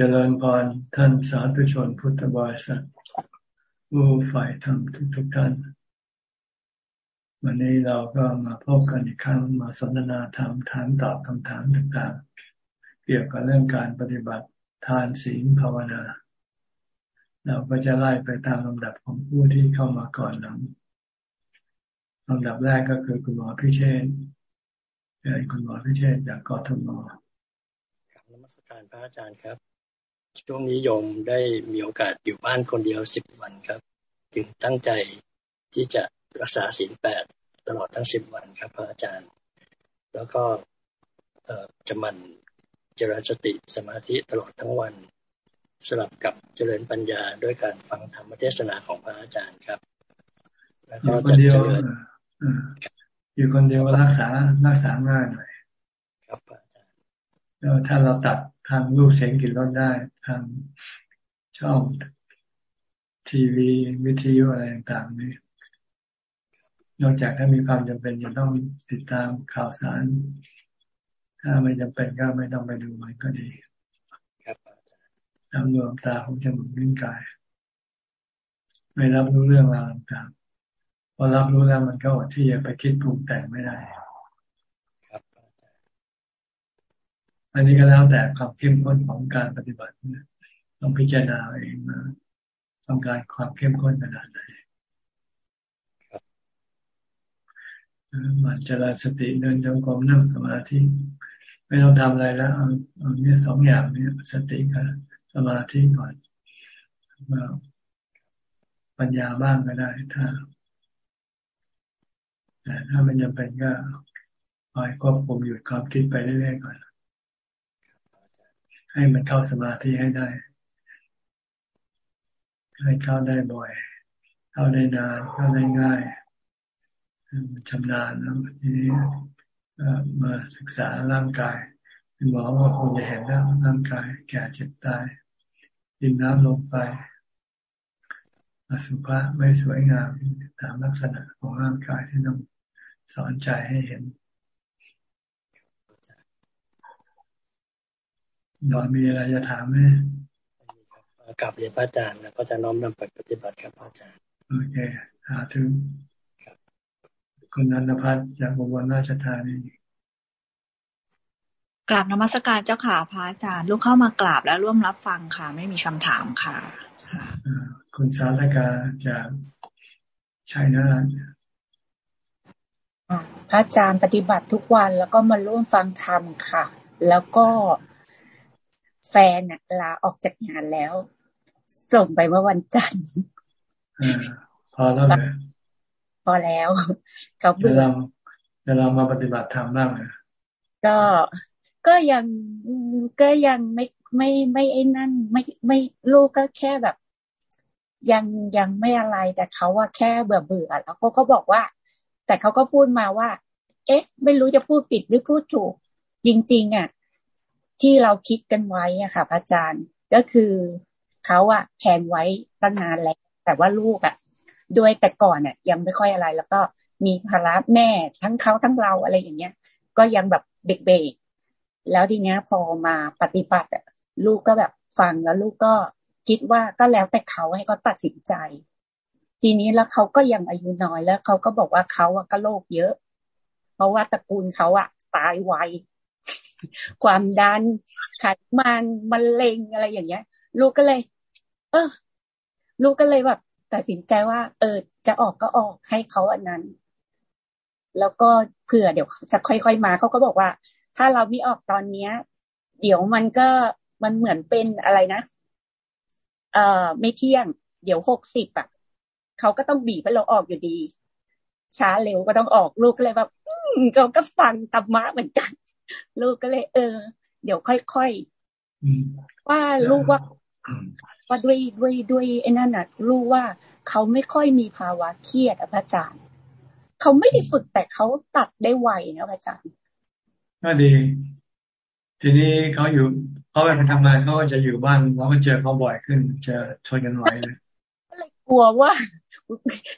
เจริญพรท่านสาธุชนพุทธบริษัทผู้ฝ่ายธรรมทุกๆทท่าน วันนี้เราก็มาพบกันอีกครั้งมาสนทนาธรรมถามตอบคำถามต่างๆ เกี่ยวกับเรื่องการปฏิบัติทานศีลภาวนา เราก็จะไล่ไปตามลำดับของผู้ที่เข้ามาก่อนหลังลำดับแรกก็คือคุณหมอพิเชษเป็นคุณหมอพิเชษจากกทมครับนมัสการพระอาจารย์ครับ ช่วงนี้โยมได้มีโอกาสอยู่บ้านคนเดียวสิบวันครับจึงตั้งใจที่จะรักษาศีลแปดตลอดทั้งสิบวันครับพระอาจารย์ แล้วก็จะมันเจริญสติสมาธิตลอดทั้งวัน สลับกับเจริญปัญญาด้วยการฟังธรรมเทศนาของพระอาจารย์ครับ แล้วก็จะเจริญอยู่คนเดียวรักษารักษาง่ายหน่อยครับอาจารย์แล้วถ้าเราตัด ทางรูปเสียงกลิ่นรสได้ ทางช่องทีวีวิทยุอะไรต่างๆนี่นอกจากถ้ามีความจำเป็นจะต้องติดตามข่าวสาร ถ้าไม่จำเป็นก็ไม่ต้องไปดูมันก็ดี ครับทำรวมตาของจมูกลิ้นกาย ไม่รับรู้เรื่องราวต่างๆพอรับรู้แล้วมันก็อดที่จะไปคิดปรุงแต่งไม่ได้ อันนี้ก็แล้วแต่ความเข้มข้นของการปฏิบัติต้องพิจารณาเองนะต้องการความเข้มข้นขนาดไหนมันเจริญสติเดินจงกรมนั่งสมาธิไม่ต้องทำอะไรแล้วเอาเนี่ยสองอย่างเนี่ยสติกับสมาธิก่อนมาปัญญาบ้างก็ได้ถ้าแต่ถ้ามันยังเป็นก็คอยควบคุมหยุดความคิดไปเรื่อยๆก่อน ให้มันเข้าสมาธิให้ได้ ให้เข้าได้บ่อย เข้าได้นานเข้าได้ง่ายมันชำนาญแล้วทีนี้มาศึกษาร่างกายหมอก็คงจะเห็นแล้วร่างกาย แก่เจ็บตายดินน้ำลงไปอสุภะไม่สวยงามตามลักษณะของร่างกายที่ต้องสอนใจให้เห็น ดอนมีอะไรจะถามไหมกลับเรียนพระอาจารย์แล้วก็จะน้อมนำไปปฏิบัติครับพระอาจารย์ โอเคหาถึงคุณนันทพัฒน์จากอุบลราชธานีกราบนมัสการเจ้าค่ะพระอาจารย์ ลูกเข้ามากราบและร่วมรับฟังค่ะ ไม่มีคำถามค่ะคุณสารกาจากชัยนาทพระอาจารย์ปฏิบัติทุกวันแล้วก็มาร่วมฟังธรรมค่ะ แล้วก็ แฟนลาออกจากงานแล้ว ส่งไปเมื่อวันจันทร์พอแล้วเลยพอแล้วเขาเบื่อเดี๋ยวเรามาปฏิบัติธรรมบ้างเลยก็ก็ยังก็ยังไม่ไม่ไม่ไอ้นั่น ไม่ไม่ลูกก็แค่แบบ ยังยังไม่อะไรแต่เขาว่าแค่เบื่อเบื่อแล้วเขาก็บอกว่า แต่เขาก็พูดมาว่า เอ๊ะ ไม่รู้จะพูดปิดหรือพูดถูก จริง ๆ อะ ที่เราคิดกันไว้อะค่ะ อาจารย์ก็คือเขาอะแทนไว้ตั้งนานแล้วแต่ว่าลูกอะด้วยแต่ก่อนเนี่ยยังไม่ค่อยอะไร แล้วก็มีภาระแม่ทั้งเขาทั้งเราอะไรอย่างเงี้ย ก็ยังแบบเบรกๆแล้วทีเนี้ยพอมาปฏิบัติลูกก็แบบฟังแล้วลูกก็คิดว่าก็แล้วแต่เขาให้เขาตัดสินใจ ทีนี้แล้วเขาก็ยังอายุน้อยแล้วเขาก็บอกว่าเขาอะก็โรคเยอะ เพราะว่าตระกูลเขาอะตายไว ความดันขัดมันมะเร็งอะไรอย่างเงี้ย ลูกก็เลย เออ ลูกก็เลยแบบตัดสินใจว่า เออ จะออกก็ออกให้เขาอันนั้น แล้วก็เผื่อเดี๋ยวจะค่อยๆมาเขาก็บอกว่า ถ้าเราไม่ออกตอนเนี้ย เดี๋ยวมันก็มันเหมือนเป็นอะไรนะเอ่อไม่เที่ยง เดี๋ยวหกสิบอะเขาก็ต้องบีบให้เราออกอยู่ดี ช้าเร็วก็ต้องออกลูกเลยแบบเขาก็ฟังธรรมะเหมือนกัน ลูกก็เลย เออ เดี๋ยวค่อยๆว่าลูกว่าว่าด้วยด้วยด้วยไอ้นั่นน่ะลูกว่าเขาไม่ค่อยมีภาวะเครียดอะพระอาจารย์เขาไม่ได้ฝึกแต่เขาตัดได้ไวนะพระอาจารย์ก็ดี ทีนี้เขาอยู่เขาไปทำงานเขาก็จะอยู่บ้านแล้วก็เจอเขาบ่อยขึ้นจะชนกันไหวเลยก็เลยกลัวว่า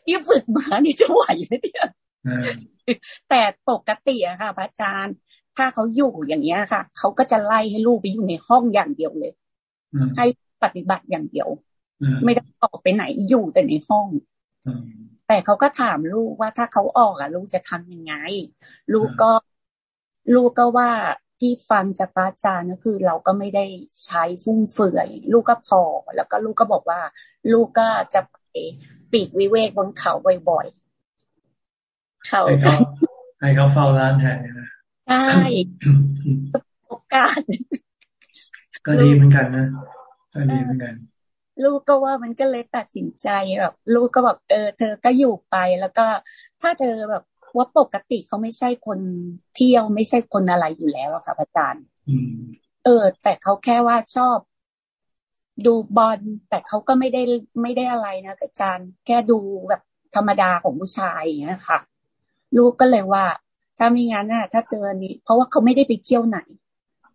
ที่ฝึกมานี่จะไหวไหมเนี่ยแต่ปกติอะค่ะพระอาจารย์ ถ้าเขาอยู่อย่างเงี้ยค่ะ เขาก็จะไล่ให้ลูกไปอยู่ในห้องอย่างเดียวเลย ให้ปฏิบัติอย่างเดียว ไม่ได้ออกไปไหนอยู่แต่ในห้อง แต่เขาก็ถามลูกว่าถ้าเขาออกอะ ลูกจะทำยังไง ลูกก็ลูกก็ว่าที่ฟังจากอาจารย์ก็คือ เราก็ไม่ได้ใช้ฟุ่มเฟือย ลูกก็พอ แล้วก็ลูกก็บอกว่า ลูกก็จะไปปีกวิเวกบนเขาบ่อยๆเขาให้เขาเฝ้าร้านแทนนะ ใช่โอกาสก็ดีเหมือนกันนะก็ดีเหมือนกัน ลูกก็ว่ามันก็เลยตัดสินใจแบบลูกก็บอกเออ เธอก็อยู่ไปแล้วก็ถ้าเธอแบบว่าปกติเขาไม่ใช่คนเที่ยวไม่ใช่คนอะไรอยู่แล้วค่ะอาจารย์เออ แต่เขาแค่ว่าชอบ ดูบอลแต่เขาก็ไม่ได้ไม่ได้อะไรนะอาจารย์ แค่ดูแบบธรรมดาของผู้ชายอย่างนี้ค่ะ ลูกก็เลยว่า ถ้าไม่งั้นน่ะ ถ้าเจอนี้ เพราะว่าเขาไม่ได้ไปเที่ยวไหน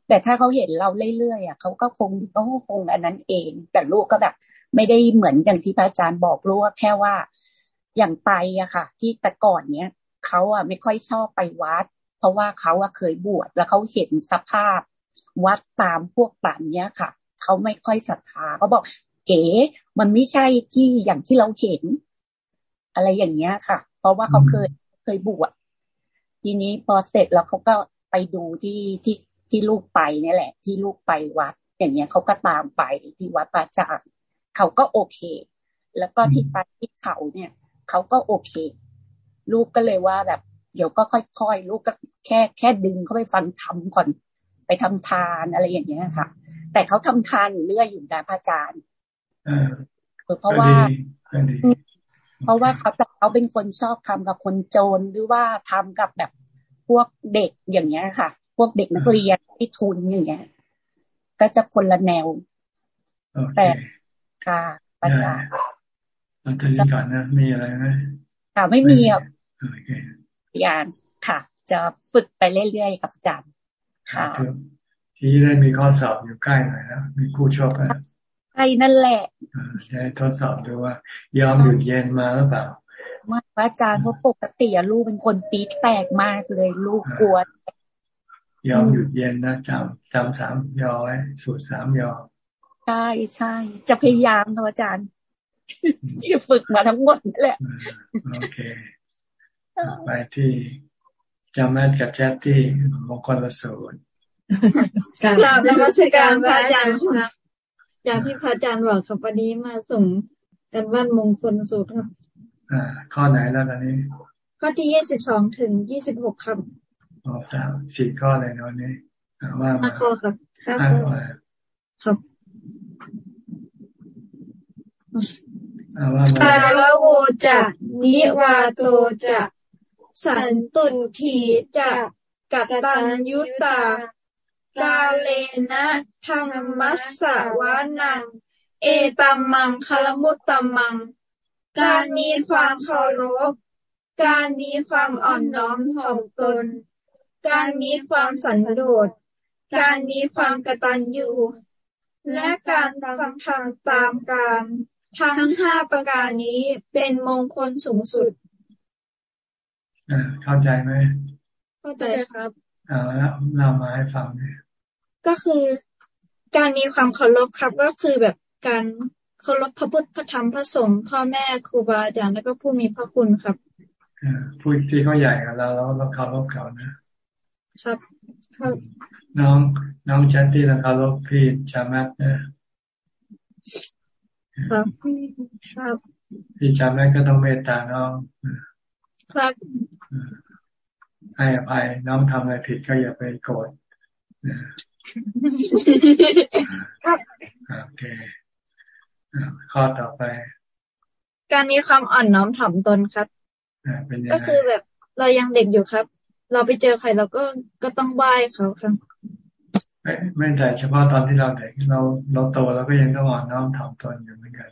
แต่ถ้าเขาเห็นเราเรื่อยๆอะเขาก็คงเขาคงอันนั้นเอง แต่ลูกก็แบบ ไม่ได้เหมือนอย่างที่พระอาจารย์บอกลูกว่าแค่ว่าอย่างไปอะค่ะ ที่แต่ก่อนเนี้ยเขาอะไม่ค่อยชอบไปวัด เพราะว่าเขาอะเคยบวชแล้วเขาเห็นสภาพ วัดตามพวกป่านเนี้ยค่ะเขาไม่ค่อยศรัทธาเขาบอก เก๋มันไม่ใช่ที่อย่างที่เราเห็น อะไรอย่างเงี้ยค่ะ เพราะว่าเขาเคยเคยบวช ทีนี้พอเสร็จแล้วเขาก็ไปดูที่ที่ที่ลูกไปนี่แหละ ที่ลูกไปวัด อย่างเงี้ยเขาก็ตามไปที่วัดปาจารย์เขาก็โอเค แล้วก็ที่ไปที่เขาเนี่ยเขาก็โอเค ลูกก็เลยว่าแบบ เดี๋ยวก็ค่อยๆลูกก็แค่แค่ดึงเขาไปฟังทำก่อนไปทำทานอะไรอย่างเงี้ยค่ะ แต่เขาทำทานเรื่อยอยู่นะพระอาจารย์เพราะว่า เพราะว่าเขาแต่เขาเป็นคนชอบทำกับคนโจรหรือว่าทำกับแบบพวกเด็กอย่างเงี้ยค่ะ พวกเด็กนักเรียนที่ทุนอย่างเงี้ย ก็จะคนละแนว แต่ค่ะอาจารย์อาจารย์ก่อนนะ มีอะไรไหมค่ะไม่มีครับยานค่ะ จะฝึกไปเรื่อยๆครับอาจารย์ค่ะที่ได้มีข้อสอบอยู่ใกล้หน่อยนะมีคู่ชอบนะ ใช่นั่นแหละจะทดสอบดูว่า ยอมหยุดเย็นมาหรือเปล่ามาอาจารย์เพราะปกติลูกเป็นคนปี๊แตกมากเลยลูกกลัวยอมหยุดเย็นนะจำจำสามยอไว้สูตรสามยอใช่ใช่จะพยายามนะอาจารย์ ที่ฝึกมาทั้งหมดนี่แหละโอเคไปที่จำแม่กับแชทที่มงคลละสูตรกราบนมัสการพระอาจารย์ครับ อย่างที่พระอาจารย์บอกครับวันนี้มาส่งกันวันมงคลสูตรครับอ่า ข้อไหนแล้วตอนนี้ ข้อที่ยี่สิบสองถึงยี่สิบหกครับอ๋อสามสี่ข้อเลยนะวันนี้ว่ามาข้อครับห้าข้อครับปาลโวจะนิวาโตจะ สันตุนทีจะกัตตัญยุตา กาเลนะธรรมัสสวานัง เอตัมมังคลมุตตัมมัง การมีความเคารพ การมีความอ่อนน้อมถ่อมตน การมีความสันโดษ การมีความกตัญญูและการฟังธรรมตามการทั้งห้าประการนี้เป็นมงคลสูงสุดเข้าใจไหม เข้าใจครับ เอาแล้วเรามาให้ฟังเนี่ย ก็คือการมีความเคารพครับก็คือแบบการเคารพพระพุทธพระธรรมพระสงฆ์พ่อแม่ครูบาอาจารย์แล้วก็ผู้มีพระคุณครับผู้ที่เขาใหญ่กับเราเราเราเคารพเขานะครับครับน้องน้องชันที่เราเคารพพี่ชามัดนะครับครับพี่จำได้ก็ต้องเมตตาน้องครับให้อภัยน้องทำอะไรผิดก็อย่าไปโกรธ โอเคข้อต่อไป การมีความอ่อนน้อมถ่อมตนครับก็คือแบบเรายังเด็กอยู่ครับ เราไปเจอใครเราก็ก็ต้องไหว้เขาครับไม่ไม่แต่เฉพาะตอนที่เราเด็กเราเราโตเราก็ยังต้องอ่อนน้อมถ่อมตนอยู่เหมือนกัน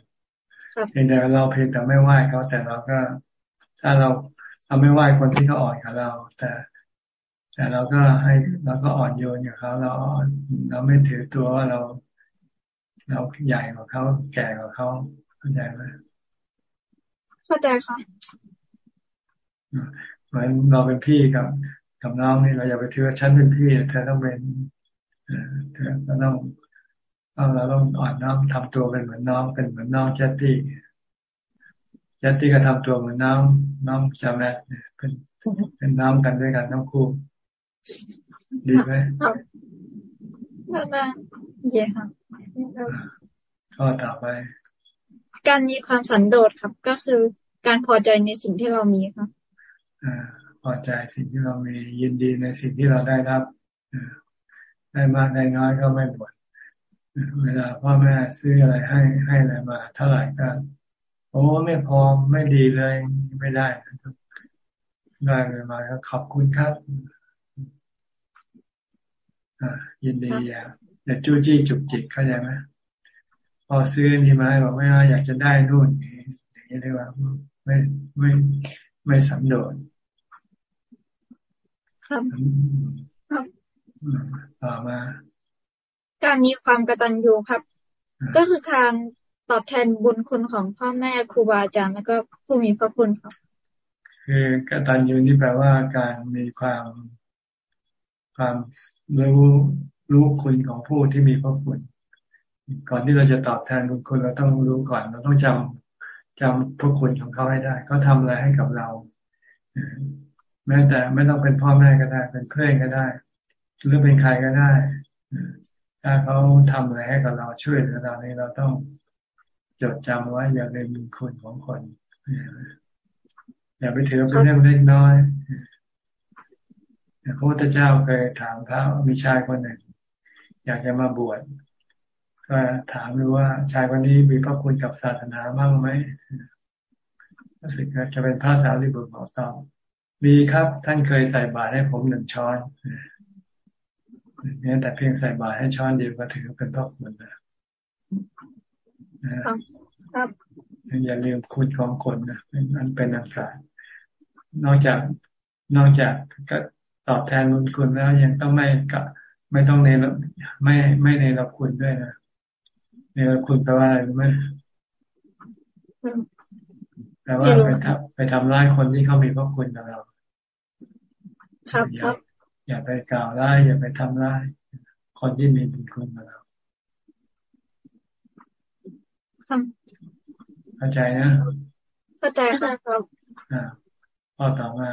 เพียงแต่เราเพียงแต่ไม่ไหว้เขาแต่เราก็ ถ้าเราเราไม่ไหว้คนที่เขาอ่อนกับเรา แต่ แต่เราก็ให้เราก็อ่อนโยนกับเขาเราเราไม่ถือตัวว่าเรา เราใหญ่กว่าเขาแก่กว่าเขาเข้าใจไหมเข้าใจค่ะเหมือนเราเป็นพี่กับกับน้องนี่เราอย่าไปถือว่าฉันเป็นพี่เธอต้องเป็นเธอก็ต้องเราต้องอ่อนน้อมทำตัวเป็นเหมือนน้องเป็นเหมือนน้องเจตตี้เจตตี้ก็ทำตัวเหมือนน้องน้องจาแมทเป็นเป็นน้องกันด้วยกันทั้งคู่ ดีไหมครับได้เย่ค่ะข้อต่อไป การมีความสันโดษครับ ก็คือการพอใจในสิ่งที่เรามีครับพอใจสิ่งที่เรามียินดีในสิ่งที่เราได้รับได้มากได้น้อยก็ไม่บ่นเวลาพ่อแม่ซื้ออะไรให้ให้อะไรมาเท่าไหร่ก็โอ้ไม่พอไม่ดีเลยไม่ได้ได้เลยมาก็ขอบคุณครับ ยินดีอย่าอย่าจู้จี้จุกจิกเข้าใจไหมพอซื้อนี่มาบอกไม่ว่าอยากจะได้นู่นอย่างนี้เรียกว่าไม่ไม่ไม่สันโดษครับต่อมา การมีความกตัญญูครับ ก็คือการตอบแทนบุญคุณของพ่อแม่ครูบาอาจารย์แล้วก็ผู้มีพระคุณครับ คือกตัญญูนี่แปลว่าการมีความความรู้ รู้คุณของผู้ที่มีพระคุณ ก่อนที่เราจะตอบแทนบุญคุณเราต้องรู้ก่อน เราต้องจำจำพระคุณของเขาให้ได้เขาทาอะไรให้กับเราแม้แต่ไม่ต้องเป็นพ่อแม่ก็ได้ เป็นเพื่อนก็ได้ หรือเป็นใครก็ได้ถ้าเขาทำอะไรให้กับเราช่วยเหลือเรานี้เราต้องจดจำไว้อย่าเป็นบุญคุณของคนอย่าไปถือเป็นเรื่องเล็กน้อยพระพุทธเจ้าเคยถามพระมีชายคนหนึ่ง อยากจะมาบวชก็ถามดูว่าชายคนนี้มีพระคุณกับศาสนาบ้างไหมรู้สึกจะเป็นพระสาวรีบุตรบอกตอบมีครับท่านเคยใส่บาตรให้ผมหนึ่งช้อนเนี่ยแต่เพียงใส่บาตรให้ช้อนเดียวก็ถือเป็นพระคุณนะครับอย่าลืมคุณของคนนะมันเป็นอันตรายนอกจากนอกจากก็ตอบแทนบุญคุณแล้วยังต้องไม่กะ ไม่ต้องในไม่ไม่ในรับคุณด้วยนะในรับคุณแปลว่าอะไรรู้ไหมแปลว่าไปทำไปทำร้ายคนที่เขามีพระคุณกับเราครับครับอย่าไปกล่าวร้ายอย่าไปทำร้ายคนที่มีบุญคุณกับเราเข้าใจนะเข้าใจครับอ่าพอต่อมา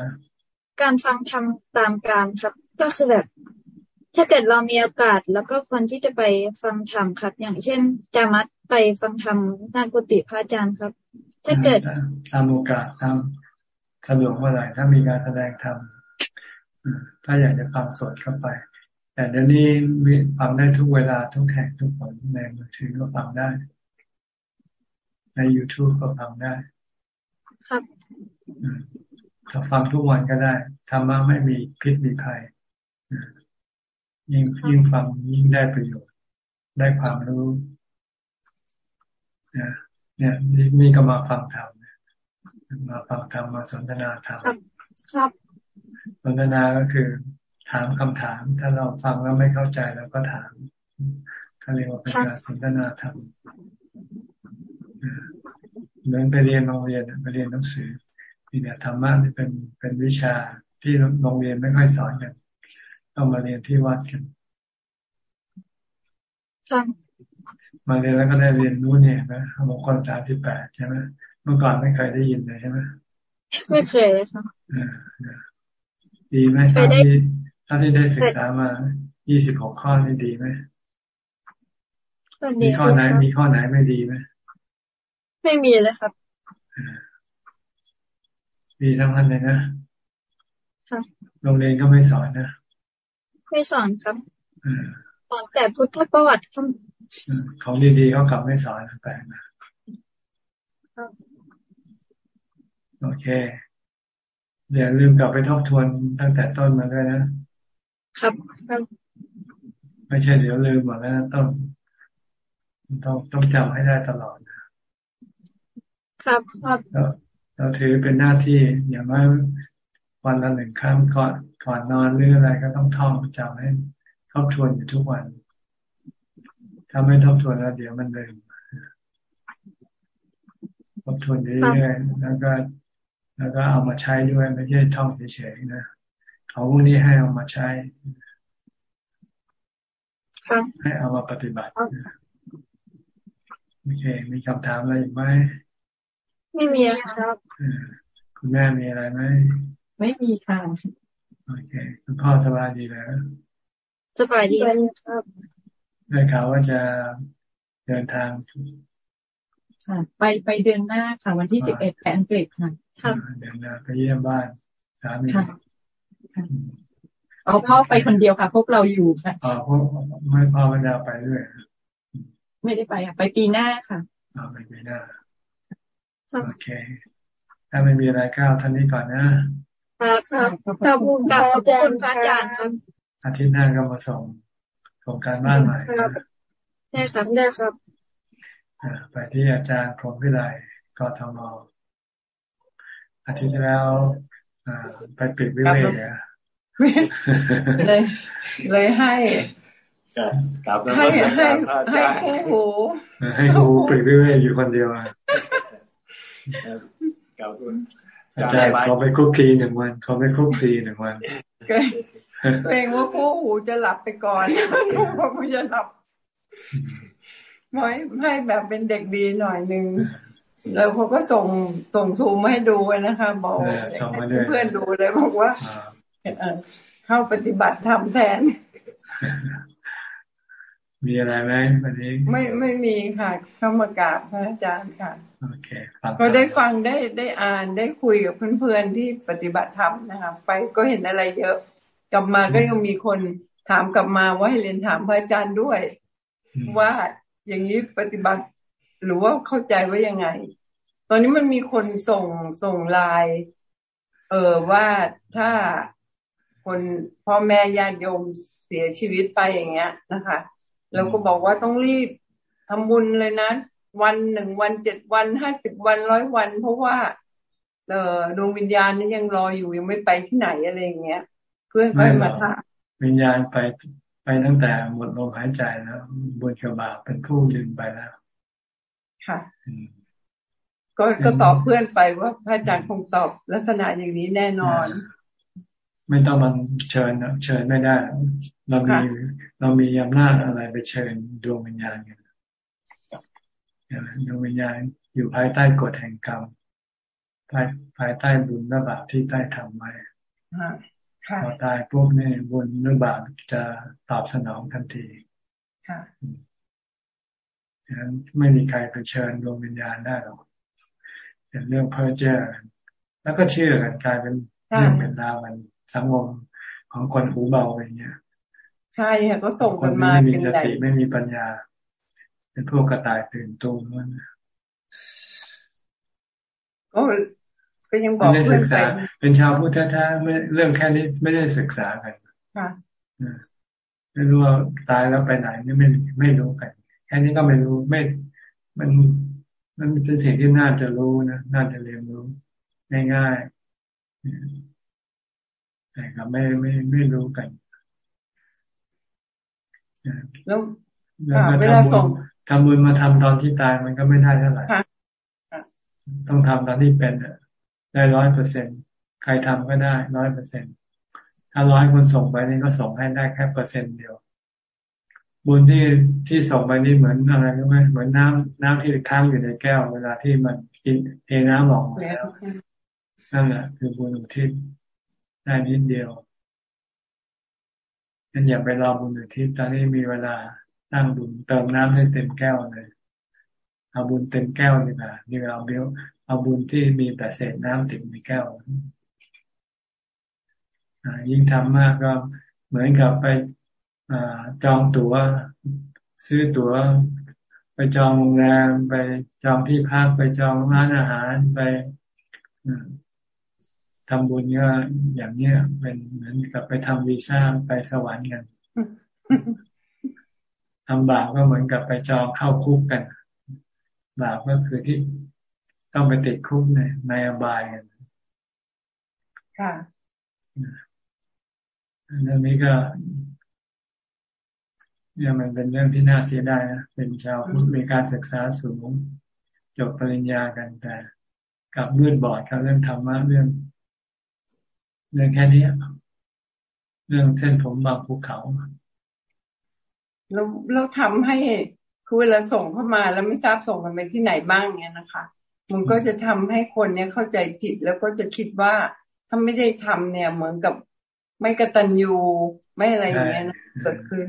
การฟังธรรมตามการครับ ก็คือแบบ ถ้าเกิดเรามีโอกาสแล้วก็ควรที่จะไปฟังธรรมครับ อย่างเช่นจามัดไปฟังธรรมนานกุติพระอาจารย์ครับ ถ้าเกิดตามโอกาสตามสะดวกเมื่อไหร่ถ้ามีการแสดงธรรมถ้าอยากจะฟังสดเข้าไป แต่เดี๋ยวนี้ฟังได้ทุกเวลาทุกแห่งทุกคนในมือถือก็ฟังได้ ใน YouTube ก็ฟังได้ ครับถ้าฟังทุกวันก็ได้ธรรมะไม่มีพิษมีภัย ยิ่งยิ่งฟังยิ่งได้ประโยชน์ ได้ความรู้เนี่ยนี่ก็มาฟังธรรมมาฟังธรรมมาสนทนาธรรมครับสนทนาก็คือ ถามคำถาม ถ้าเราฟังแล้วไม่เข้าใจเราก็ถามเขาเรียกว่าเป็นการสนทนาธรรมเหมือนไปเรียนโรงเรียนไปเรียนหนังสือนี่เนี่ยธรรมะนี่เป็นเป็นวิชาที่โรงเรียนไม่ค่อยสอนกัน ต้องมาเรียนที่วัดกันมาเรียนแล้วก็ได้เรียนรู้เนี่ยนะมงคลสามสิบแปดใช่ไหมเมื่อก่อนไม่เคยได้ยินเลยใช่ไหมไม่เคยเลยค่ะดีไหมถ้าที่ถ้าที่ได้ศึกษามายี่สิบหกข้อนี่ดีไหมมีข้อไหนมีข้อไหนไม่ดีไหมไม่มีเลยครับดีทั้งนั้นเลยนะโรงเรียนก็ไม่สอนนะ ไม่สอนครับสอนแต่พุทธประวัติครับของดีๆเขากลับไม่สอนแปลกนะโอเคอย่าลืมกลับไปทบทวนตั้งแต่ต้นมาด้วยนะ ครับครับไม่ใช่เดี๋ยวลืมหมดแล้วต้องต้องต้องจำให้ได้ตลอดนะครับครับเราถือเป็นหน้าที่อย่างน้อย วันละหนึ่งครั้งก่อนก่อนนอนหรืออะไรก็ต้องท่องจำให้ทบทวนอยู่ทุกวัน ถ้าไม่ทบทวนแล้วเดี๋ยวมันลืมทบทวนเรื่อยๆแล้วก็ แล้วก็เอามาใช้ด้วยไม่ใช่ท่องเฉยๆนะเขาพวกนี้ให้เอามาใช้ให้เอามาปฏิบัติโอเค มีคำถามอะไรอีกไหม ไม่มีครับ คุณแม่มีอะไรไหม ไม่มีค่ะโอเคคุณพ่อสบายดีแล้วสบายดีครับได้ข่าวว่าจะเดินทางค่ะไปไปเดือนหน้าค่ะวันที่สิบเอ็ดไปอังกฤษค่ะเดินทางไปเยี่ยมบ้านสามีค่ะเอาพ่อไปคนเดียวค่ะ พวกเราอยู่ค่ะอ๋อพวกไม่พ่อไม่ได้ไปด้วยไม่ได้ไปอะไปปีหน้าค่ะอ๋อไปปีหน้าโอเค ถ้าไม่มีอะไรก้าวท่านนี้ก่อนนะ ครับครับขอบคุณกับขอบคุณพระอาจารย์ครับ อาทิตย์หน้าก็มาส่งส่งการบ้านใหม่ครับได้ครับได้ครับไปที่อาจารย์พรหมวิไลกทมอาทิตย์ที่แล้วไปปิดวิเวกอะเลย เลยให้กับให้ให้ให้คู่หูให้ครูปิดวิเวกอยู่คนเดียวอะกับ อาจารย์เขาไปคุกคีหนึ่งวันเขาไปคุกคีหนึ่งวันเกรงว่าคู่หูจะหลับไปก่อนลูกก็ไม่จะหลับไม่ให้แบบเป็นเด็กดีหน่อยนึงแล้วเขาก็ส่งส่งซูมมาให้ดูนะคะ บอกเพื่อนดูเลยบอกว่าเข้าปฏิบัติธรรมแทน มีอะไรไหมวันนี้ ไม่ไม่มีค่ะ เข้ามากราบพระอาจารย์ค่ะโอเคก็ได้ฟังได้ได้อ่านได้คุยกับเพื่อนๆที่ปฏิบัติธรรมนะคะไปก็เห็นอะไรเยอะ กลับมาก็ยังมีคนถามกลับมาว่าให้เรียนถามพระอาจารย์ด้วย ว่าอย่างนี้ปฏิบัติ หรือว่าเข้าใจว่ายังไง ตอนนี้มันมีคนส่งส่งไลน์เออว่าถ้าคนพ่อแม่ญาติโยมเสียชีวิตไปอย่างเงี้ยนะคะ แล้วก็บอกว่าต้องรีบทำบุญเลยนะ วันหนึ่งวันเจ็ดวันห้าสิบวันร้อยวัน เพราะว่า เออดวงวิญญาณนี่ยังรออยู่ยังไม่ไปที่ไหนอะไรอย่างเงี้ย เพื่อนก็มาถามวิญญาณไปไปตั้งแต่หมดลมหายใจแล้วบุญกับบาปเป็นผู้ดึงไปแล้ว ค่ะก็ก็ตอบเพื่อนไปว่าพระอาจารย์คงตอบลักษณะอย่างนี้แน่นอน ไม่ต้องมันเชิญนะเชิญไม่ได้ เรามีเรามีอำนาจอะไรไปเชิญดวงวิญญาณกันดวงวิญญาณอยู่ภายใต้กฎแห่งกรรมภายภายใต้บุญและบาปที่ใต้ทำไว้พอตายปุ๊บเนี่ยบุญหรือบาปจะตอบสนองทันทีดังนั้นไม่มีใครไปเชิญดวงวิญญาณได้หรอกเป็นเรื่องเพ้อเจ้อแล้วก็เชื่อกันกลายเป็นเรื่องเป็นราวมัน สังคมของคนหูเบาอย่างเงี้ยใช่ค่ะก็ส่งกันมาไม่มีเป็นสใหญ่ติไม่มีปัญญา เป็นพวกกระต่ายตื่นตูมนั่นก็ก็ยังบไม่อกได้เพื่ศึอนกไปษาเป็นชาวพุทธแท้ๆไม่เรื่องแค่นี้ไม่ได้ศึกษากันค่ะไม่รู้ว่าตายแล้วไปไหนนี่ไม่ไม่รู้กัน แค่นี้ก็ไม่รู้ไม่ มันมันเป็นสิ่งที่น่าจะรู้นะน่าจะเรียนรู้ง่ายๆ แต่ก็ไม่ไม่ไม่รู้กันแล้วแล้วก็เวลาทำส่บุงญทำบุญมาทำตอนที่ตายมันก็ไม่ได้เท่าไหร่ค่ะค่ะต้องทำตอนที่เป็นอะได้ร้อยเปอร์เซ็นใครทำก็ได้ร้อยเปอร์เซ็นถ้าร้อยคนส่งไปนี่ก็ส่งให้ได้แค่เปอร์เซ็นต์เดียว บุญที่ที่ส่งไปนี่เหมือนอะไรรู้ไหมเหมือนน้ำน้ำที่ค้างอยู่ในแก้ว เวลาที่มันกินเทน้ำออกมาแล้วนั่นแหละคือบุญอุทิศ ได้นิดเดียวงั้นอย่าไปรอบุญอุทิศตอนนี้มีเวลาตั้งบุญเติมน้ำให้เต็มแก้วเลย เอาบุญเต็มแก้วดีกว่าดีกว่าเอาเบี้ยวเอาบุญที่มีแต่เศษน้ำติดในแก้วยิ่งทำมากก็เหมือนกับไปอจองตัว๋ว ซื้อตั๋ว ไปจองโรงแรมไปจองที่พักไปจองร้านอาหารไป ทำบุญก็อย่างเนี้ยเป็นเหมือนกับไปทำวีซ่าไปสวรรค์กันทำบาปก็เหมือนกับไปจองเข้าคุกกัน บาปก็คือที่ต้องไปติดคุกในในอบายกันค่ะเรื่องนี้ก็เนี่ยมันเป็นเรื่องที่น่าเสียดายนะเป็นชาวพุทธมีการศึกษาสูงจบปริญญากันแต่กลับมืดบอดกับเรื่องธรรมะเรื่อง เรื่องแค่นี้เรื่องเส้นผมบางภูเขาเราเราทำให้คือเวลาส่งเข้ามาแล้วไม่ทราบส่งกันไปที่ไหนบ้างเนี่ยนะคะ มันก็จะทำให้คนเนี่ยเข้าใจผิดแล้วก็จะคิดว่าถ้าไม่ได้ทำเนี่ย เหมือนกับไม่กระตันยูไม่อะไรอย่างเงี้ยนะเกิดขึ้น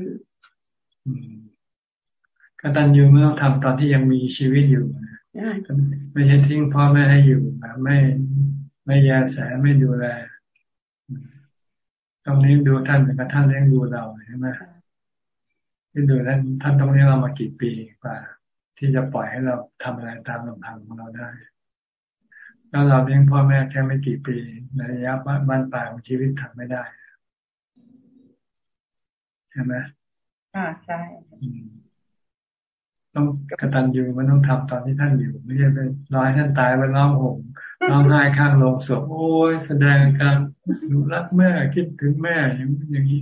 กตัญญูไม่ต้องทำตอนที่ยังมีชีวิตอยู่ไม่ใช่ทิ้งพ่อแม่ให้อยู่แบบไม่ไม่แยแสไม่ดูแล ต้องเลี้ยงดูท่านเหมือนกับท่านเลี้ยงดูเราใช่ไหมที่ดูท่านท่านต้องเลี้ยงเรามากี่ปีกว่า ที่จะปล่อยให้เราทำอะไรตามลำพังของเราได้ แล้วเราเลี้ยงพ่อแม่แค่ไม่กี่ปีในระยะบ้านปลายของชีวิตทำไม่ได้ใช่ไหมอ่าใช่ต้องกระตันอยู่มันต้องทำตอนที่ท่านอยู่ ไม่ใช่ไปรอให้ท่านตายไปร้องห่ม ร้องไห้ข้างโรงศพโอ้ยแสดงการดูรักแม่คิดถึงแม่อย่างอย่างนี้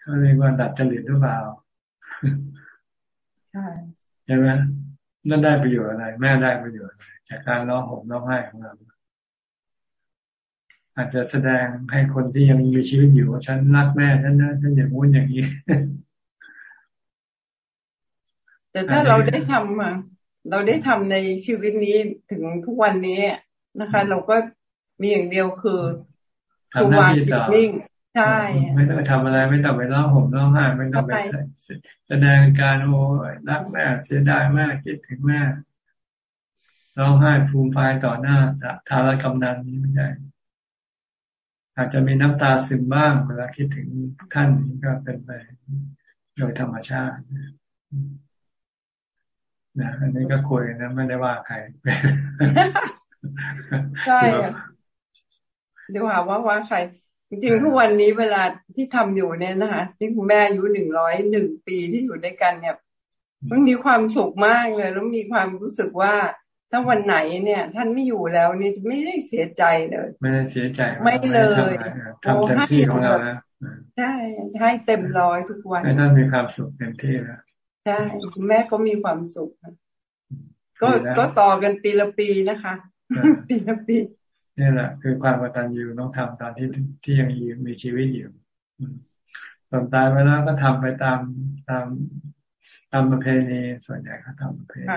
เขาเรียกว่าดัดจริตหรือเปล่าใช่ใช่ไหมนั่นได้ประโยชน์อะไร แม่ได้ประโยชน์จากการร้องห่มร้องไห้ของเราอาจจะแสดงให้คนที่ยังมีชีวิตอยู่ว่าฉันรักแม่ฉันนะฉันอย่างงู้นอย่างนี้ แต่ถ้าเราได้ทำมา เราได้ทำในชีวิตนี้ถึงทุกวันนี้นะคะ เราก็มีอย่างเดียวคือทำหน้าที่ต่อนิ่งใช่ ไม่ต้องทำอะไรไม่ต้องไปร้องห่มร้องไห้ไม่ต้องไปแสดงการโอ้รักแม่เสียดายแม่คิดถึงแม่ร้องไห้ฟูมไฟต่อหน้าจะทารกำนันนี้ไม่ได้อาจจะมีน้ำตาซึมบ้างเวลาคิดถึงท่านนี้ก็เป็นไปโดยธรรมชาติ นะอันนี้ก็คุยนะไม่ได้ว่าใครใช่เดี๋ยวหาว่าว่าใคร จริงๆทุกวันนี้เวลาที่ทำอยู่เนี่ยนะคะที่คุณแม่อายุหนึ่งร้อยหนึ่งปีที่อยู่ด้วยกันเนี่ยมันมีความสุขมากเลยแล้วมีความรู้สึกว่าถ้าวันไหนเนี่ย ท่านไม่อยู่แล้วเนี่ยจะไม่ได้เสียใจเลย ไม่ได้เสียใจ ไม่เลยทำเต็มที่ของเราแล้วใช่ให้เต็มร้อยทุกวันให้ท่านมีความสุขเต็มที่แล้ว ใช่แม่ก็มีความสุขก็ก็ต่อกันปีละปีนะคะปีละปีนี่แหละ คือความกตัญญูต้องทำตอนที่ที่ยังมีชีวิตอยู่ตอนตายไปแล้วก็ทำไปตามตามตามประเพณีส่วนใหญ่เขาทำประเพณี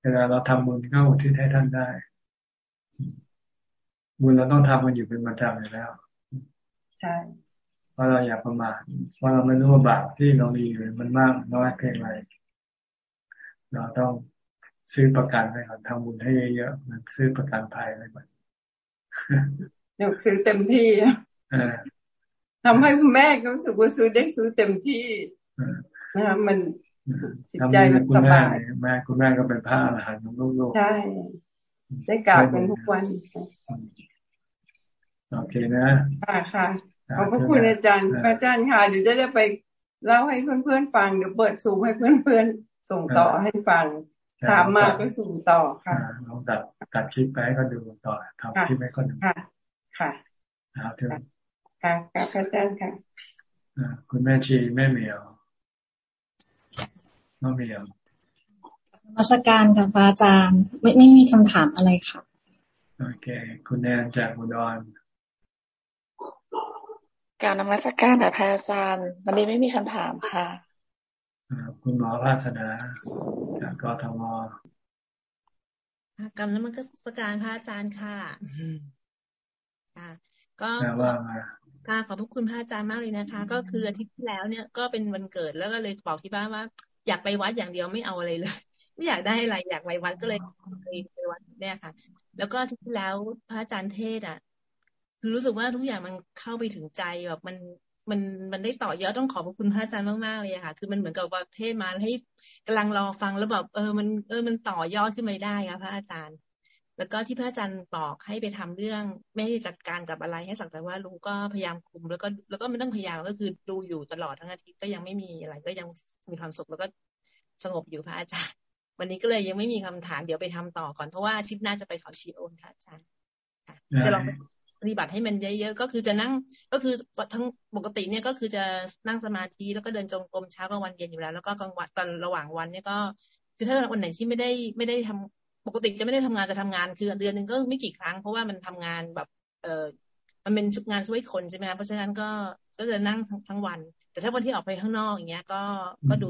เวลาเราทำบุญก็อุทิศให้ท่านได้ บุญเราต้องทำมันอยู่เป็นประจำอยู่แล้ว ใช่ เพราะเราอยากประมาทเพราะเราไม่รู้ว่าบาปที่เรามีอยู่มันมากน้อยเพียงไรเราต้องซื้อประกันไว้ก่อนทำบุญให้เยอะๆมันซื้อประกันภัยไว้ก่อนเดี๋ยวซื้อเต็มที่ทำให้คุณแม่ก็รู้สึกว่าซื้อได้ซื้อเต็มที่นะมันจิตใจมันสบายแม่คุณแม่ก็เป็นพระอรหันต์ของโลกใช่ได้กล่าวกันทุกวันโอเคนะค่ะค่ะ ขอบพระคุณอาจารย์อาจารย์ค่ะเดี๋ยวจะได้ไปเล่าให้เพื่อนๆฟังเดี๋ยวเปิดสูงให้เพื่อนๆส่งต่อให้ฟังถามมาก็ส่งต่อค่ะลองตัดตัดคลิปไปให้เขาดูต่อทำคลิปให้เขาดูค่ะ ค่ะครับเถอะค่ะค่ะอาจารย์ค่ะคุณแม่ชีแม่เหมียวน้องเหมียวมาสการค่ะพระอาจารย์ ไม่ไม่มีคำถามอะไรค่ะ โอเค คุณแนนจากอุดร การนมัสการค่ะพระอาจารย์ วันนี้ไม่มีคำถามค่ะคุณหมอราชนาจากกทมกรรมนมัสการพระอาจารย์ค่ะค่ะก็ว่ามาค่ะขอบพระคุณพระอาจารย์มากเลยนะคะ ก็คืออาทิตย์ที่แล้วเนี่ยก็เป็นวันเกิดแล้วก็เลยบอกที่บ้านว่า อยากไปวัดอย่างเดียวไม่เอาอะไรเลย ไม่อยากได้อะไรอยากไปวัดก็เลยไปวัดเนี่ยค่ะ แล้วก็อาทิตย์ที่แล้วพระอาจารย์เทศอะ คือรู้สึกว่าทุกอย่างมันเข้าไปถึงใจแบบมันมันมันได้ต่อยอดต้องขอบพระคุณพระอาจารย์มากๆเลยค่ะ คือมันเหมือนกับว่าเทศมาให้กำลังรอฟังแล้วแบบเออมันเออมันต่อยอดขึ้นมาได้ค่ะพระอาจารย์ แล้วก็ที่พระอาจารย์บอกให้ไปทำเรื่องไม่ได้จัดการกับอะไรให้สักแต่ว่ารู้ก็พยายามคุม แล้วก็แล้วก็ไม่ต้องพยายามก็คือดูอยู่ตลอดทั้งอาทิตย์ก็ยังไม่มีอะไร ก็ยังมีความสุขแล้วก็สงบอยู่พระอาจารย์ วันนี้ก็เลยยังไม่มีคำถามเดี๋ยวไปทำต่อก่อนเพราะว่าอาทิตย์หน้าจะไปเขาชีโอนค่ะอาจารย์จะลอง ปฏิบัติให้มันเยอะๆก็คือจะนั่งก็คือทั้งปกติเนี่ยก็คือจะนั่งสมาธิแล้วก็เดินจงกรมเช้ากลางวันเย็นอยู่แล้ว แล้วก็กลางวันตอนระหว่างวันเนี่ยก็คือถ้าวันไหนที่ไม่ได้ไม่ได้ทำปกติจะไม่ได้ทำงานจะทำงานคือเดือนหนึ่งก็ไม่กี่ครั้ง เพราะว่ามันทำงานแบบ เออมันเป็นชุดงานช่วยคนใช่ไหมคะเพราะฉะนั้นก็ก็จะนั่งทั้งวัน แต่ถ้าวันที่ออกไปข้างนอกอย่างเงี้ย ก็ก็ดู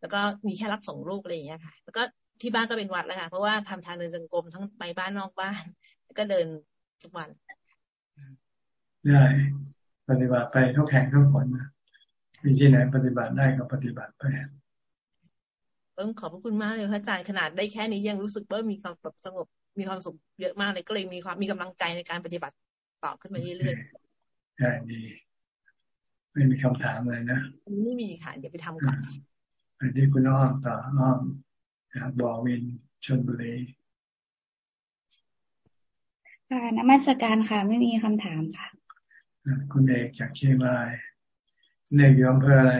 แล้วก็มีแค่รับส่งลูกอะไรอย่างเงี้ยค่ะ แล้วก็ที่บ้านก็เป็นวัดแล้วค่ะเพราะว่าทำทางเดินจงกรมทั้งไปบ้านนอกบ้าน แล้วก็เดินทุกวัน ได้ปฏิบัติไปทุกแห่งทุกคนนะมีที่ไหนปฏิบัติได้ก็ปฏิบัติไปเพิ่มขอบพระคุณมากเลยพระอาจารย์ขนาดได้แค่นี้ยังรู้สึกว่ามีความแบบสงบมีความสุขเยอะมากเลยก็เลยมีความมีกำลังใจในการปฏิบัติต่อขึ้นมาเรื่อยๆได้ดีไม่มีคำถามเลยนะไม่มีค่ะเดี๋ยวไปทำก่อนไปที่คุณอ้อมต่ออ้อมจากบอวินชนบุรีค่ะนมัสการค่ะ ไม่มีคำถามค่ะ คุณเอกจากเชียงรายเนกอยู่อำเภออะไร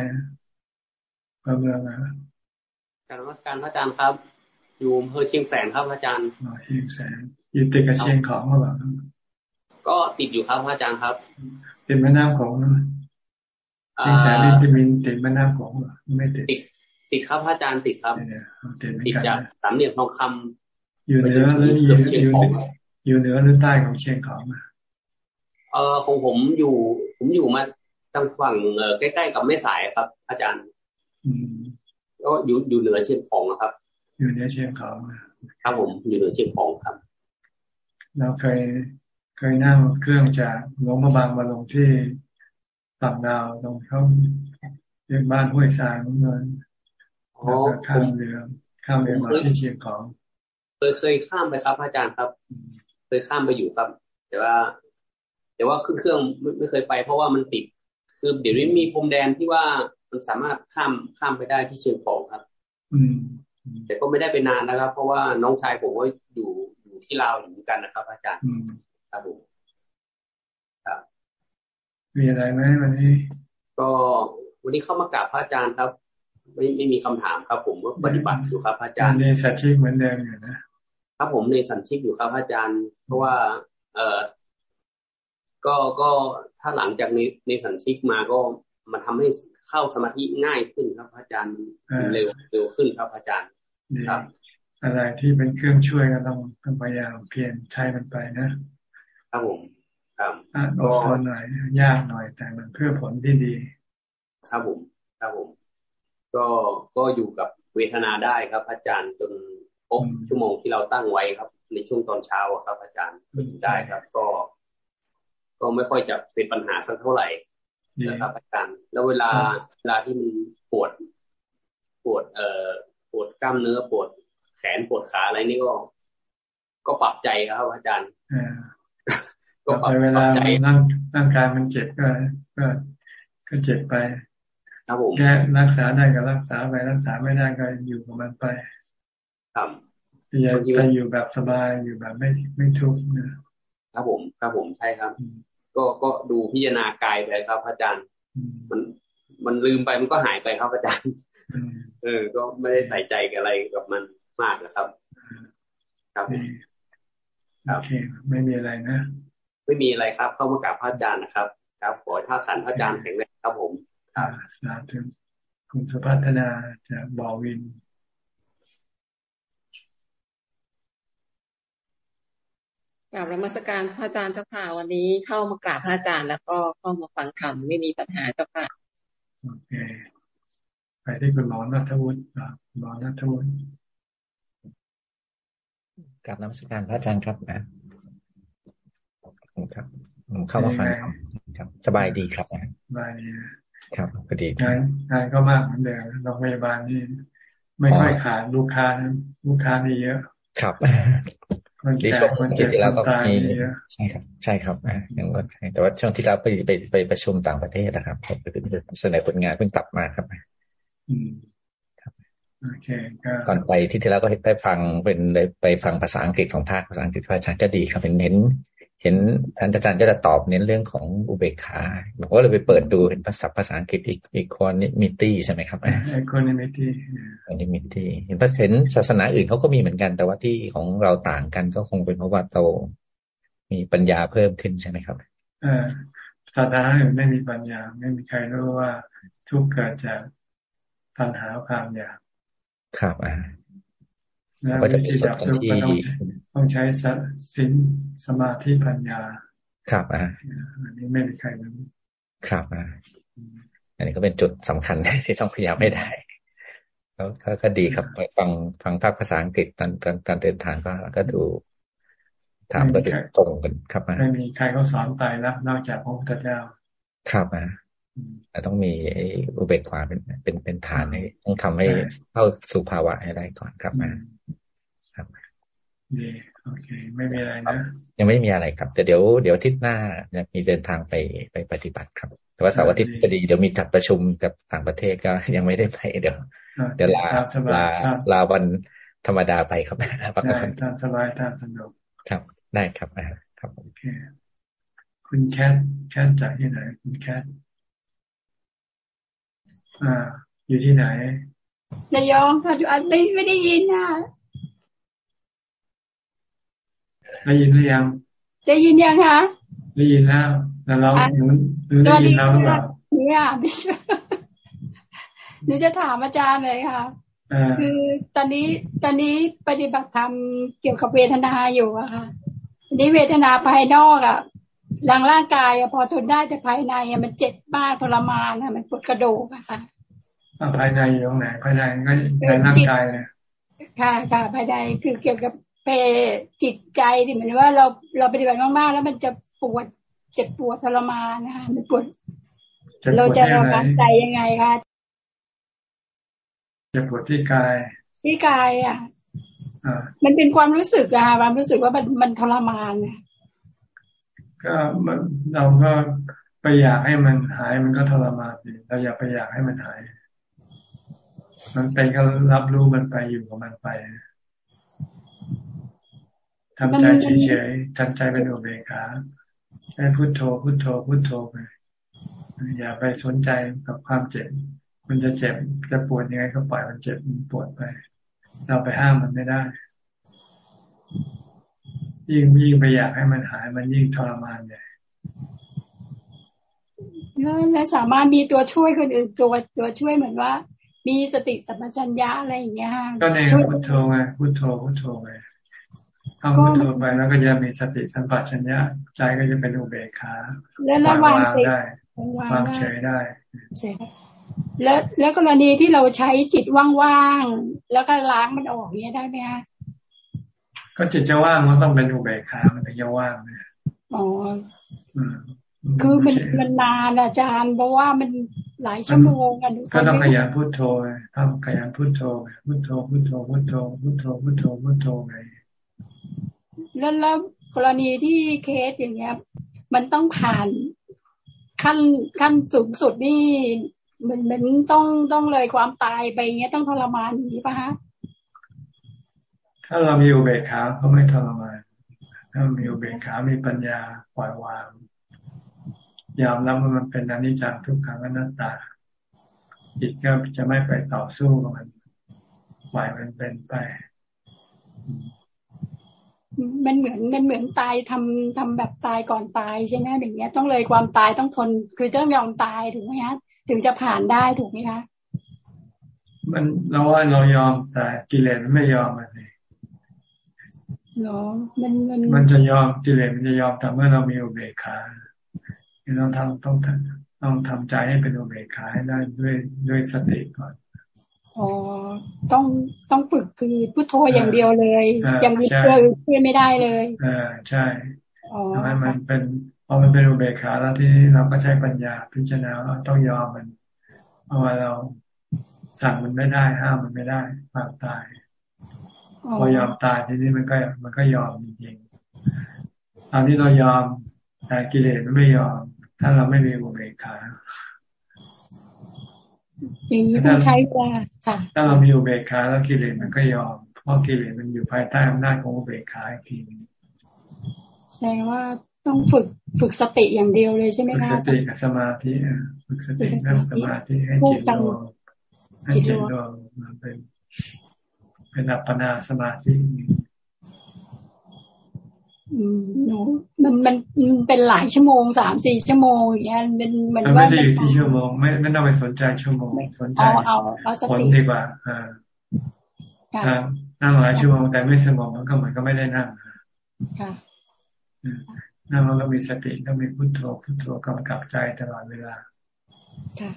อำเภอเมืองอะการนมัสการพระอาจารย์ครับ อยู่อำเภอเชียงแสนครับพระอาจารย์อ๋อเชียงแสนอยู่ติดกับเชียงของหรือเปล่าก็ติดอยู่ครับพระอาจารย์ครับติดแม่น้ำของนะเชียงแสนนี่จะมีติดแม่น้ำของหรอไม่ติดติดครับพระอาจารย์ติดครับติดจากสามเหลี่ยมทองคำอยู่เหนือหรืออยู่อยู่เหนือหรือใต้ของเชียงของ เออของผมอยู่ ผมอยู่มาทางฝั่งเออใกล้ๆกับแม่สายครับ อาจารย์ก็อยู่อยู่เหนือเชียงของนะครับ อยู่เหนือเชียงของครับผมอยู่เหนือเชียงของครับ เราเคยเคยนั่งเครื่องจากหลวงมาบางมาลงที่ต่างดาวตรงเขาเรียกบ้านห้วยทรายเงินแล้วก็ข้ามเรือข้ามเรือมาที่เชียงของเคยเคยข้ามไปครับ อาจารย์ครับ เคยข้ามไปอยู่ครับ แต่ว่า แต่ว่าขึ้นเครื่องไม่ไม่เคยไป เพราะว่ามันติด คือเดี๋ยวนี้มีพรมแดนที่ว่ามันสามารถข้ามข้ามไปได้ที่เชียงของครับ อืม แต่ก็ไม่ได้ไปนานนะครับ เพราะว่าน้องชายผมก็อยู่อยู่ที่ลาวอยู่เหมือนกันนะครับ อาจารย์ครับผมครับ มีอะไรไหมวันนี้ ก็วันนี้เข้ามากราบพระอาจารย์ครับ ไม่ไม่มีคำถามครับ ผมว่าปฏิบัติอยู่ครับอาจารย์ในสันชิกเหมือนเดิมอยู่นะครับผมในสันชิกอยู่ครับอาจารย์ เพราะว่า เออ ก็ก็ถ้าหลังจากในในสันชิกมาก็มันทำให้เข้าสมาธิง่ายขึ้นครับ อาจารย์เร็วเร็วขึ้นครับอาจารย์ครับ อะไรที่เป็นเครื่องช่วยก็ต้องต้องพยายามเพียรใช้มันไปนะครับผมครับอดทนหน่อยยากหน่อยแต่มันเพื่อผลที่ดีครับผมครับผมก็ก็อยู่กับเวทนาได้ครับ อาจารย์จนครบชั่วโมงที่เราตั้งไว้ครับ ในช่วงตอนเช้าครับ อาจารย์ได้ครับ ก็ ก็ไม่ค่อยจะเป็นปัญหาสักเท่าไหร่นะครับอาจารย์แล้วเวลาเวลาที่มันปวด ปวด เอ่อปวดกล้ามเนื้อปวดแขนปวดขาอะไรนี่ก็ ก็ปรับใจครับอาจารย์ก็ปรับเวลาร่างร่างกายมันเจ็บก็ก็ก็เจ็บไปครับผมแก้รักษาได้ก็รักษาไปรักษาไม่ได้ก็อยู่กับมันไปครับอย่าไปอยู่แบบสบายอยู่แบบไม่ไม่ทุกข์นะครับผมครับผมใช่ครับ ก็ก็ดูพิจารณากายไปครับอาจารย์ มันมันลืมไปมันก็หายไปครับอาจารย์ เออ ก็ไม่ได้ใส่ใจกับอะไรกับมันมากนะครับ ครับโอเค ไม่มีอะไรนะ ไม่มีอะไรครับ เข้ามากับพระอาจารย์นะครับ ครับขอท่าขันพระอาจารย์แข็งแรงครับผม อ่าสาธุคุณสุพัฒนาจากบอวิน กราบรมสการพระอาจารย์เจ้าค่ะวันนี้เข้ามากราบพระอาจารย์แล้วก็เข้ามาฟังธรรมไม่มีปัญหาเจ้าค่ะโอเคไปที่คุณหมอนัทวุฒิหมอนัทวุฒิกราบนมัสการพระอาจารย์ครับนะครับเข้ามาฟังครับ สบายดีครับสบายดีครับพอดีงานงานก็มากเหมือนเดิมโรงพยาบาลนี่ไม่ค่อยขาดลูกค้าลูกค้านี่เยอะ ครับ คนแก่คนเจ็บคนตายใช่ครับ ใช่ครับอ่าอย่างว่าแต่ว่าช่วงที่เราไปไปไปประชุมต่างประเทศนะครับผมไปเสนอผลงานเพิ่งกลับมาครับอืมโอเคก่อนไปที่ที่แล้วก็ได้ฟังเป็นไปฟังภาษาอังกฤษของภาคภาษาอังกฤษภาษาก็ดีครับเป็นเน้น เห็นท่านอาจารย์ก็จะตอบเน้นเรื่องของอุเบกขาบอกว่าเราไปเปิดดูเห็นภาษาภาษาอังกฤษอีกอีกคนมิตี้ใช่ไหมครับอีกคนมิตี้อันนี้มิตี้เห็นพระเห็นศาสนาอื่นเขาก็มีเหมือนกัน แต่ว่าที่ของเราต่างกันก็คงเป็นเพราะว่าโตมีปัญญาเพิ่มขึ้นใช่ไหมครับเออศาสนาอื่นไม่มีปัญญา ไม่มีใครรู้ว่าทุกเกิดจากปัญหาความอยากครับอ่าก็จะเป็นสดกันที่ต้องใช้สินสมาธิปัญญา ครับอ่าอันนี้ไม่มีใครรู้ครับอันนี้ก็เป็นจุดสำคัญที่ต้องพยายามไม่ได้ก็ก็ดีครับฟังฟังภาคภาษาอังกฤษตอนตอนตอนเดินทางก็ก็ดู ถามก็ดูตรงกันครับไม่มีใครเขาสอนตายแล้วนอกจากพระพุทธเจ้าครับอะต้องมีอุเบกขาเป็นเป็นเป็นฐานให้ต้องทำให้เข้าสู่ภาวะให้ได้ก่อนครับมาครับ ดีโอเค ไม่มีอะไรนะยังไม่มีอะไรครับ แต่เดี๋ยวเดี๋ยวทิศหน้าจะมีเดินทางไปไปปฏิบัติครับ แต่ว่าเสาร์อาทิตย์พอดีเดี๋ยวมีจัดประชุมกับต่างประเทศก็ยังไม่ได้ไปเดี๋ยวเดี๋ยวลาลาลาวันธรรมดาไปครับได้ตามสบายตามสนุกครับ ได้ครับครับโอเคคุณแคทแคทจากที่ไหนคุณแคทอ่า อยู่ที่ไหนระยองค่ะอันไม่ไม่ได้ยินนะ ได้ยินหรือยังได้ยินยังคะได้ยินแล้วแต่เราหนูหนูได้ยินแล้วหรือเปล่าเนี่ยหนูจะถามอาจารย์เลยค่ะคือตอนนี้ตอนนี้ปฏิบัติธรรมเกี่ยวกับเวทนาอยู่อะค่ะนี้เวทนาภายนอกอะหลังร่างกายอะพอทนได้แต่ภายในอะมันเจ็บมากทรมานอะมันปวดกระดูกอะค่ะภายในอยู่ตรงไหนภายในก็ในร่างกายเลยค่ะค่ะภายในคือเกี่ยวกับ เพจิตใจที่เหมือนว่าเราเราปฏิบัติมากๆ แล้วมันจะปวดเจ็บปวดทรมานนะคะมันปวด เราจะระงับใจยังไงคะจะปวดที่กายที่กายอะมันเป็นความรู้สึกอะความรู้สึกว่ามันมันทรมานก็เราก็ไปอยากให้มันหายมันก็ทรมานสิเราอย่าไปอยากให้มันหาย มันเป็นก็รับรู้มันไปอยู่กับมันไป ทำใจเฉยๆทำใจเป็นอุเบกขาให้พุโทโธพุโทโธพุโทโธไปอย่าไปสนใจกับความเจ็บ มันจะเจ็บจะปวดยังไงก็ปล่อยมันเจ็บมันปวดไป เราไปห้ามมันไม่ได้ ยิ่งยิ่งไปอยากให้มันหายมันยิ่งทรมานใหญ่แล้วสามารถมีตัวช่วยคนอื่นตัวตัวช่วยเหมือนว่า มีสติสัมปชัญญะอะไรอย่างเงี้ยก็ในพุทโธไงพุทโธพุทโธไง ทำพุทโธไปแล้วก็จะมีสติสัมปชัญญะใจก็จะเป็นอุเบกขาแล้ววางได้วางเฉยได้ใช่แล้วแล้วกรณีที่เราใช้จิตว่างๆแล้วก็ล้างมันออกเนี้ยได้ไหมคะก็จิตจะว่างมันต้องเป็นอุเบกขามันถึงจะว่างเนี่ยอ๋อคือมันมันนานอาจารย์เพราะว่ามันหลายชั่วโมงกันก็ต้องขยันพุทโธต้องขยันพุทโธพุทโธพุทโธพุทโธพุทโธพุทโธพุทโธไง แล้วแล้วกรณีที่เคสอย่างเงี้ย มันต้องผ่านขั้นขั้นสูงสุดนี่เหมือนเหมือนต้องต้องเลยความตายไปเงี้ยต้องทรมานอย่างนี้ป่ะฮะถ้าเรามีอุเบกขาก็ไม่ทรมานถ้ามีอุเบกขามีปัญญาปล่อยวางยอมรับว่ามันเป็นอนิจจังทุกขังอนัตตาจิตก็จะไม่ไปต่อสู้กับมันปล่อยมันเป็นไป มันเหมือนมันเหมือนตายทำทำแบบตายก่อนตายใช่ไหมอย่างเงี้ย ต้องเลยความตายต้องทน คือต้องยอมตายถูกไหมคะถึงจะผ่านได้ถูกไหมคะมันเราว่าเรายอมแต่กิเลสมันไม่ยอมมันเลยเนาะมันมันมันจะยอมกิเลสมันจะยอมแต่เมื่อเรามีอุเบกขาเราทำต้องต้องทำใจให้เป็นอุเบกขาให้ได้ด้วยด้วยสติก่อน อ๋อต้องต้องฝึกคือพุทโธอย่างเดียวเลยอย่างอื่นช่วยไม่ได้เลยอ่าใช่ทำให้มันเป็นพอมันเป็นอุเบกขาแล้วที่เราก็ใช้ปัญญาพิจารณาต้องยอมมันเพราะว่าเราสั่งมันไม่ได้ห้ามมันไม่ได้ความตายพอยอมตายทีนี้มันก็มันก็ยอมจริงๆตอนที่เรายอมแต่กิเลสมันไม่ยอม ถ้าเราไม่มีอุเบกขาอย่างนี้ต้องใช้ว่าค่ะ ถ้าเรามีอุเบกขาแล้วกิเลสมันก็ยอมเพราะกิเลสมันอยู่ภายใต้อำนาจของอุเบกขาอีกทีนึงแสดงว่าต้องฝึกฝึกสติอย่างเดียวเลยใช่ไหมคะฝึกสติกับสมาธิฝึกสติกับสมาธิให้จิตรวมให้จิตรวมเป็นเป็นอัปปนาสมาธิ หนูมันมันมันเป็นหลายชั่วโมงสามสี่ชั่วโมงอย่างเงี้ยมันมันว่าไม่ได้อยู่ที่ชั่วโมง ไม่ไม่ต้องไปสนใจชั่วโมงสนใจผลดีกว่าอ่านั่งหลายชั่วโมงแต่ไม่สงบมันก็เหมือนก็ไม่ได้นั่งค่ะนั่งแล้วก็มีสติต้องมีพุทโธพุทโธกำกับใจตลอดเวลาค่ะ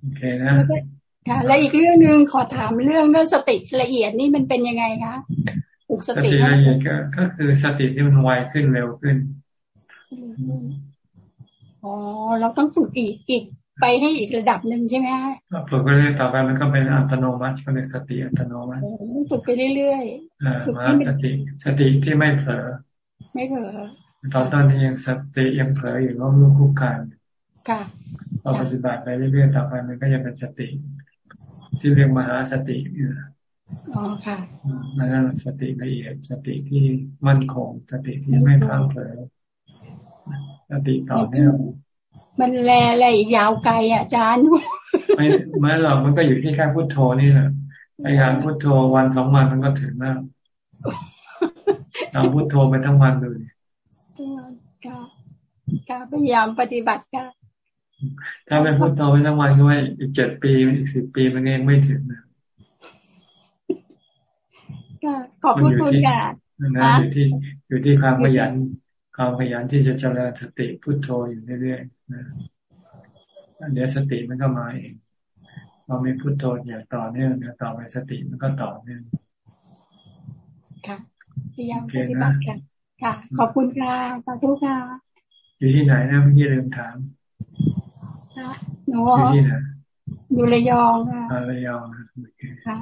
โอเคนะค่ะ และอีกเรื่องหนึ่งขอถามเรื่องเรื่องสติละเอียดนี่มันเป็นยังไงคะ ปลุกสติละเอียดก็ก็คือสติที่มันไวขึ้นเร็วขึ้นอ๋อเราต้องฝึกอีกอีกไปให้อีกระดับหนึ่งใช่ไหมคะฝึกไปเรื่อยต่อไปมันก็เป็นอัตโนมัติก็เป็นสติอัตโนมัติฝึกไปเรื่อยๆมาสติสติที่ไม่เผลอไม่เผลอตอนตอนนี้ยังสติยังเผลออยู่ร่วมรู้คุกคานค่ะพอปฏิบัติไปเรื่อยๆต่อไปมันก็จะเป็นสติ ที่เรียกมหาสติ อ๋อค่ะนั่นสติละเอียดสติที่มั่นคง สติที่ไม่พลาดเผลอสติต่อเนื่องมันแลอะไรยาวไกลอะอาจารย์ไม่ไม่หรอกมันก็อยู่ที่แค่พุทโธนี่แหละพยายามพุทโธวันสองวันมันก็ถึงแล้วทำพุทโธไปทั้งวันเลยค่ะพยายามปฏิบัติค่ะถ้าไม่พุทโธไปทั้งวันก็ไม่อีกเจ็ดปีอีกสิบปีมันเองไม่ถึงนะ ขอบคุณคุณค่ะอยู่ที่อยู่ที่ความขยัน ความขยันที่จะเจริญสติพุทโธอยู่เรื่อยๆนะเดี๋ยวสติมันก็มาเองเราไม่พุทโธอย่างต่อเนื่องเนี่ยต่อไปสติมันก็ต่อเนื่องค่ะพยายามปฏิบัติกันค่ะ ขอบคุณค่ะสาธุค่ะอยู่ที่ไหนนะเมื่อกี้ลืมถามหนูอยู่ที่ไหนอยู่ระยองค่ะระยองโอเคค่ะ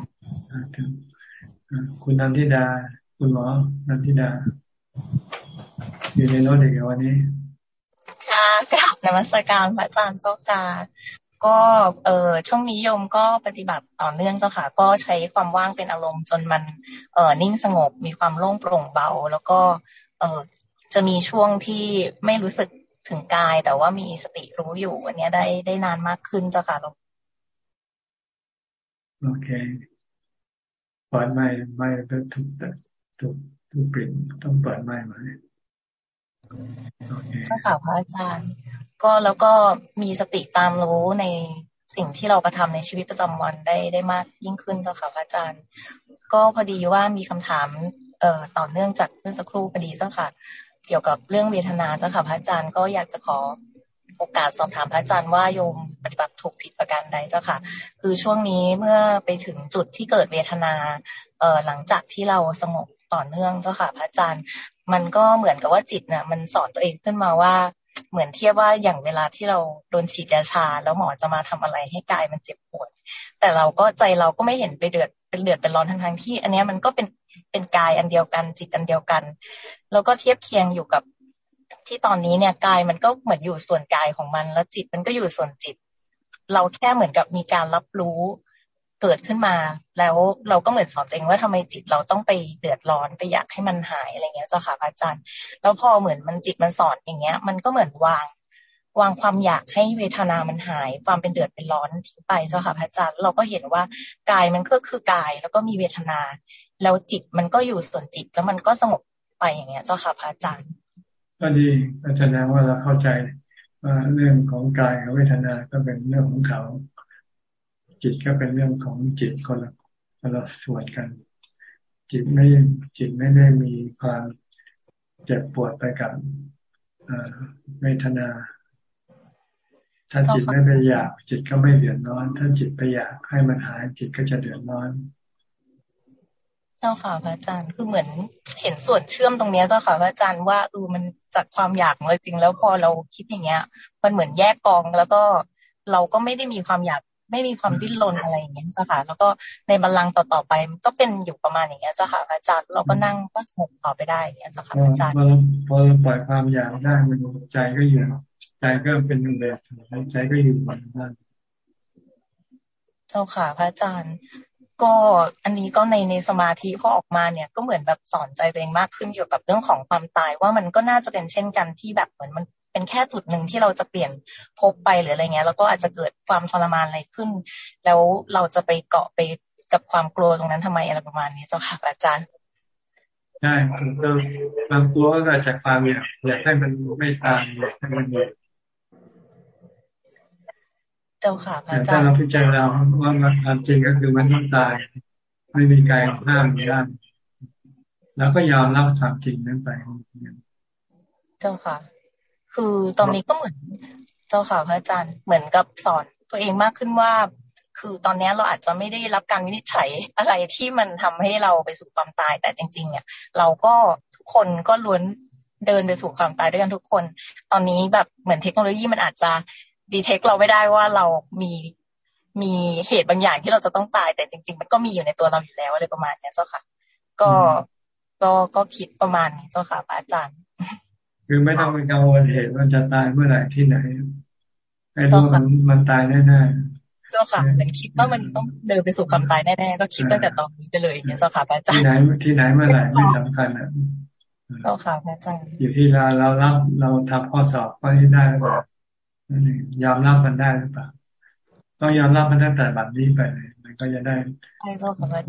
คุณนันทิดา คุณหมอนันทิดา อยู่ในรถเด็กวันนี้ ค่ะกราบนมัสการพระอาจารย์เจ้าค่ะก็เออช่วงนี้โยมก็ปฏิบัติต่อเนื่องเจ้าค่ะ ก็ใช้ความว่างเป็นอารมณ์จนมันเออนิ่งสงบมีความโล่งโปร่งเบา แล้วก็เออจะมีช่วงที่ไม่รู้สึกถึงกาย แต่ว่ามีสติรู้อยู่อันนี้ได้ได้นานมากขึ้นเจ้าค่ะโอเค ปิดไม่ไม่ทุกทุกทุกทุกปิดต้องเปิดไม่ไหมเจ้าค่ะพระอาจารย์ ก็แล้วก็มีสติตามรู้ในสิ่งที่เรากระทาในชีวิตประจำวันได้ได้มากยิ่งขึ้นเจ้าค่ะพระอาจารย์ ก็พอดีว่ามีคำถามเอ่อต่อเนื่องจากเมื่อสักครู่พอดีเจ้าค่ะ เกี่ยวกับเรื่องเวทนาเจ้าค่ะพระอาจารย์ก็อยากจะขอ โอกาสสอบถามพระอาจารย์ว่าโยมปฏิบัติถูกผิดประการใดเจ้าค่ะ คือช่วงนี้เมื่อไปถึงจุดที่เกิดเวทนาเอ่อหลังจากที่เราสงบต่อเนื่องเจ้าค่ะ พระอาจารย์ มันก็เหมือนกับว่าจิตเนี่ยมันสอนตัวเองขึ้นมาว่าเหมือนเทียบว่าอย่างเวลาที่เราโดนฉีดยาชา แล้วหมอจะมาทำอะไรให้กายมันเจ็บปวด แต่เราก็ใจเราก็ไม่เห็นไปเดือดเป็นเดือดเป็นร้อนทั้งทั้งที่ อันนี้มันก็เป็นเป็นกายอันเดียวกันจิตอันเดียวกัน แล้วก็เทียบเคียงอยู่กับ ที่ตอนนี้เนี่ยกายมันก็เหมือนอยู่ส่วนกายของมัน แล้วจิตมันก็อยู่ส่วนจิต เราแค่เหมือนกับมีการรับรู้เกิดขึ้นมา แล้วเราก็เหมือนสอนเองว่าทำไมจิตเราต้องไปเดือดร้อนไปอยากให้มันหายอะไรเงี้ยเจ้าค่ะอาจารย์ แล้วพอเหมือนมันจิตมันสอนอย่างเงี้ย มันก็เหมือนวาง วางความอยากให้เวทนามันหาย ความเป็นเดือดเป็นร้อนทิ้งไปเจ้าค่ะพระอาจารย์เราก็เห็นว่ากายมันก็คือกายแล้วก็มีเวทนา แล้วจิตมันก็อยู่ส่วนจิตแล้วมันก็สงบไปอย่างเงี้ยเจ้าค่ะพระอาจารย์ ก็ดีแสดงว่าเราเข้าใจว่าเรื่องของกายกับเวทนา ก็เป็นเรื่องของเขา จิตก็เป็นเรื่องของจิตคนละคนละส่วนกัน จิตไม่จิตไม่ได้มีความเจ็บปวดไปกับเวทนา ถ้าจิตไม่ไปอยาก จิตก็ไม่เดือดร้อน ถ้าจิตไปอยากให้มันหายจิตก็จะเดือดร้อน จ้าค่ะพระอาจารย์คือเหมือนเห็นส่วนเชื่อมตรงนี้เจ้าค่ะพระอาจารย์ว่าเออมันจากความอยากเลยจริง แล้วพอเราคิดอย่างเงี้ย มันเหมือนแยกกองแล้วก็เราก็ไม่ได้มีความอยากไม่มีความดิ้นรนอะไรอย่างเงี้ยเจ้าค่ะ แล้วก็ในบัลลังก์ต่อๆไปก็เป็นอยู่ประมาณอย่างเงี้ยเจ้าค่ะพระอาจารย์เราก็นั่งก็สงบต่อไปได้อย่างเงี้ยเจ้าค่ะพระอาจารย์พอเราปล่อยความอยากได้มันใจก็อยู่ใจก็เป็นแบบใจก็อยู่เหมือนกันเจ้าค่ะพระอาจารย์ ก็อันนี้ก็ในในสมาธิพอออกมาเนี่ยก็เหมือนแบบสอนใจตัวเองมากขึ้นเกี่ยวกับเรื่องของความตาย ว่ามันก็น่าจะเป็นเช่นกันที่แบบเหมือนมันเป็นแค่จุดหนึ่งที่เราจะเปลี่ยนพบไปหรืออะไรเงี้ย แล้วก็อาจจะเกิดความทรมานอะไรขึ้น แล้วเราจะไปเกาะไปกับความกลัวตรงนั้นทำไมอะไรประมาณนี้เจ้าค่ะอาจารย์ใช่ถูกต้องความกลัวก็เกิดจากความอยากอยากให้มันไม่ตายอยากให้มัน อยู่จ้าค่ะแต่ถ้าเราพิจารณาว่ามันความจริงก็คือมันต้องตาย ไม่มีการห้ามได้แล้วก็ยอมรับความจริงนั้นไปเจ้าค่ะ คือตอนนี้ก็เหมือน เจ้าค่ะพระอาจารย์เหมือนกับสอนตัวเองมากขึ้นว่า คือตอนนี้เราอาจจะไม่ได้รับการวินิจฉัยอะไรที่มันทำให้เราไปสู่ความตาย แต่จริง ๆ เนี่ย เราก็ทุกคนก็ล้วนเดินไปสู่ความตายด้วยกันทุกคน ตอนนี้แบบเหมือนเทคโนโลยีมันอาจจะ ดีเทคเราไม่ได้ว่าเรามีมีเหตุบางอย่างที่เราจะต้องตายแต่จริง ๆ มันก็มีอยู่ในตัวเราอยู่แล้วอะไรประมาณนี้เจ้าค่ะ ก็ก็ก็คิดประมาณนี้เจ้าค่ะอาจารย์คือไม่ต้องไปกังวลเหตุว่าจะตายเมื่อไหร่ที่ไหนไอ้รู้มันมันตายแน่ๆเจ้าค่ะแต่คิดว่ามันต้องเดินไปสู่ความตายแน่ๆก็คิดตั้งแต่ตอนนี้ไปเลยเนี่ยเจ้าค่ะอาจารย์ที่ไหนที่ไหนเมื่อไหร่ไม่สำคัญอะเจ้าค่ะอาจารย์อยู่ที่เราเรารับเราทำข้อสอบข้อที่ได้หรือเปล่า ยอมรับมันได้หรือเปล่าต้องยอมรับมันตั้งแต่บัดนี้ไปเลยมันก็จะได้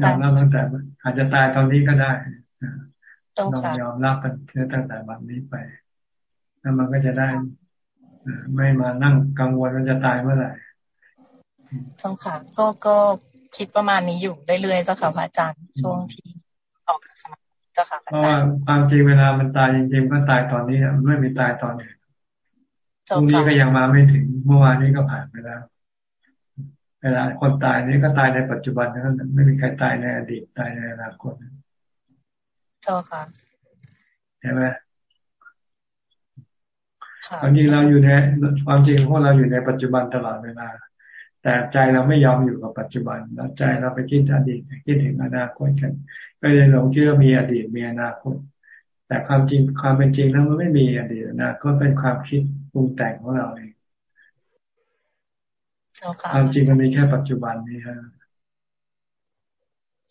ยอมรับตั้งแต่อาจจะตายตอนนี้ก็ได้ต้องยอมรับกันตั้งแต่บัดนี้ไปแล้วมันก็จะได้ไม่มานั่งกังวลว่าจะตายเมื่อไหร่เจ้าค่ะก็ก็คิดประมาณนี้อยู่เรื่อยๆเจ้าค่ะพระอาจารย์ช่วงที่ออกจากสมาธิเจ้าค่ะเพราะว่าความจริงเวลามันตายจริงๆก็ตายตอนนี้ไม่มีตายตอนอื่น พรุ่งนี้ก็ยังมาไม่ถึงเมื่อวานนี้ก็ผ่านไปแล้ว เวลาคนตายนี่ก็ตายในปัจจุบันนั้นไม่มีใครตายในอดีตตายในอนาคตเจ้าค่ะใช่ไหมความจริงเราอยู่ในความจริงพวกเราอยู่ในปัจจุบันตลอดเวลาแต่ใจเราไม่ยอมอยู่กับปัจจุบันแล้วใจเราไปคิดอดีตคิดถึงอนาคตกัน ก็เลยหลงคิดว่ามีอดีตมีอนาคต แต่ความจริงความเป็นจริงแล้วมันไม่มีอดีตอนาคตเป็นความคิด ปรุงแต่งของเราเองความจริงมันมีแค่ปัจจุบันนี้ฮะ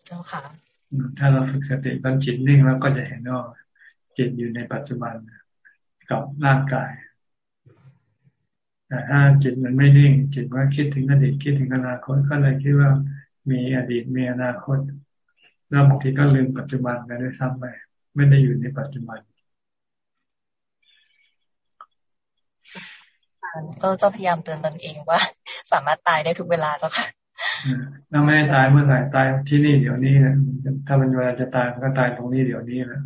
เจ้าค่ะ ถ้าเราฝึกสติตอนจิตนิ่งแล้วก็จะเห็นว่าจิตอยู่ในปัจจุบันกับร่างกาย แต่ถ้าจิตมันไม่นิ่ง จิตว่าคิดถึงอดีตคิดถึงอนาคตก็เลยคิดว่ามีอดีตมีอนาคตแล้วบางทีก็ลืมปัจจุบันไปด้วยซ้ำไปไม่ได้อยู่ในปัจจุบัน ก็จะพยายามเตือนตนเองว่า สามารถตายได้ทุกเวลาเจ้าค่ะถ้าไม่ตายเมื่อไหร่ตายที่นี่เดี๋ยวนี้นะถ้ามันเวลาจะตายมันก็ตายตรงนี้เดี๋ยวนี้นะ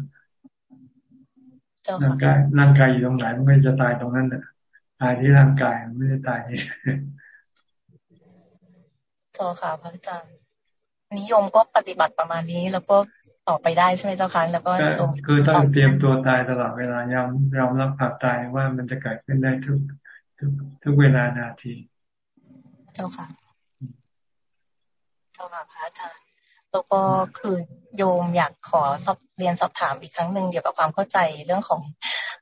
ร่างกายร่างกายอยู่ตรงไหนมันก็จะตายตรงนั้นแหละตายที่ร่างกายไม่ได้ตายที่เจ้าค่ะพระอาจารย์นิยมก็ปฏิบัติประมาณนี้ แล้วก็ต่อไปได้ใช่ไหมเจ้าค่ะแล้วก็ตรงคือต้องเตรียมตัวตายตลอดเวลายอมยอมรับความตายว่ามันจะเกิดขึ้นได้ทุก ทุกทุกเวลานาที เจ้าค่ะ เจ้าค่ะพระอาจารย์แล้วก็คือโยมอยากขอสอบเรียนสอบถามอีกครั้งหนึ่งเกี่ยวกับความเข้าใจเรื่องของ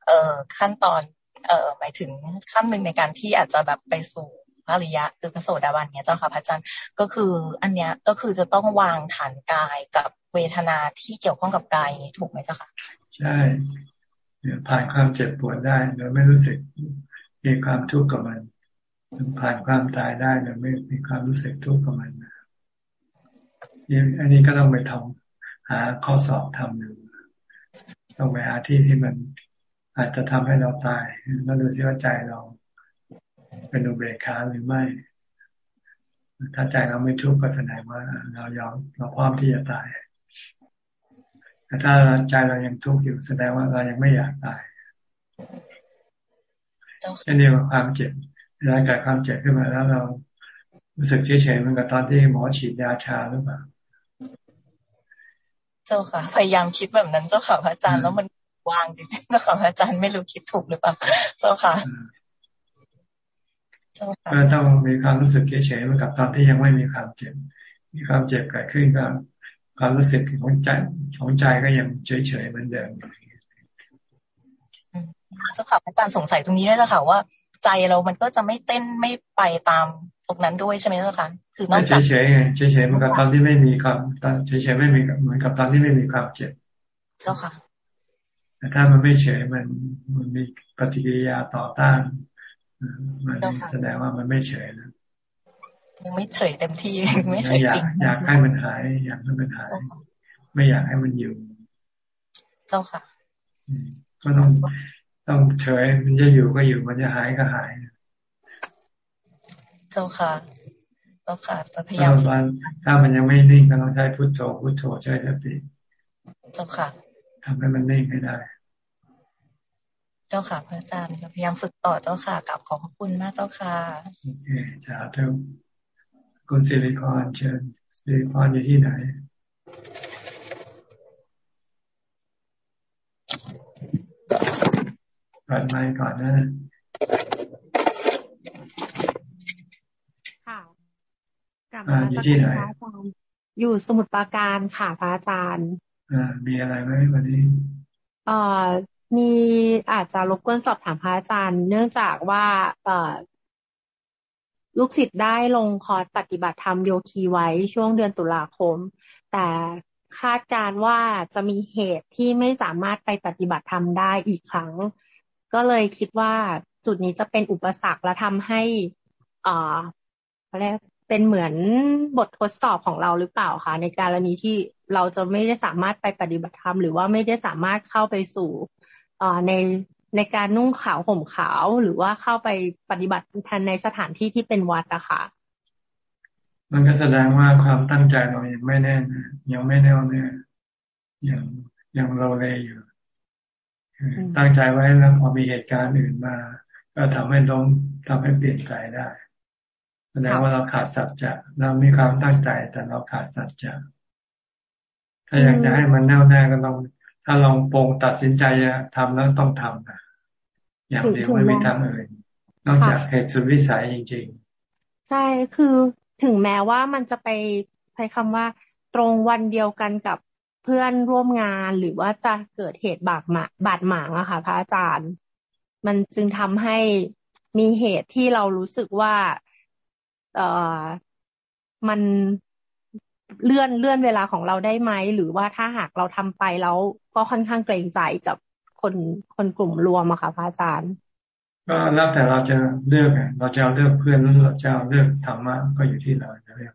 เอ่อขั้นตอน เอ่อหมายถึงขั้นหนึ่งในการที่อาจจะแบบไปสู่พระริยะคือพระโสดาบันเนี่ยเจ้าค่ะพระอาจารย์ก็คืออันเนี้ยก็คือจะต้องวางฐานกายกับเวทนาที่เกี่ยวข้องกับกายถูกไหมเจ้าค่ะ ใช่ผ่านความเจ็บปวดได้โดยไม่รู้สึก มีความทุกข์กับมันผ่านความตายได้โดยไม่มีความรู้สึกทุกข์กับมันนี่อันนี้ก็ต้องไปทำหาข้อสอบทำอยู่ต้องไปหาที่ที่มันอาจจะทำให้เราตายแล้วดูที่ว่าใจเรา เป็นอุเบกขาหรือไม่ ถ้าใจเราไม่ทุกข์ก็แสดงว่า เรายอมเราพร้อมที่จะตายแต่ถ้าใจเรายังทุกข์อยู่แสดงว่าเรายังไม่อยากตาย เช่นเดียวกับความเจ็บเวลาเกิดความเจ็บขึ้นมาแล้วเรารู้สึกเฉยๆเหมือนกับตอนที่หมอฉีดยาชาหรือเปล่าเจ้าค่ะ พยายามคิดแบบนั้นเจ้าค่ะพระอาจารย์แล้วมันวางจริงๆเจ้าค่ะพระอาจารย์ไม่รู้คิดถูกหรือเปล่าเจ้าค่ะก็ต้องมีความรู้สึกเฉยๆเหมือนกับตอนที่ยังไม่มีความเจ็บ มีความเจ็บเกิดขึ้นก็ความรู้สึกของใจของใจก็ยังเฉยๆเหมือนเดิม เจ้าค่ะอาจารย์สงสัยตรงนี้ด้วยนะค่ะว่าใจเรามันก็จะไม่เต้นไม่ไปตามตรงนั้นด้วยใช่ไหมเจ้าค่ะคือนอกจากเฉยๆเฉยๆเหมือนกับตอนที่ไม่มีความเฉยๆไม่มีเหมือนกับตอนที่ไม่มีความเจ็บเจ้าค่ะแต่ถ้ามันไม่เฉยมันมันมีปฏิกิริยาต่อต้านมันแสดงว่ามันไม่เฉยนะยังไม่เฉยเต็มที่ไม่เฉยจริงอยากให้มันหายอยากให้มันหาย ไม่อยากให้มันอยู่ เจ้าค่ะก็ต้อง ต้องเฉยมันจะอยู่ก็อยู่มันจะหายก็หาย เจ้าค่ะเจ้าค่ะจะพยายามถ้ามันยังไม่นิ่งก็ต้องใช้พุทโธพุทโธใช้สติเจ้าค่ะทำให้มันนิ่งให้ได้ เจ้าค่ะพระอาจารย์พยายามฝึกต่อเจ้าค่ะกับขอบพระคุณมากเจ้าค่ะโอเคจ้าเท่าคุณสิริพรเชิญสิริพรอยู่ที่ไหน เปิดไมค์ก่อนนะค่ะกลับมาอยู่ที่ไหนอยู่สมุทรปราการค่ะพระอาจารย์อ่ามีอะไรไหมวันนี้เอ่อมีอาจจะรบกวนสอบถามพระอาจารย์ เนื่องจากว่า เอ่อลูกศิษย์ได้ลงคอร์สปฏิบัติธรรมโยคีไว้ช่วงเดือนตุลาคม แต่คาดการว่าจะมีเหตุที่ไม่สามารถไปปฏิบัติธรรมได้อีกครั้ง ก็เลยคิดว่าจุดนี้จะเป็นอุปสรรคและทำให้อ่าอะไรเป็นเหมือนบททดสอบของเราหรือเปล่าคะในการณีที่เราจะไม่ได้สามารถไปปฏิบัติธรรมหรือว่าไม่ได้สามารถเข้าไปสู่ในในการนุ่งขาวห่มขาวหรือว่าเข้าไปปฏิบัติทนในสถานที่ที่เป็นวัดอะค่ะมันก็แสดงว่าความตั้งใจเรายังไม่แน่นะยังไม่แน่วแน่ยังยังเราเลยอยู่ ตั้งใจไว้แล้วพอมีเหตุการณ์อื่นมา ก็ทำให้ล้มทำให้เปลี่ยนใจได้แสดงว่าเราขาดสัจจะเรามีความตั้งใจแต่เราขาดสัจจะถ้าอยากจะให้มันแน่วแน่ก็ต้อง ถ้าลองโปรงตัดสินใจทำแล้วต้องทำนะอย่างเดียวไม่มีทางอื่นนอกจากเหตุสุดวิสัยจริง ๆ ใช่คือถึงแม้ว่ามันจะไปใช้คำว่าตรงวันเดียวกันกับ เพื่อนร่วมงานหรือว่าจะเกิดเหตุบาดหมางบาดหมางอะค่ะ พระอาจารย์ มันจึงทำให้มีเหตุที่เรารู้สึกว่า เออมันเลื่อนเลื่อนเวลาของเราได้ไหม หรือว่าถ้าหากเราทำไปแล้วก็ค่อนข้างเกรงใจกับคนคนกลุ่มรวมอะค่ะพระอาจารย์ ก็แล้วแต่เราจะเลือกเราจะเลือกเพื่อนหรือเราจะเลือกธรรมะก็อยู่ที่เราจะเลือก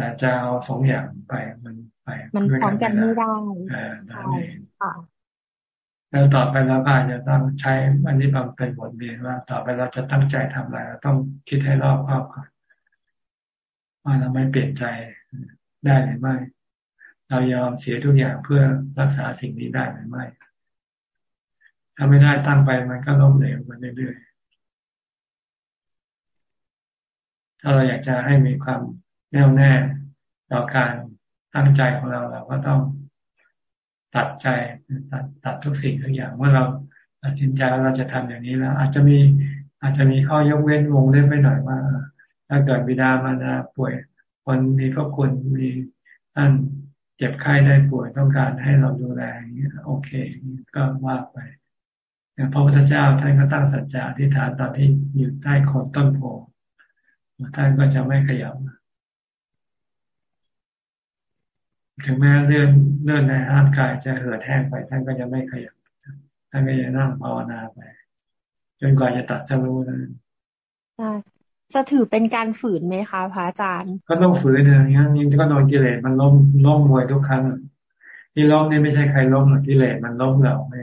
แต่จะเอาสองอย่างไปมันไปมันพร้อมกันไม่ได้อ่านั่นเองแล้วต่อไปเราก็อาจจะต้องใช้อันนี้เป็นบทเรียนว่า ต่อไปเราจะตั้งใจทำอะไรเราต้องคิดให้รอบคอบก่อนว่าเราไม่เปลี่ยนใจได้หรือไม่ เรายอมเสียทุกอย่างเพื่อรักษาสิ่งนี้ได้หรือไม่ ถ้าไม่ได้ตั้งไปมันก็ล้มเหลวไปเรื่อยๆถ้าเราอยากจะให้มีความ แน่วแน่ต่อการตั้งใจของเราเราก็ต้องตัดใจตัดตัดทุกสิ่งทุกอย่างเมื่อเราตัดสินใจว่าเราจะทำอย่างนี้แล้ว อาจจะมีอาจจะมีข้อยกเว้นวงเล็บไปหน่อยว่าถ้าเกิดบิดามารดาป่วยคนมีพระคุณมีท่านเจ็บไข้ได้ป่วยต้องการให้เราดูแลอย่างนี้โอเคก็ว่าไปพระพุทธเจ้าท่านก็ตั้งสัจจะที่ฐานตอนที่อยู่ใต้โคนต้นโพท่านก็จะไม่ขยับ ถึงแม้เลื่อนเลื่อนในร่างกายจะเหือดแห้งไป ท่านก็จะไม่ขยับท่านก็จะนั่งภาวนาไป จนกว่าจะตัดสรู้นะใช่จะถือเป็นการฝืนไหมคะพระอาจารย์ ก็ต้องฝืนนะอย่างนี้ก็โดนกิเลสมันล้มล้มมวยทุกครั้งที่ล้มนี่ไม่ใช่ใครล้มหรอกกิเลสมันล้มเราไม่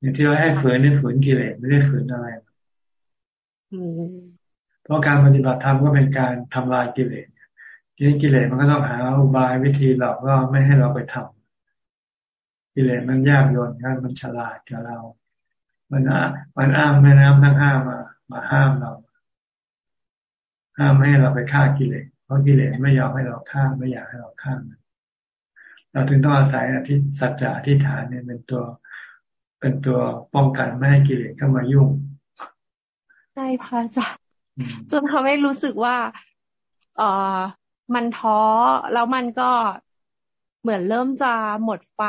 อย่างที่เราให้ฝืนนี่ฝืนกิเลสไม่ได้ฝืนอะไรเพราะการปฏิบัติธรรมก็เป็นการทำลายกิเลสทีนี้ กิเลสมันก็ต้องหาอุบายวิธีหลอกล่อไม่ให้เราไปทำกิเลสมันยากโยนกันมันฉลาดกับเรา มันอ่มันอ้างแม่น้ำทั้งห้ามา มาห้ามเรา ห้ามไม่ให้เราไปฆ่ากิเลสเพราะกิเลสไม่ยอมให้เราฆ่าไม่อยากให้เราฆ่ามันเราถึงต้องอาศัยอธิสัจจะอธิษฐานเนี่ยเป็นตัวเป็นตัวป้องกันไม่ให้กิเลสเข้ามายุ่งใช่พระอาจารย์จนทำให้รู้สึกว่าเออ มันท้อแล้วมันก็เหมือนเริ่มจะหมดไฟ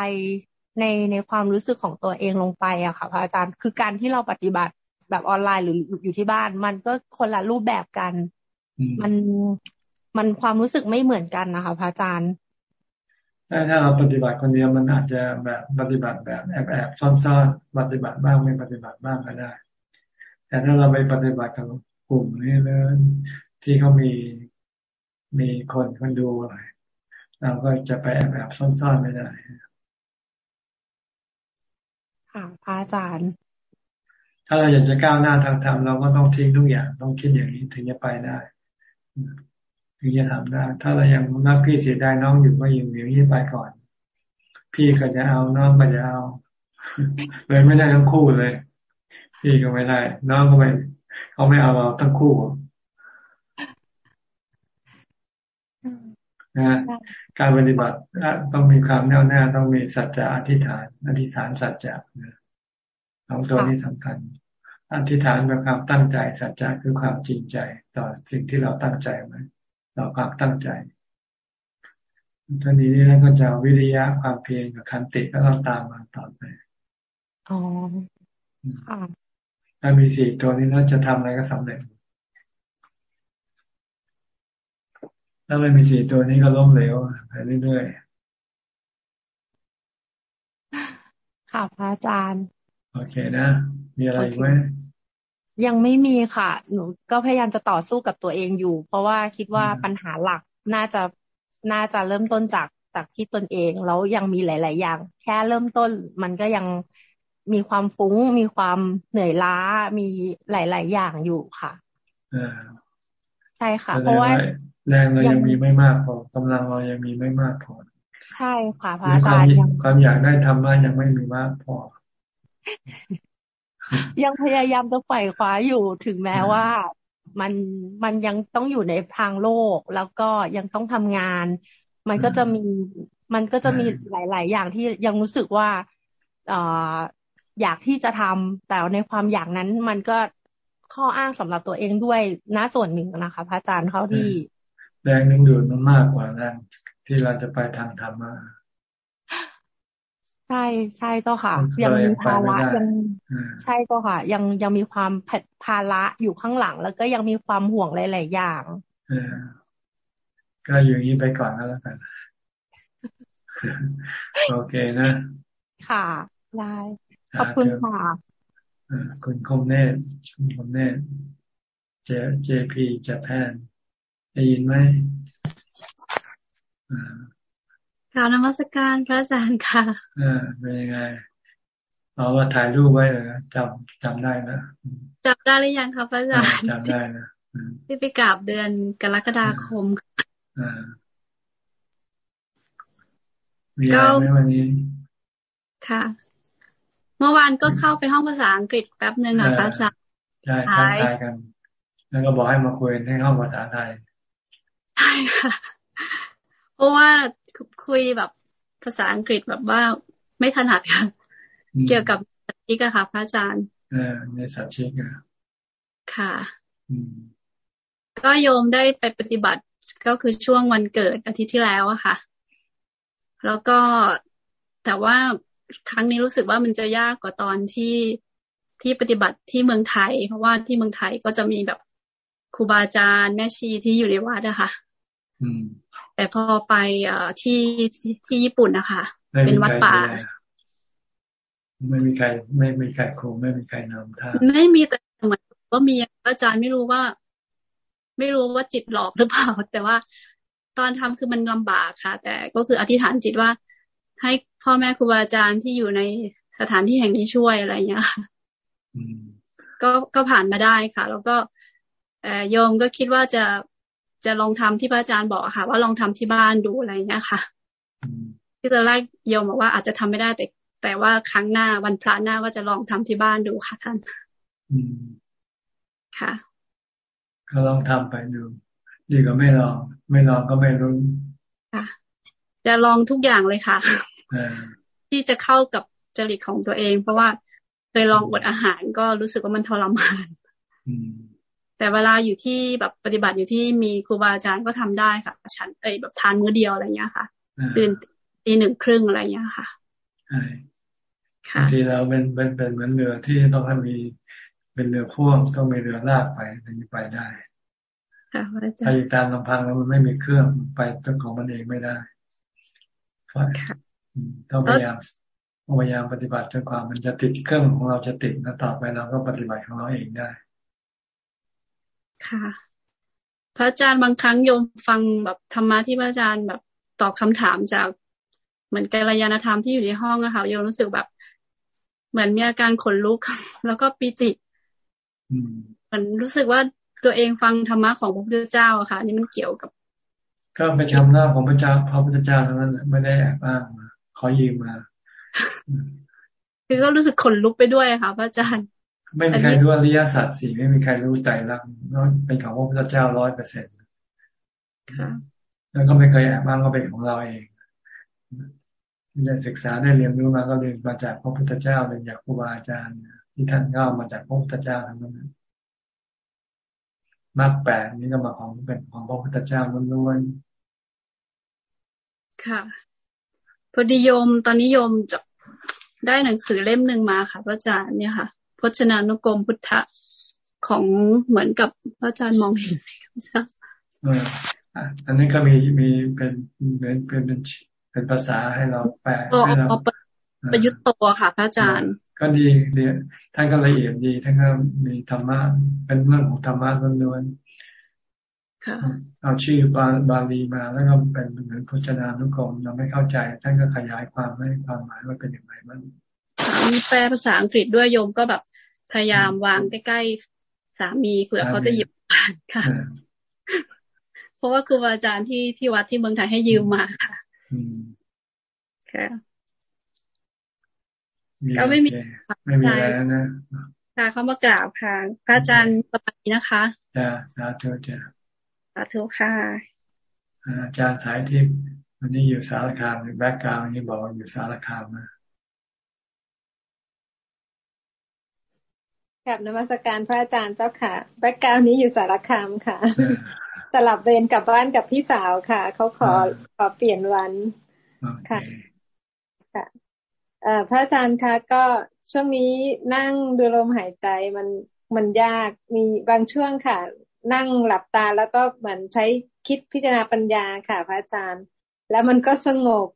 ในในความรู้สึกของตัวเองลงไปอะค่ะพระอาจารย์คือการที่เราปฏิบัติแบบออนไลน์หรืออยู่ที่บ้าน มันก็คนละรูปแบบกัน มันมันความรู้สึกไม่เหมือนกันนะคะพระอาจารย์ถ้าเราปฏิบัติคนเดียวมันอาจจะแบบปฏิบัติแบบแอบแอบซ่อนๆปฏิบัติบ้างไม่ปฏิบัติบ้างก็ได้ แต่ถ้าเราไปปฏิบัติกับกลุ่มนี้เลยที่เขามี มีคนคนดูอะไรเราก็จะไปแอบแอบซ่อนๆไม่ได้ค่ะพระอาจารย์ ถ้าเราอยากจะก้าวหน้าทางธรรมเราก็ต้องทิ้งทุกอย่าง ต้องคิดอย่างนี้ถึงจะไปได้ ถึงจะทำได้ ถ้าเรายังนับพี่เสียดายน้องอยู่ก็อยู่อย่างนี้ไปก่อน พี่ก็จะเอาน้องก็จะเอา เลยไม่ได้ทั้งคู่เลย พี่ก็ไม่ได้ น้องก็ไม่เขาไม่เอาเราทั้งคู่ นะการปฏิบัติต้องมีความแน่วแน่ต้องมีสัจจะอธิษฐาน อธิษฐานสัจจะสองตัวนี้สำคัญ อธิษฐานเป็นความตั้งใจสัจจะคือความจริงใจ ต่อสิ่งที่เราตั้งใจไว้ต่อความตั้งใจท่านี้แล้วก็จะวิริยะความเพียรกับคันติก็ต้องตามมาต่อไปอ๋อค่ะถ้ามีสี่ตัวนี้แล้วจะทำอะไรก็สำเร็จ ถ้าไม่มีสี่ตัวนี้ก็ล้มเหลวไปเรื่อยๆ ค่ะพระอาจารย์ โอเคนะ มีอะไรไหมยังไม่มีค่ะ หนูก็พยายามจะต่อสู้กับตัวเองอยู่ เพราะว่าคิดว่าปัญหาหลักน่าจะน่าจะเริ่มต้นจากจากที่ตนเอง แล้วยังมีหลาย ๆ อย่าง แค่เริ่มต้นมันก็ยังมีความฟุ้ง มีความเหนื่อยล้ามีหลาย ๆ อย่างอยู่ค่ะใช่ค่ะ เพราะว่า แรงเรายังมีไม่มากพอกำลังเรายังมีไม่มากพอใช่ค่ะพระอาจารย์ความอยากได้ทำมายังไม่มีมากพอ ยังพยายามจะไฝ่คว้าอยู่ถึงแม้ว่ามันมันยังต้องอยู่ในทางโลกแล้วก็ยังต้องทำงาน มันก็จะมีมันก็จะมีหลาย ๆ อย่างที่ยังรู้สึกว่าเอออยากที่จะทำแต่ในความอยากนั้นมันก็ข้ออ้างสำหรับตัวเองด้วยนะส่วนหนึ่งนะคะ พระอาจารย์เขาที่ แรงนึงดูดมันมากกว่าแรงที่เราจะไปทางธรรมะใช่ใช่เจ้าค่ะ ยังมีภาระยังใช่เจ้าค่ะ ยังยังมีความภาระอยู่ข้างหลัง แล้วก็ยังมีความห่วงหลายๆอย่างก็อยู่นี้ไปก่อนแล้วกันโอเคนะ ค่ะได้ขอบคุณค่ะคุณคมเนตคุณคมเนตเจเจพีจะแพน ได้ยินไหมกล่าวนมัสการพระอาจารย์ค่ะอ่าเป็นยังไงเอาว่าถ่ายรูปไว้เลยจำจำได้นะจำได้หรือยังคะพระอาจารย์จำได้นะที่ไปกราบเดือนกรกฎาคมอ่ามีอะไรไหมวันนี้ค่ะ เมื่อวานก็เข้าไปห้องภาษาอังกฤษแป๊บหนึ่งอะพระอาจารย์ใช่ทักทายกัน แล้วก็บอกให้มาคุยให้ห้องภาษาไทย ใช่ค่ะเพราะว่าคุยแบบภาษาอังกฤษแบบว่าไม่ถนัดค่ะ เกี่ยวกับสัตชิกค่ะ พระอาจารย์เออในสัตชิกอะค่ะก็โยมได้ไปปฏิบัติก็คือช่วงวันเกิดอาทิตย์ที่แล้วอะค่ะ แล้วก็แต่ว่าครั้งนี้รู้สึกว่ามันจะยากกว่าตอนที่ที่ปฏิบัติที่เมืองไทย เพราะว่าที่เมืองไทยก็จะมีแบบครูบาอาจารย์แม่ชีที่อยู่ในวัดอะค่ะ แต่พอไปเอ่อที่ที่ญี่ปุ่นนะคะเป็นวัดป่า ไม่มีใคร ไม่มีใครครูไม่มีใครนำทางไม่มีแต่เหมือนว่ามีอาจารย์ไม่รู้ว่า ไม่รู้ว่าจิตหลอกหรือเปล่า แต่ว่าตอนทำคือมันลำบากค่ะ แต่ก็คืออธิษฐานจิตว่า ให้พ่อแม่ครูบาอาจารย์ที่อยู่ในสถานที่แห่งนี้ช่วยอะไรอย่างเงี้ยค่ะก็ก็ผ่านมาได้ค่ะ แล้วก็โยมก็คิดว่าจะ จะลองทำที่พระอาจารย์บอกค่ะ ว่าลองทำที่บ้านดูอะไรเงี้ยค่ะที่ตอนแรกโยมบอกว่าอาจจะทำไม่ได้แต่ แต่ว่าครั้งหน้าวันพระหน้าว่าจะลองทำที่บ้านดูค่ะท่านค่ะก็ลองทำไปดูดีก็ไม่ลอง ไม่ลองก็ไม่รู้ค่ะ จะลองทุกอย่างเลยค่ะที่จะเข้ากับจริตของตัวเอง เพราะว่าเคยลองอดอาหารก็รู้สึกว่ามันทรมาน แต่เวลาอยู่ที่แบบปฏิบัติอยู่ที่มีครูบาอาจารย์ก็ทำได้ค่ะฉันเอ้แบบทานมื้อเดียวอะไรเงี้ยค่ะ ตื่นตีหนึ่งครึ่งอะไรเงี้ยค่ะใช่ค่ะทีเราเป็นเป็นเป็นเหมือนเรือที่ต้องให้มีเป็นเรือพ่วงต้องมีเรือลากไปถึงจะไปได้ถ้าอยู่ตามลำพังแล้วมันไม่มีเครื่องไปเป็นของมันเองไม่ได้ต้องพยายามพยายามปฏิบัติจนกว่ามันจะติดเครื่องของเราจะติดแล้วต่อไปเราก็ปฏิบัติของเราเองได้ ค่ะ พระอาจารย์บางครั้งโยมฟังแบบธรรมะที่พระอาจารย์แบบตอบคำถามจากเหมือนกัลยาณธรรมที่อยู่ในห้องอะค่ะโยมรู้สึกแบบ เหมือนมีอาการขนลุก แล้วก็ปิติเหมือนรู้สึกว่าตัวเองฟังธรรมะของพระพุทธเจ้าอะค่ะนี่มันเกี่ยวกับ ก็เป็นคำหน้าของพระเจ้าพระพุทธเจ้าเท่านั้นไม่ได้แอบอ้างขอยืมมาคือก็รู้สึกขนลุกไปด้วยค่ะพระอาจารย์ ไม่มีใครรู้อริยสัจสี่ไม่มีใครรู้ใจรักเป็นของพระพุทธเจ้าร้อยเปอร์เซ็นต์แล้วก็ไม่เคยแอบอ้างว่าเป็นของเราเองได้ศึกษาได้เรียนรู้มาก็เรียนมาจากพระพุทธเจ้าเรียนจากครูบาอาจารย์ ที่ท่านก็มาจากพระพุทธเจ้าทั้งนั้นมรรคแปดนี่ก็มาของเป็นของพระพุทธเจ้าล้วนๆค่ะพอดีโยมตอนนี้โยมได้หนังสือเล่มหนึ่งมาค่ะพระอาจารย์เนี่ยค่ะ พจนานุกรมพุทธะของเหมือนกับพระอาจารย์มองเห็นไหมครับอันนี้ก็มีมีเป็นเป็นเป็นเป็นเป็นภาษาให้เราแปลให้เราประยุทธ์ตัวค่ะพระอาจารย์ ก็ดีเดียท่านก็ละเอียดดีท่านก็มีธรรมะเป็นเรื่องของธรรมะล้วนๆเอาชื่อบาบาลีมาแล้วก็เป็นเหมือนพจนานุกรมเราไม่เข้าใจ ท่านก็ขยายความให้ความหมายว่าเป็นอย่างไรบ้าง มีแปลภาษาอังกฤษด้วยโยมก็แบบพยายามวางใกล้ๆสามีเผื่อเขาจะหยิบอ่านค่ะ เพราะว่าครูอาจารย์ที่ที่วัดที่เมืองไทยให้ยืมมาค่ะค่ะก็ไม่มีไม่มีอะไรแล้วนะค่ะเขามากราบค่ะ พระอาจารย์สบายนะคะจ้าสาธุจ้าสาธุค่ะอาจารย์สายทิพย์วันนี้อยู่สารคาม background นี่บอกอยู่สารคามนะ กราบนมัสการพระอาจารย์เจ้าค่ะ background นี้อยู่สารคามค่ะ สลับเวรกลับบ้านกับพี่สาวค่ะ เขาขอขอเปลี่ยนวันค่ะค่ะพระอาจารย์คะก็ช่วงนี้นั่งดูลมหายใจมันมันยากมีบางช่วงค่ะ นั่งหลับตาแล้วก็เหมือนใช้คิดพิจารณาปัญญาค่ะ พระอาจารย์ แล้วมันก็สงบ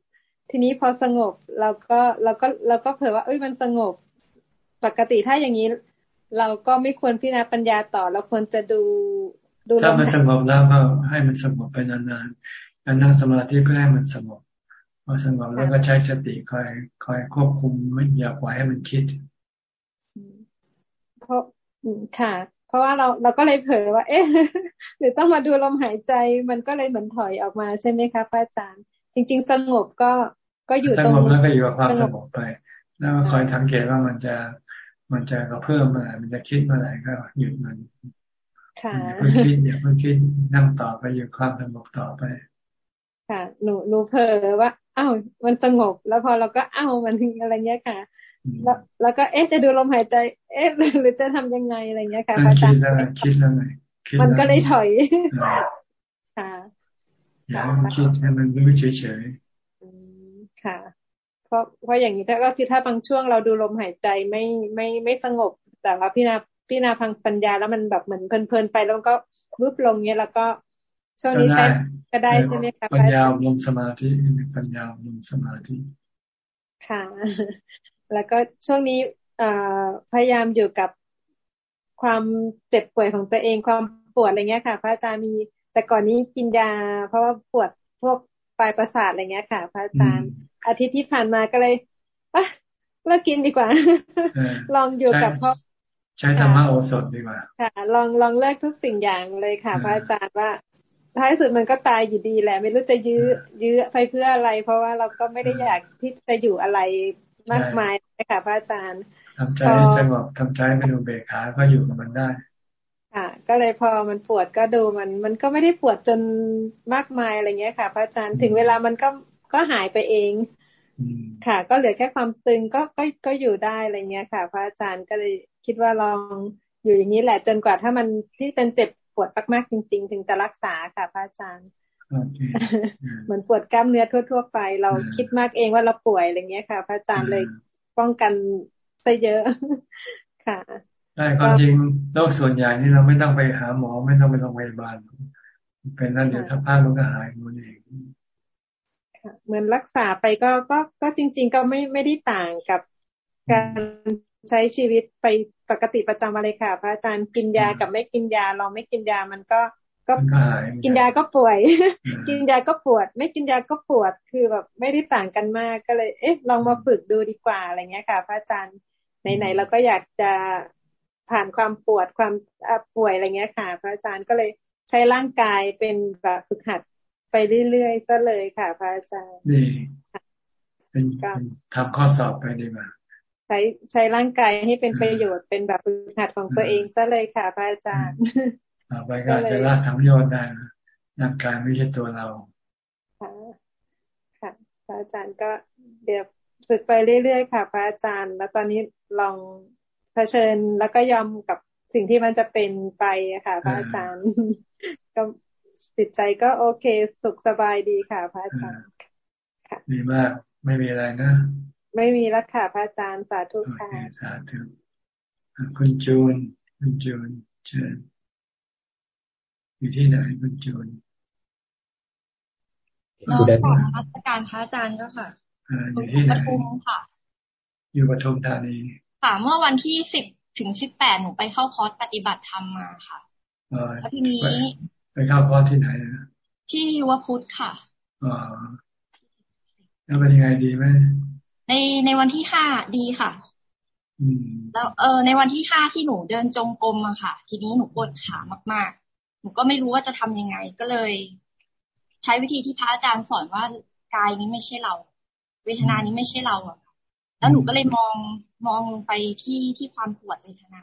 ทีนี้พอสงบเราก็เราก็เราก็เผื่อว่า เอ้ยมันสงบ ปกติถ้าอย่างนี้ เราก็ไม่ควรพิจารณาปัญญาต่อ เราควรจะดูดูถ้ามันสงบแล้วก็ให้มันสงบไปนานๆการนั่งสมาธิเพื่อให้มันสงบพอสงบแล้วก็ใช้สติคอยคอยควบคุมไม่อย่าปล่อยให้มันคิด เพราะค่ะ เพราะว่าเราเราก็เลยเผยว่า เอ๊ะหรือต้องมาดูลมหายใจมันก็เลยเหมือนถอยออกมาใช่ไหมคะพระอาจารย์ จริง ๆ สงบก็ก็อยู่ตรงสงบแล้วก็อยู่กับความสงบไป แล้วคอยสังเกตว่ามันจะ มันจะกระเพิ่มเมื่อไหร่มันจะคิดเมื่อไหร่ก็หยุดมันค่ะเพิ่งคิดอย่าเพิ่งคิดนั่งต่อไปอยู่ความสงบต่อไป ค่ะ หนูหนูเผลอว่าอ้าวมันสงบ แล้วพอเราก็อ้าวมันอะไรเงี้ยค่ะ แล้วแล้วก็เอ๊ะจะดูลมหายใจ เอ๊ะหรือจะทำยังไงอะไรเงี้ยค่ะพระอาจารย์คิดแล้วไงมันก็เลยถอยค่ะอย่ามันคิดให้มันรู้เฉยๆค่ะ ราะเพราะอย่างนี้ถ้าก็คือถ้าบางช่วงเราดูลมหายใจไม่ไม่ไม่สงบ แต่ว่าพี่นาพี่นาพังปัญญาแล้วมันแบบเหมือนเพลินๆไปแล้วก็วุบลงเนี้ยแล้วก็ช่วงนี้ใช้ก็ได้ใช่ไหมคะปัญญาลมสมาธิปัญญาลมสมาธิ ค่ะ แล้วก็ช่วงนี้พยายามอยู่กับความเจ็บป่วยของตัวเองความปวดอะไรเงี้ยค่ะ พระอาจารย์มีแต่ก่อนนี้กินยา เพราะว่าปวดพวกปลายประสาทอะไรเงี้ยค่ะ พระอาจารย์ อาทิตย์ที่ผ่านมาก็เลยอะเลิกกินดีกว่า ลองอยู่กับพ่อใช้ธรรมะโอสถดีกว่า ค่ะ ลองลองเลิกทุกสิ่งอย่างเลยค่ะ พระอาจารย์ว่าท้ายสุดมันก็ตายอยู่ดีแหละ ไม่รู้จะยื้อยื้อไปเพื่ออะไร เพราะว่าเราก็ไม่ได้อยากที่จะอยู่อะไรมากมายนะคะพระอาจารย์ทำใจสงบทำใจไม่ดูเบกขาก็อยู่กับมันได้ ค่ะ ก็เลยพอมันปวดก็ดูมัน มันก็ไม่ได้ปวดจนมากมายอะไรเงี้ยค่ะ พระอาจารย์ถึงเวลามันก็ ก็หายไปเองค่ะ ก็เหลือแค่ความตึงก็ก็ก็อยู่ได้อะไรเงี้ยค่ะ พระอาจารย์ก็เลยคิดว่าลองอยู่อย่างนี้แหละจนกว่าถ้ามันที่เป็นเจ็บปวดมากๆจริง ๆ ถึงจะรักษาค่ะพระอาจารย์เหมือนปวดกล้ามเนื้อทั่ว ๆ ไป เราคิดมากเองว่าเราป่วยอะไรเงี้ยค่ะ พระอาจารย์เลยป้องกันซะเยอะค่ะใช่ความจริงโรคส่วนใหญ่นี่เราไม่ต้องไปหาหมอไม่ต้องไปโรงพยาบาลเป็นนั่นเดี๋ยวถ้าพลาดมันก็หายมันเอง เหมือนรักษาไปก็ก็ก็จริง ๆ ก็ไม่ไม่ได้ต่างกับการใช้ชีวิตไปปกติประจำวันเลยค่ะ พระอาจารย์กินยากับไม่กินยาลองไม่กินยามันก็ก็กินยาก็ป่วย กินยาก็ปวด ไม่กินยาก็ปวดคือแบบไม่ได้ต่างกันมากก็เลย เอ๊ะลองมาฝึกดูดีกว่าอะไรเงี้ยค่ะ พระอาจารย์ไหนๆเราก็อยากจะผ่านความปวดความป่วยอะไรเงี้ยค่ะ พระอาจารย์ก็เลยใช้ร่างกายเป็นแบบฝึกหัด ไปเรื่อยๆซะเลยค่ะ พระอาจารย์ดีเป็นทำข้อสอบไปดีกว่าใช้ใช้ร่างกายให้เป็นประโยชน์เป็นแบบฝึกหัดของตัวเองซะเลยค่ะ พระอาจารย์ต่อไปก็จะละสังโยชน์ได้ร่างกายไม่ใช่ตัวเราค่ะค่ะ พระอาจารย์ก็เดี๋ยวฝึกไปเรื่อยๆค่ะ พระอาจารย์ แล้วตอนนี้ลองเผชิญแล้วก็ยอมกับสิ่งที่มันจะเป็นไปค่ะ พระอาจารย์ก็ จิตใจก็โอเค สุขสบายดีค่ะ พระอาจารย์ค่ะดีมาก ไม่มีอะไรนะ ไม่มีแล้วค่ะ พระอาจารย์สาธุค่ะสาธุคุณจูนคุณจูนเชิญอยู่ที่ไหนคุณจูนเราขอรัชการพระอาจารย์ก็ค่ะอยู่ที่ไหนปทุมค่ะ อยู่ปทุมธานีค่ะเมื่อวันที่สิบถึงสิบแปดหนูไปเข้าคอร์สปฏิบัติธรรมมาค่ะแล้วทีนี้ ไปเข้าคอร์สที่ไหนที่ยุวพุทธค่ะอ๋อแล้วเป็นยังไงดีไหมในในวันที่ห้าดีค่ะแล้วเออในวันที่ห้าที่หนูเดินจงกรมอะค่ะ ทีนี้หนูปวดขามาก ๆ หนูก็ไม่รู้ว่าจะทำยังไง ก็เลย ใช้วิธีที่พระอาจารย์สอนว่ากายนี้ไม่ใช่เรา เวทนานี้ไม่ใช่เราอะแล้วหนูก็เลยมองมองไปที่ที่ความปวดเวทนา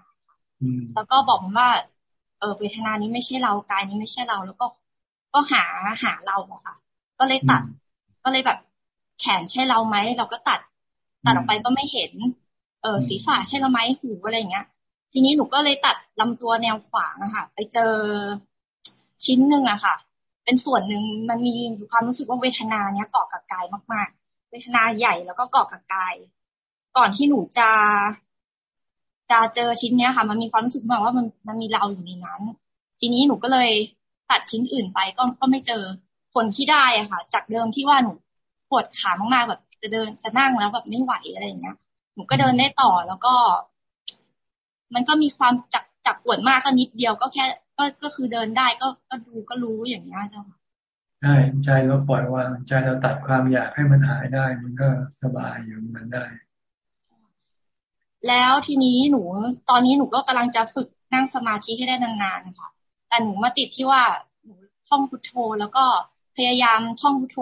แล้วก็บอกมันว่า เออเวทนานี้ไม่ใช่เรากายนี้ไม่ใช่เรา แล้วก็ก็หาหาเราอะค่ะ ก็เลยตัด ก็เลยแบบแขนใช่เราไหมเราก็ตัด ตัดออกไปก็ไม่เห็น เออศีรษะใช่เราไหมหูอะไรเงี้ย ทีนี้หนูก็เลยตัดลำตัวแนวขวางอะค่ะ ไปเจอชิ้นหนึ่งอะค่ะ เป็นส่วนหนึ่งมันมีความรู้สึกว่าเวทนาเนี้ยเกาะกับกายมากๆ เวทนาใหญ่แล้วก็เกาะกับกาย ก่อนที่หนูจะ จะเจอชิ้นเนี้ยค่ะ มันมีความรู้สึกมาว่ามันมันมีเราอยู่ในนั้น ทีนี้หนูก็เลยตัดชิ้นอื่นไปก็ก็ไม่เจอผลที่ได้อะค่ะ จากเดิมที่ว่าหนูปวดขามากๆแบบจะเดินจะนั่งแล้วแบบไม่ไหวอะไรอย่างเงี้ยหนูก็เดินได้ต่อแล้วก็ มันก็มีความจักจักปวดมากก็นิดเดียวก็แค่ก็ก็คือเดินได้ก็ก็ดูก็รู้อย่างนี้เจ้าค่ะใช่ใจเราปล่อยวางใจเราตัดความอยากให้มันหายได้ มันก็สบายอยู่มันได้ แล้วทีนี้หนู ตอนนี้หนูก็กำลังจะฝึกนั่งสมาธิให้ได้นานๆค่ะ แต่หนูมาติดที่ว่าหนูท่องพุทโธ แล้วก็พยายามท่องพุทโธ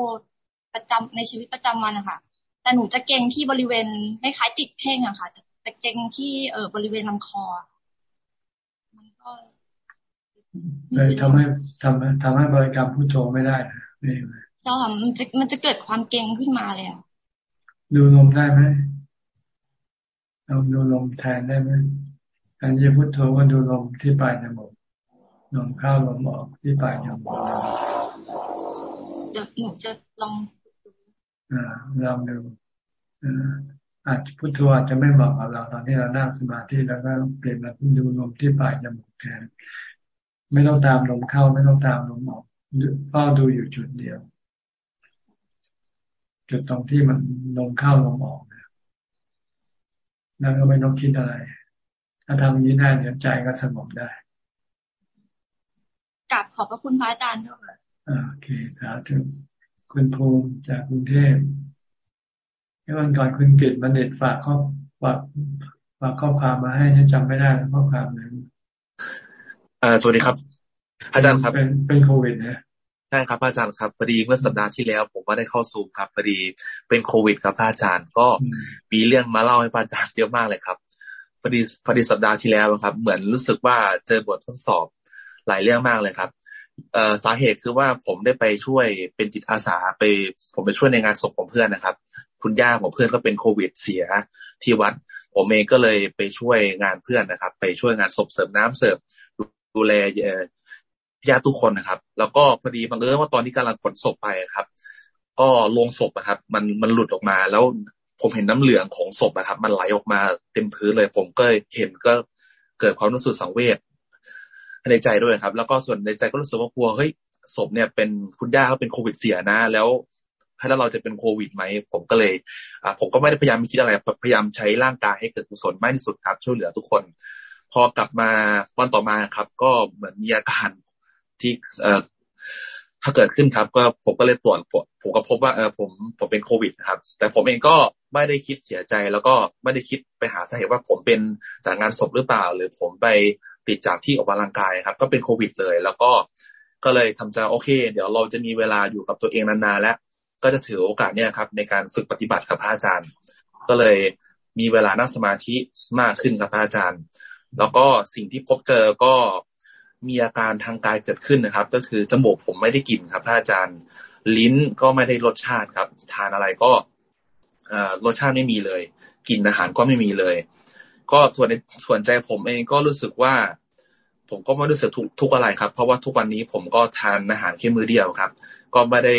ประจำในชีวิตประจำวันนะคะแต่หนูจะเก่งที่บริเวณคล้ายๆติดเพ่งอะค่ะแต่เก่งที่เออบริเวณลำคอ มันก็เลยทำให้ทำทำให้บริกรรมพุทโธไม่ได้นี่เจ้าค่ะมันจะมันจะเกิดความเก่งขึ้นมาเลยอะดูลมได้ไหม เราดูลมแทนได้ไหมการที่พุทโธก็ดูลมที่ปลายจมูกลมเข้าลมออกที่ปลายจมูกเดี๋ยวหนูจะลองอ่าลองดูอาจพุทโธอาจจะไม่เหมาะกับเราตอนที่เรานั่งสมาธิแล้วก็เปลี่ยนมาดูลมที่ปลายจมูกแทนไม่ต้องตามลมเข้าไม่ต้องตามลมออกเฝ้าดูอยู่จุดเดียว จุดตรงที่มันลมเข้าลมออกน แล้วก็ไม่ต้องคิดอะไร ถ้าทำอย่างนี้ได้เดี๋ยวใจก็สงบได้กลับขอบพระคุณพระอาจารย์ด้วยโอเคสาธุคุณภูมิจากกรุงเทพเมื่อวันก่อนคุณกิตมันเด็ดฝากข้อฝากฝากข้อความมาให้ฉันจำไม่ได้ข้อความนั้นอ่าสวัสดีครับ อาจารย์ครับ เป็นเป็นโควิดนะ ใช่ครับอาจารย์ครับพอดีเมื่อสัปดาห์ที่แล้ว ผมก็ได้เข้าซูมครับพอดีเป็นโควิดครับอาจารย์ก็มีเรื่องมาเล่าให้อาจารย์เยอะมากเลยครับพอดีพอดีสัปดาห์ที่แล้วครับ เหมือนรู้สึกว่าเจอบททดสอบหลายเรื่องมากเลยครับเอ่อสาเหตุคือว่าผมได้ไปช่วยเป็นจิตอาสาไป ผมไปช่วยในงานศพของเพื่อนนะครับ คุณย่าของเพื่อนก็เป็นโควิดเสียที่วัด ผมเองก็เลยไปช่วยงานเพื่อนนะครับ ไปช่วยงานศพเสริมน้ำเสริมดูแล ญาติทุกคนนะครับ แล้วก็พอดีบังเอิญว่าตอนที่กำลังขนศพไปครับ ก็ลงศพนะครับ มันมันหลุดออกมา แล้วผมเห็นน้ำเหลืองของศพนะครับ มันไหลออกมาเต็มพื้นเลย ผมก็เห็นก็เกิดความรู้สึกสังเวชในใจด้วยครับ แล้วก็ส่วนในใจก็รู้สึกว่ากลัวเฮ้ยศพเนี่ยเป็นคุณย่าเขาเป็นโควิดเสียนะ แล้วถ้าเราจะเป็นโควิดไหม ผมก็เลยอ่าผมก็ไม่ได้พยายามคิดอะไร พยายามใช้ร่างกายให้เกิดกุศลมากที่สุดครับ ช่วยเหลือทุกคน พอกลับมาวันต่อมาครับ ก็เหมือนมีอาการ ที่เอ่อถ้าเกิดขึ้นครับ ก็ผมก็เลยตรวจผมก็พบว่าเออผมผมเป็นโควิดนะครับ แต่ผมเองก็ไม่ได้คิดเสียใจ แล้วก็ไม่ได้คิดไปหาสาเหตุว่าผมเป็นจากงานศพหรือเปล่า หรือผมไปติดจากที่ออกกำลังกายครับ ก็เป็นโควิดเลย แล้วก็ก็เลยทำใจโอเค เดี๋ยวเราจะมีเวลาอยู่กับตัวเองนานๆแล้ว ก็จะถือโอกาสเนี่ยครับ ในการฝึกปฏิบัติกับพระอาจารย์ ก็เลยมีเวลานั่งสมาธิมากขึ้นกับพระอาจารย์ แล้วก็สิ่งที่พบเจอก็ มีอาการทางกายเกิดขึ้นนะครับ ก็คือจมูกผมไม่ได้กลิ่นครับพระอาจารย์ลิ้นก็ไม่ได้รสชาติครับ ทานอะไรก็รสชาติไม่มีเลยกลิ่นอาหารก็ไม่มีเลย ก็ส่วนในส่วนใจผมเองก็รู้สึกว่า ผมก็ไม่รู้สึกทุกทุกอะไรครับ เพราะว่าทุกวันนี้ผมก็ทานอาหารแค่มือเดียวครับ ก็ไม่ได้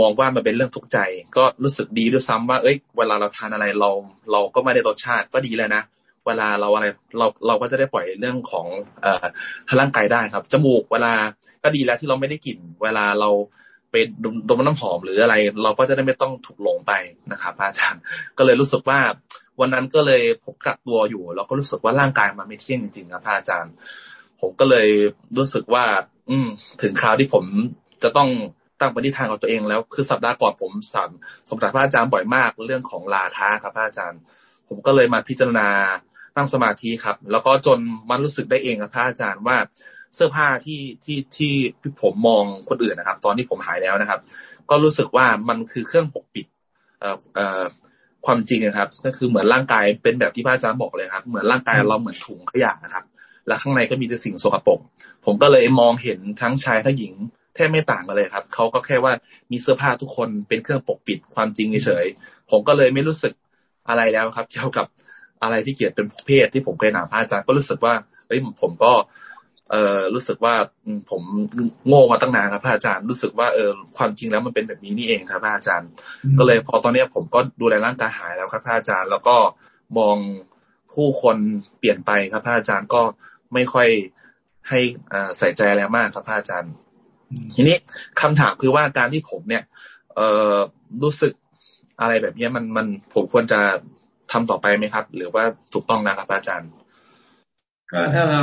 มองว่ามันเป็นเรื่องทุกข์ใจ ก็รู้สึกดีด้วยซ้ำว่า เอ้ย เวลาเราทานอะไรเรา เราก็ไม่ได้รสชาติก็ดีเลยนะ เวลาเราอะไรเราเราก็จะได้ปล่อยเรื่องของเอ่อร่างกายได้ครับ จมูกเวลาก็ดีแล้วที่เราไม่ได้กลิ่น เวลาเราไปดมน้ำหอมหรืออะไร เราก็จะได้ไม่ต้องถูกหลงไปนะครับอาจารย์ก็เลยรู้สึกว่าวันนั้นก็เลยพบกักตัวอยู่เราก็รู้สึกว่าร่างกายมันไม่เที่ยงจริงๆนะพระอาจารย์ ผมก็เลยรู้สึกว่า อืม ถึงคราวที่ผมจะต้องตั้งปณิธานกับตัวเองแล้วคือสัปดาห์ก่อนผมสั่งสมศักดิ์พระอาจารย์บ่อยมากเรื่องของลาค้าครับพระอาจารย์ ผมก็เลยมาพิจารณา ตั้งสมาธิครับ แล้วก็จนมันรู้สึกได้เองครับพระอาจารย์ว่าเสื้อผ้าที่ที่ที่ผมมองคนอื่นนะครับ ตอนที่ผมหายแล้วนะครับ ก็รู้สึกว่ามันคือเครื่องปกปิดเอ่อเอ่อความจริงนะครับ ก็คือเหมือนร่างกายเป็นแบบที่พระอาจารย์บอกเลยครับ เหมือนร่างกายเราเหมือนถุงขยะนะครับ และข้างในก็มีแต่สิ่งสกปรกผมก็เลยมองเห็นทั้งชายทั้งหญิงแทบไม่ต่างกันเลยครับเขาก็แค่ว่ามีเสื้อผ้าทุกคนเป็นเครื่องปกปิดความจริงเฉยผมก็เลยไม่รู้สึกอะไรแล้วครับ เกี่ยวกับ อะไรที่เกี่ยวเป็นเพศที่ผมเคยถามพระอาจารย์ก็รู้สึกว่าเอ้ยผมก็ เออรู้สึกว่าผมโง่มาตั้งนานครับพระอาจารย์รู้สึกว่าเออความจริงแล้วมันเป็นแบบนี้นี่เองครับพระอาจารย์ ก็เลยพอตอนนี้ผมก็ดูแลร่างกายหายแล้วครับพระอาจารย์ แล้วก็มองผู้คนเปลี่ยนไปครับพระอาจารย์ก็ไม่ค่อยให้ใส่ใจอะไรมากครับพระอาจารย์ ทีนี้คำถามคือว่าการที่ผมเนี่ย เออรู้สึกอะไรแบบนี้มันมันผมควรจะ ทำต่อไปไหมครับ หรือว่าถูกต้องนะครับอาจารย์ ก็ถ้าเรา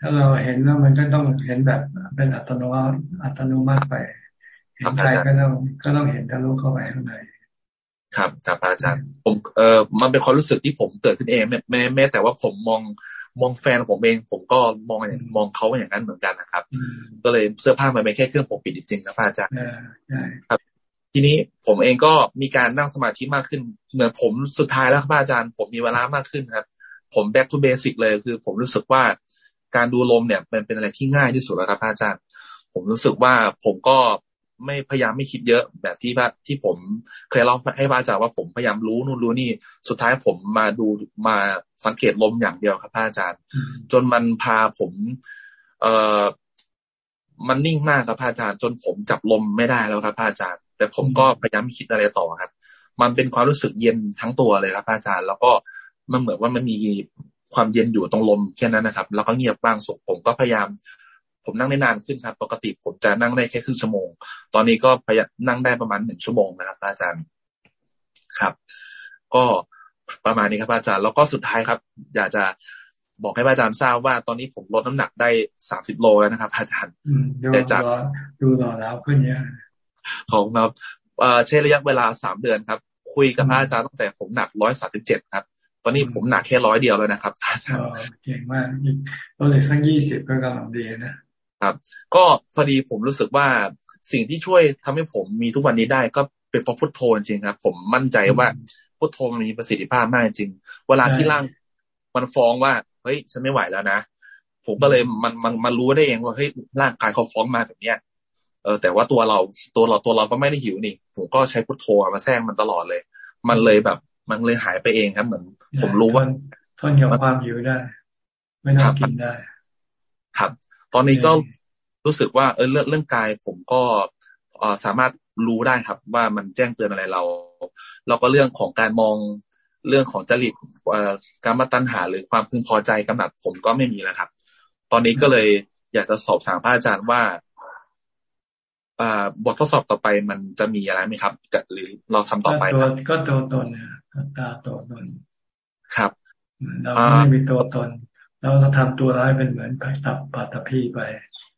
ถ้าเราเห็นแล้วมันก็ต้องเห็นแบบเป็นอัตโนมัติอัตโนมัติไป เห็นใครก็ต้องก็ต้องเห็นทะลุเข้าไปข้างในครับครับอาจารย์ ผมเออมันเป็นความรู้สึกที่ผมเกิดขึ้นเองแม้แม้แต่ว่าผมมองมองแฟนผมเอง ผมก็มองอย่างมองเขาอย่างนั้นเหมือนกันนะครับ ก็เลยเสื้อผ้ามันเป็นแค่เครื่องปกปิดจริงๆครับอาจารย์ครับ ทีนี้ผมเองก็มีการนั่งสมาธิมากขึ้น เหมือนผมสุดท้ายแล้วครับอาจารย์ ผมมีเวลามากขึ้นครับ ผม back to basic เลยคือ ผมรู้สึกว่าการดูลมเนี่ยมันเป็นอะไรที่ง่ายที่สุดแล้วครับอาจารย์ ผมรู้สึกว่าผมก็ไม่พยายามไม่คิดเยอะแบบที่ว่าที่ผมเคยเล่าให้พระอาจารย์ว่าผมพยายามรู้นู่นรู้นี่สุดท้ายผมมาดูมาสังเกตลมอย่างเดียวครับพระอาจารย์ จนมันพาผม เอ่อมันนิ่งมากครับพระอาจารย์ จนผมจับลมไม่ได้แล้วครับพระอาจารย์ แต่ผมก็พยายามคิดอะไรต่อครับ มันเป็นความรู้สึกเย็นทั้งตัวเลยครับพระอาจารย์ แล้วก็มันเหมือนว่ามันมีความเย็นอยู่ตรงลมแค่นั้นนะครับ แล้วก็เงียบบ้างสุขผมก็พยายาม ผมนั่งได้นานขึ้นครับ ปกติผมจะนั่งได้แค่ครึ่งชั่วโมง ตอนนี้ก็พยายามนั่งได้ประมาณหนึ่งชั่วโมงนะครับ อาจารย์ครับ ก็ประมาณนี้ครับอาจารย์ แล้วก็สุดท้ายครับ อยากจะบอกให้อาจารย์ทราบว่าตอนนี้ผมลดน้ำหนักได้สามสิบโลแล้วนะครับ อาจารย์แต่จากดูรอแล้วขึ้นเยอะ ของครับใช้ระยะเวลาสามเดือนครับ คุยกับพระอาจารย์ตั้งแต่ผมหนักร้อยสามสิบเจ็ดครับ ตอนนี้ผมหนักแค่ร้อยเดียวแล้วนะครับอาจารย์เก่งมากลดเลยสักยี่สิบก็กำลังดีนะครับ ก็พอดีผมรู้สึกว่าสิ่งที่ช่วยทำให้ผมมีทุกวันนี้ได้ก็เป็นเพราะพุทโธจริงครับ ผมมั่นใจว่าพุทโธมีประสิทธิภาพมากจริง เวลาที่ร่างมันฟ้องว่าเฮ้ยฉันไม่ไหวแล้วนะผมก็เลยมันมันมันรู้ได้เองว่าเฮ้ยร่างกายเขาฟ้องมาแบบเนี้ย เออแต่ว่าตัวเราตัวเราตัวเราก็ไม่ได้หิวนี่ ผมก็ใช้พุทโธมาแทรกมันตลอดเลย มันเลยแบบ มันเลยหายไปเองครับเหมือน ผมรู้ว่าทนกับความหิวได้ ไม่ต้องกินได้ ครับ ตอนนี้ก็รู้สึกว่าเออเรื่องเรื่องกาย ผมก็สามารถรู้ได้ครับ ว่ามันแจ้งเตือนอะไรเรา แล้วก็เรื่องของการมองเรื่องของจริตการมาตัญหาหรือความพึงพอใจกำหนัดผมก็ไม่มีแล้วครับ ตอนนี้ก็เลยอยากจะสอบถามพระอาจารย์ว่า บททดสอบต่อไปมันจะมีอะไรไหมครับจะหรือเราทำต่อไปครับก็ตัวตนนะตาตัวตนครับเราไม่มีตัวตนเราเราทำตัวร้ายเป็นเหมือนตับปาตพีไป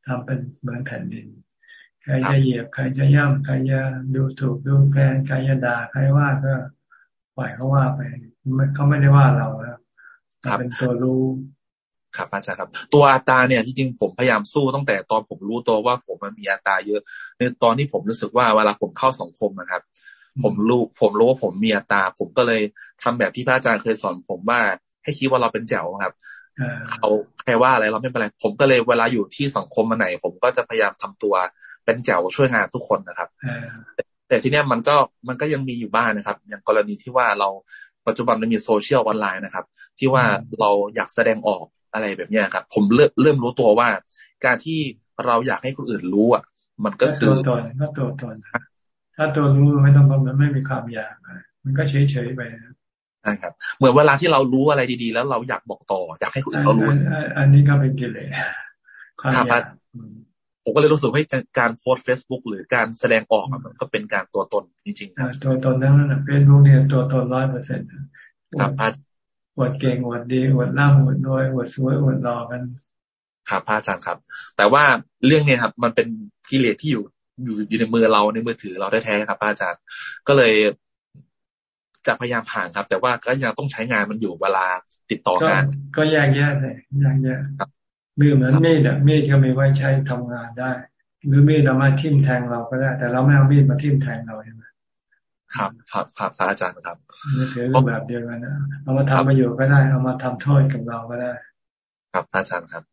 ทำเป็นเหมือนแผ่นดินใครจะเหยียบใครจะย่ำใครจะดูถูกดูแคลนใครจะด่าใครว่าก็ปล่อยเขาว่าไปเขาไม่ได้ว่าเราแล้วเป็นตัวรู้ ครับอาจารย์ครับ ตัวอัตราเนี่ยที่จริงผมพยายามสู้ตั้งแต่ตอนผมรู้ตัวว่าผมมันมีอัตราเยอะในตอนที่ผมรู้สึกว่าเวลาผมเข้าสังคมนะครับ ผมรู้ผมรู้ว่าผมมีอัตราผมก็เลยทำแบบที่พระอาจารย์เคยสอนผมว่าให้คิดว่าเราเป็นแจ๋วครับเขาใครว่าอะไรเราไม่เป็นไร ผมก็เลยเวลาอยู่ที่สังคมมาไหน ผมก็จะพยายามทำตัวเป็นแจ๋วช่วยงานทุกคนนะครับแต่ทีเนี้ยมันก็มันก็ยังมีอยู่บ้างนะครับ อย่างกรณีที่ว่าเราปัจจุบันมันมีโซเชียลออนไลน์นะครับ ที่ว่าเราอยากแสดงออก อะไรแบบนี้ครับ ผมเริ่มเริ่มรู้ตัวว่า การที่เราอยากให้คนอื่นรู้อะ มันก็คือตัวตนก็ตัวตนถ้าตัวรู้ไม่ต้องมันไม่มีความอยากมันก็เฉยเฉยไปใช่ครับ เหมือนเวลาที่เรารู้อะไรดีๆ แล้วเราอยากบอกต่อ อยากให้คนอื่นเขารู้ อันนี้ก็เป็นกิเลสความอยากผมก็เลยรู้สึกว่าการโพสเฟซบุ๊กหรือการแสดงออกมันก็เป็นการตัวตนจริงๆครับตัวตนนั้นนะเฟซบุ๊กเนี่ยตัวตนร้อยเปอร์เซ็นต์ครับอ วดเก่งอวดดีอวดล่ำอวดน้อยอวดสวยอวดหล่อกันครับพระอาจารย์ครับ แต่ว่าเรื่องเนี้ยครับ มันเป็นกิเลสที่อยู่อยู่อยู่ในมือเราในมือถือเราได้แท้ครับพระอาจารย์ก็เลยจะพยายามผ่านครับ แต่ว่าก็ยังต้องใช้งานมันอยู่เวลาติดต่องาน ก็แยกแยะเลยแยกแยะมือเหมือนมีดอะมีดก็มีไว้ใช้ทำงานได้ หรือมีดเอามาทิ่มแทงเราก็ได้ แต่เราไม่เอามีดมาทิ่มแทงเราใช่ไหม ครับครับครับพระอาจารย์ครับมือถือก็แบบเดียวกันนะเอามาทำประโยชน์ก็ได้ เอามาทำโทษกับเราก็ได้ ครับพระอาจารย์ครับ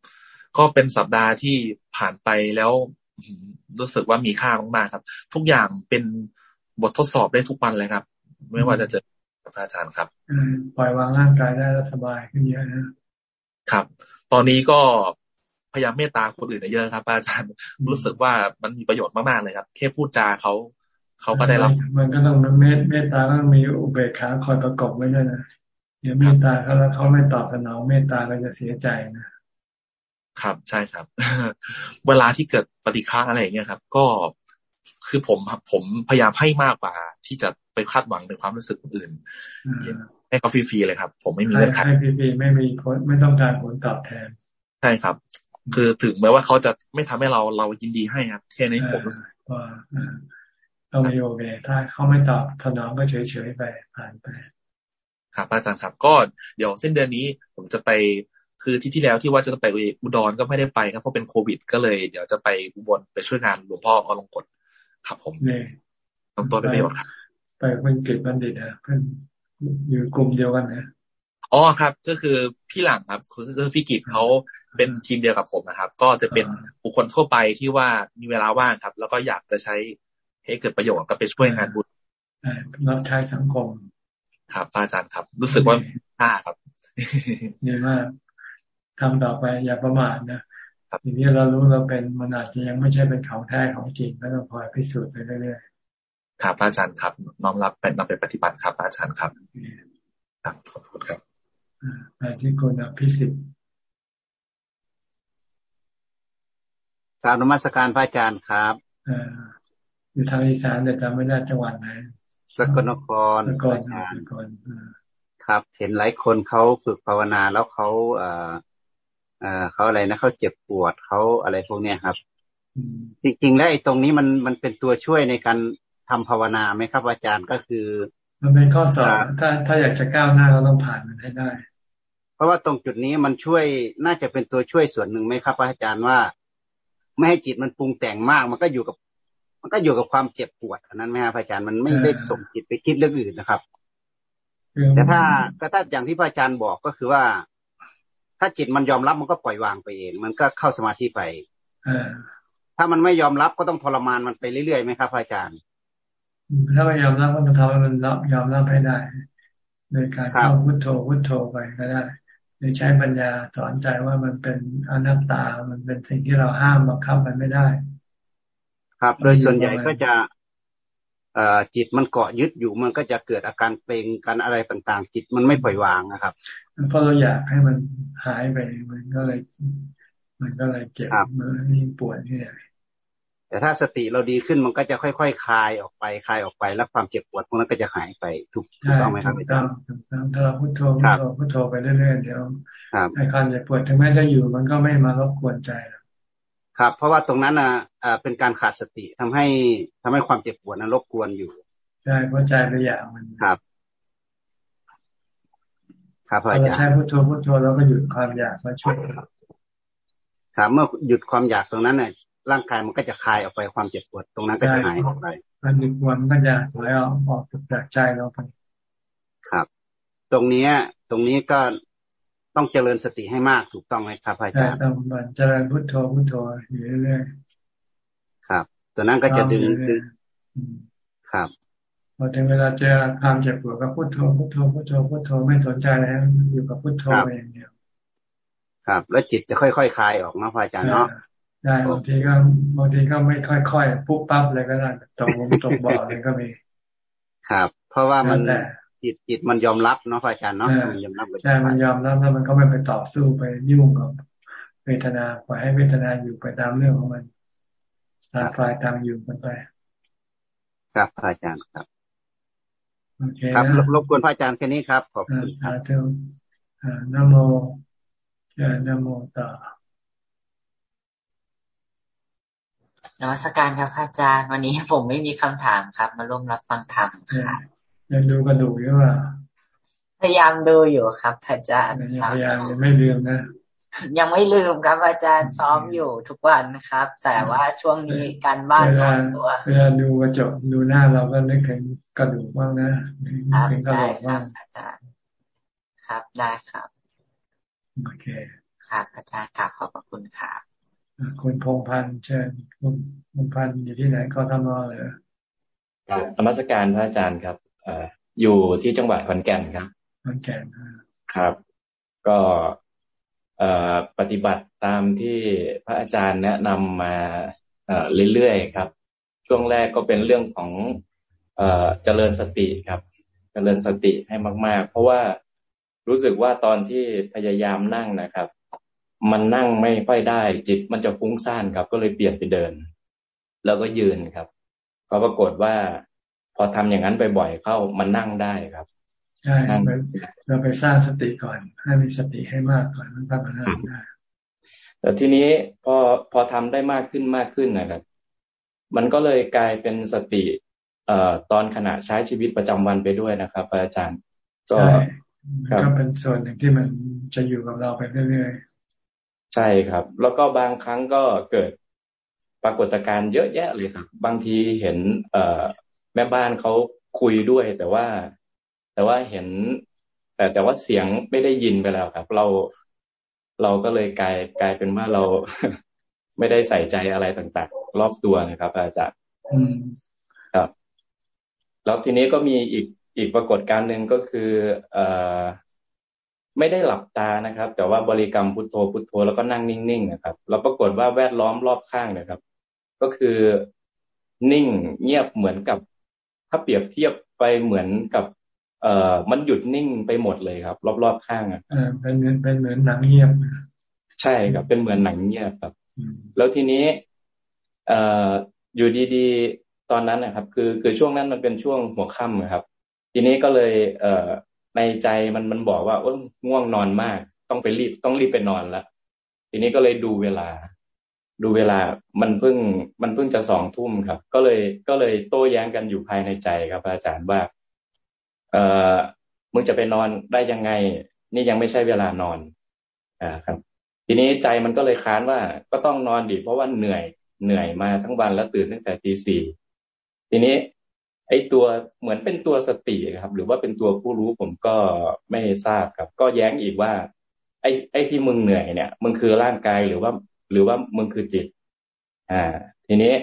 ก็เป็นสัปดาห์ที่ผ่านไปแล้วรู้สึกว่ามีค่ามากๆครับ ทุกอย่างเป็นบททดสอบได้ทุกวันเลยครับ ไม่ว่าจะเจอพระอาจารย์ครับปล่อยวางร่างกายได้แล้วสบายขึ้นเยอะนะครับ ตอนนี้ก็พยายามเมตตาคนอื่นเยอะครับอาจารย์รู้สึกว่ามันมีประโยชน์มากๆเลยครับแค่พูดจาเขา เขาก็ได้รับ มันก็ต้องเมตเมตตาต้องมีอุเบกขาคอยประกอบไว้ด้วยนะเดี๋ยวเมตตาเขาแล้วเขาไม่ตอบสนองเมตตาก็จะเสียใจนะครับใช่ครับ เวลาที่เกิดปฏิฆาอะไรอย่างเงี้ยครับ ก็คือผมผมพยายามให้มากกว่า ที่จะไปคาดหวังในความรู้สึกคนอื่นให้เขาฟรีๆเลยครับ ผมไม่มีเงื่อนไขให้ฟรีๆไม่มีคนไม่ต้องการผลตอบแทน ใช่ครับ คือถึงแม้ว่าเขาจะไม่ทำให้เราเรายินดีให้ครับแค่นี้ผมว่า ต้องมีโอเคถ้าเขาไม่ตอบสนองก็เฉยๆไปผ่านไปครับอาจารย์ครับก็เดี๋ยวเส้นเดือนนี้ผมจะไปคือที่ที่แล้วที่ว่าจะไปอุดรก็ไม่ได้ไปครับเพราะเป็นโควิด ก็เลยเดี๋ยวจะไปอุบลไปช่วยงานหลวงพ่ออลงกฎครับผมเนี่ยต้องตัวเป็นประโยชน์ครับไปเป็นเกิดบัณฑิตอะเพื่อนอยู่กลุ่มเดียวกันนะอ๋อครับ ก็คือพี่หลังครับคือพี่กิจเขาเป็นทีมเดียวกับผมนะครับ ก็จะเป็นบุคคลทั่วไปที่ว่ามีเวลาว่างครับ แล้วก็อยากจะใช้ ให้เกิดประโยชน์ก็ไปช่วยงานบุญรับใช้สังคม ครับอาจารย์ครับ รู้สึกว่าค่าครับดีมากทำต่อไปอย่าประมาทนะทีนี้เรารู้เราเป็นมันอาจจะยังไม่ใช่เป็นของแท้ของจริงก็ต้องคอยพิสูจน์ไปเรื่อยๆครับอาจารย์ครับ น้อมรับเป็นนำไปปฏิบัติครับ อาจารย์ครับ ครับขอบคุณครับไปที่คุณอภิสิทธิ์กราบนมัสการพระอาจารย์ครับ อยู่ทางอีสานแต่จำไม่ได้จังหวัดไหนสกลนครสกลนครครับ เห็นหลายคนเขาฝึกภาวนาแล้วเขาเอ่อเอ่อเขาอะไรนะเขาเจ็บปวดเขาอะไรพวกเนี้ยครับ จริงๆ แล้วไอ้ตรงนี้มันมันเป็นตัวช่วยในการทำภาวนาไหมครับ อาจารย์ก็คือ มันเป็นข้อสอบถ้าถ้าอยากจะก้าวหน้าเราต้องผ่านมันให้ได้ เพราะว่าตรงจุดนี้มันช่วยน่าจะเป็นตัวช่วยส่วนหนึ่งไหมครับ อาจารย์ว่า ไม่ให้จิตมันปรุงแต่งมาก มันก็อยู่กับ มันก็อยู่กับความเจ็บปวดอันนั้นไหมครับอาจารย์มันไม่ได้ส่งจิตไปคิดเรื่องอื่นนะครับ แต่ถ้าก็ถ้าอย่างที่พระอาจารย์บอกก็คือว่า ถ้าจิตมันยอมรับมันก็ปล่อยวางไปเอง มันก็เข้าสมาธิไปถ้ามันไม่ยอมรับก็ต้องทรมานมันไปเรื่อยๆไหมครับอาจารย์ ถ้าไม่ยอมรับก็ต้องทำให้มันรับยอมรับให้ได้ โดยการเข้าพุทโธพุทโธไปก็ได้โดยใช้ปัญญาสอนใจว่ามันเป็นอนัตตา มันเป็นสิ่งที่เราห้ามบังคับมันไม่ได้ ครับ โดยส่วนใหญ่ก็จะจิตมันเกาะยึดอยู่มันก็จะเกิดอาการเปลงกันอะไรต่างๆ จิตมันไม่ปล่อยวางนะครับเพราะเราอยากให้มันหายไปมันก็เลย มันก็เลยเจ็บมันนี่ปวดนี่แต่ถ้าสติเราดีขึ้นมันก็จะค่อยๆคคลายออกไปคลายออกไป แล้วความเจ็บปวดพวกนั้นก็จะหายไปถูกถูกต้องไหมครับอาจารย์ถ้าเราพุทโธพุทโธพุทโธไปเรื่อยๆเดี๋ยวไอ้ความเจ็บปวดถึงแม้จะอยู่มันก็ไม่มารบกวนใจ ครับ เพราะว่าตรงนั้นอะเป็นการขาดสติทำให้ทำให้ความเจ็บปวดนั้นรบกวนอยู่ใช่เพราะใจไปอย่างมันครับ ครับอาจารย์ใช้พุทโธพุทโธแล้วก็หยุดความอยากมาช่วยครับเมื่อหยุดความอยากตรงนั้นเนี่ยร่างกายมันก็จะคลายออกไปความเจ็บปวดตรงนั้นก็จะหายออกไปมันหยุดวันก็จะถอยออกออกจากใจเราไปครับ ตรงนี้ตรงนี้ก็ ต้องเจริญสติให้มากถูกต้องไหมครับอาจารย์ต้องมันเจริญพุทโธพุทโธอยู่เรื่อยๆครับ ตัวนั้นก็จะดึงดึงครับพอถึงเวลาเจอความเจ็บปวดก็พุทโธพุทโธพุทโธพุทโธไม่สนใจแล้วอยู่กับพุทโธเองเดียวครับ แล้วจิตจะค่อยๆคลายออกนะพระอาจารย์เนาะได้บางทีก็บางทีก็ไม่ค่อยๆปุ๊บปั๊บเลยก็ได้ตรงตรงบ่อเลยก็มี ครับ เพราะว่ามัน จิตจิตมันยอมรับเนาะพระอาจารย์เนาะมันยอมรับใช่มันยอมรับแล้วมันก็ไม่ไปต่อสู้ไปยุ่งกับเวทนาปล่อยให้เวทนาอยู่ไปตามเรื่องของมันต่างฝ่ายต่างอยู่กันไปครับอาจารย์ครับโอเคครับรบกวนพระอาจารย์แค่นี้ครับขอบคุณสาธุนโมเจนโมต่อนวัตการครับพระอาจารย์ วันนี้ผมไม่มีคำถามครับ มาร่วมรับฟังธรรมค่ะ ยังดูกระดูกอยู่ว่า พยายามดูอยู่ครับพระอาจารย์พยายามไม่ลืมนะ ยังไม่ลืมครับอาจารย์ซ้อมอยู่ทุกวันนะครับ แต่ว่าช่วงนี้การบ้านตัวเวลาดูกระจกดูหน้าเราก็นึกถึงกระดูกบ้างนะนึกถึงกระดูกบ้างอาจารย์ ครับได้ครับโอเคครับอาจารย์ครับขอบพระคุณครับคุณพงพันธ์เชิญคุณพงพันธ์อยู่ที่ไหนก็ทำมาเลยธรรมสการพระอาจารย์ครับ อยู่ที่จังหวัดขอนแก่นครับขอนแก่นครับ ก็ปฏิบัติตามที่พระอาจารย์แนะนำมาเรื่อยๆครับ ช่วงแรกก็เป็นเรื่องของเจริญสติครับ เจริญสติให้มาก ๆ เพราะว่ารู้สึกว่าตอนที่พยายามนั่งนะครับ มันนั่งไม่ค่อยได้ จิตมันจะฟุ้งซ่านครับ ก็เลยเปลี่ยนไปเดิน แล้วก็ยืนครับก็ปรากฏว่า พอทำอย่างนั้นไปบ่อยเข้ามันนั่งได้ครับใช่เราไปสร้างสติก่อน ให้มีสติให้มากก่อนมันพัฒนาได้แต่ทีนี้พอพอทำได้มากขึ้นมากขึ้นนะครับ มันก็เลยกลายเป็นสติ เอ่อตอนขณะใช้ชีวิตประจำวันไปด้วยนะครับ อาจารย์ ก็ก็เป็นส่วนหนึ่งที่มันจะอยู่กับเราไปเรื่อยๆใช่ครับ แล้วก็บางครั้งก็เกิดปรากฏการณ์เยอะแยะเลยครับ บางทีเห็น เอ่อ แม่บ้านเขาคุยด้วย แต่ว่า แต่ว่าเห็น แต่แต่ว่าเสียงไม่ได้ยินไปแล้วครับ เราเราก็เลยกลายกลายเป็นว่าเราไม่ได้ใส่ใจอะไรต่างๆ รอบตัวนะครับ อาจารย์ครับ แล้วทีนี้ก็มีอีกอีกปรากฏการณ์หนึ่งก็คือเอ่อไม่ได้หลับตานะครับ แต่ว่าบริกรรมพุทโธพุทโธแล้วก็นั่งนิ่งๆนะครับ แล้วปรากฏว่าแวดล้อมรอบข้างนะครับ ก็คือนิ่งเงียบเหมือนกับ ถ้าเปรียบเทียบไปเหมือนกับ เอ่อมันหยุดนิ่งไปหมดเลยครับ รอบๆข้างอะเป็นเหมือนเป็นเหมือนหนังเงียบใช่ครับเป็นเหมือนหนังเงียบครับ แล้วทีนี้ เอ่ออยู่ดีๆตอนนั้นนะครับ คือคือช่วงนั้นมันเป็นช่วงหัวค่ำครับ ทีนี้ก็เลย เอ่อในใจมันมันบอกว่าโอ้ง่วงนอนมาก ต้องไปรีบต้องรีบไปนอนละทีนี้ก็เลยดูเวลา ดูเวลามันเพิ่งมันเพิ่งจะสองทุ่มครับ ก็เลยก็เลยโต้แย้งกันอยู่ภายในใจครับ อาจารย์ว่า เออมึงจะไปนอนได้ยังไง นี่ยังไม่ใช่เวลานอน อ่าครับ ทีนี้ใจมันก็เลยค้านว่าก็ต้องนอนดิเพราะว่าเหนื่อยเหนื่อยมาทั้งวันแล้วตื่นตั้งแต่ตีสี่ทีนี้ ไอ้ตัวเหมือนเป็นตัวสติครับ หรือว่าเป็นตัวผู้รู้ผมก็ไม่ทราบครับ ก็แย้งอีกว่า ไอ้ไอ้ที่มึงเหนื่อยเนี่ยมึงคือร่างกายหรือว่า หรือว่ามึงคือจิต อ่า ทีนี้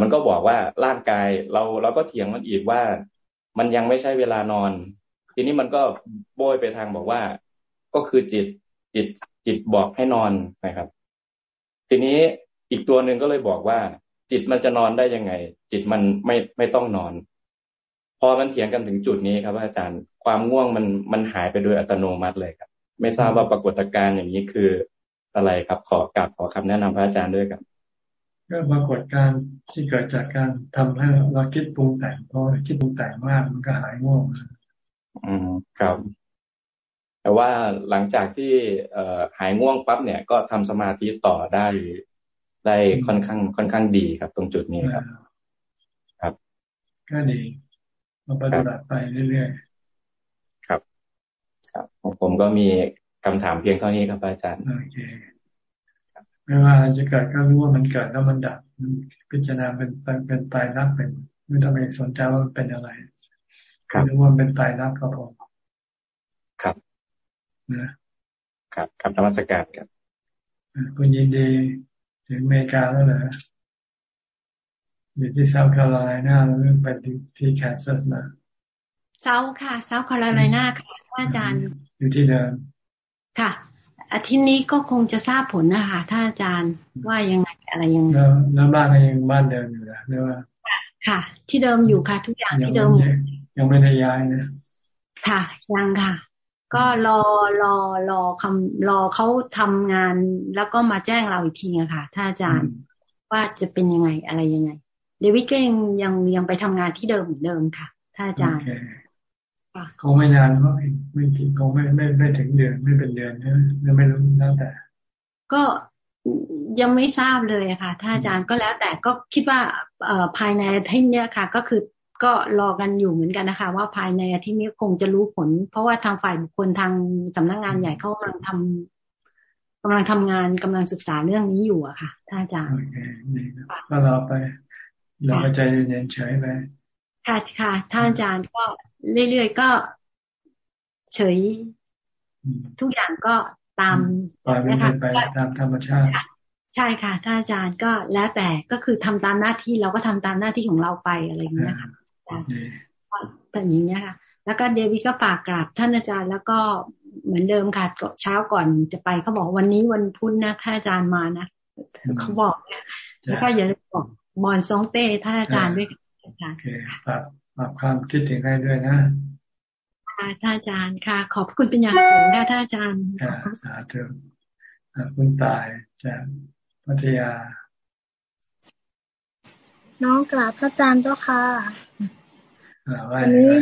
มันก็บอกว่าร่างกายเราเราก็เถียงมันอีกว่า มันยังไม่ใช่เวลานอน ทีนี้มันก็โบยไปทางบอกว่า ก็คือจิตจิตจิตบอกให้นอนนะครับ ทีนี้อีกตัวหนึ่งก็เลยบอกว่า จิตมันจะนอนได้ยังไง จิตมันไม่ไม่ต้องนอน พอมันเถียงกันถึงจุดนี้ครับอาจารย์ความง่วงมันมันหายไปโดยอัตโนมัติเลยครับ ไม่ทราบว่าปรากฏการณ์อย่างนี้คือ อะไรครับ ขอกลับขอคำแนะนำพระอาจารย์ด้วยครับก็ปรากฏการที่เกิดจากการทำให้เราคิดปรุงแต่งพอคิดปรุงแต่งมากมันก็หายง่วงอืมครับ แต่ว่าหลังจากที่เอ่อหายง่วงปั๊บเนี่ย ก็ทำสมาธิต่อได้ได้ค่อนข้าง ค่อนข้างดีครับ ตรงจุดนี้ครับ ครับก็ดีมาปฏิบัติไปเรื่อยๆครับ ครับของผมก็มี คำถามเพียงเท่านี้ครับอาจารย์โอเคไม่ว่าจะเกิดก็รู้ว่ามันเกิดแล้วมันดับพิจารณาเป็นเป็นตายรักเป็น ไม่ต้องไปสนใจว่ามันเป็นอะไรรู้ว่าเป็นตายรักก็พอครับนะครับครับธรรมสการครับคุณยินดีถึงอเมริกาแล้วเหรออยู่ที่เซาท์แคโรไลนาแล้วไปที่แคนซัสนะเซาค่ะเซาท์แคโรไลนาค่ะอาจารย์ อยู่ที่เดิม ค่ะ อาทิตย์นี้ก็คงจะทราบผลนะคะถ้าอาจารย์ว่ายังไงอะไรยังไงแล้วบ้านก็ยังบ้านเดิมอยู่นะเรียกว่า ค่ะ ที่เดิมอยู่ค่ะ ทุกอย่างที่เดิมยังไม่ได้ย้ายนะค่ะ ยังค่ะ ก็รอรอรอคำรอเขาทำงาน แล้วก็มาแจ้งเราอีกทีอะค่ะถ้าอาจารย์ว่าจะเป็นยังไงอะไรยังไง เดวิดก็ยังยังยังไปทำงานที่เดิมเหมือนเดิมค่ะถ้าอาจารย์ คงไม่นานเพราะไม่กี่คงไม่ไม่ไม่ถึงเดือนไม่เป็นเดือนนะไม่รู้แล้วแต่ ก็ยังไม่ทราบเลยค่ะถ้าอาจารย์ก็แล้วแต่ก็คิดว่าเอ่อภายในที่เนี้ยค่ะ ก็คือก็รอกันอยู่เหมือนกันนะคะ ว่าภายในอาทิตย์นี้คงจะรู้ผล เพราะว่าทางฝ่ายบุคคลทางสำนักงานใหญ่เขากำลังทำกำลังทำงานกำลังศึกษาเรื่องนี้อยู่อะค่ะท่านอาจารย์ก็รอไปเราใจเย็นๆเฉยไป ค่ะค่ะท่านอาจารย์ก็เรื่อยๆก็เฉย ทุกอย่างก็ตามปล่อยมันไปตามธรรมชาติใช่ค่ะท่านอาจารย์ก็แล้วแต่ก็คือทำตามหน้าที่เราก็ทำตามหน้าที่ของเราไปอะไรอย่างเงี้ยค่ะแต่อย่างเงี้ยค่ะ แล้วก็เดวิดก็ฝากกราบท่านอาจารย์แล้วก็เหมือนเดิมค่ะเช้าก่อนจะไปเขาบอกวันนี้วันพุธนะท่านอาจารย์มานะเขาบอกเนี่ยแล้วก็อย่าบอกบอลซองเต้ท่านอาจารย์ด้วย ค่ะโอเคฝากฝากความคิดถึงให้ด้วยนะค่ะท่านอาจารย์ค่ะ ขอบคุณเป็นอย่างสูงค่ะท่านอาจารย์สาธุคุณตายจากพัทยา น้องกราบพระอาจารย์เจ้าค่ะวันนี้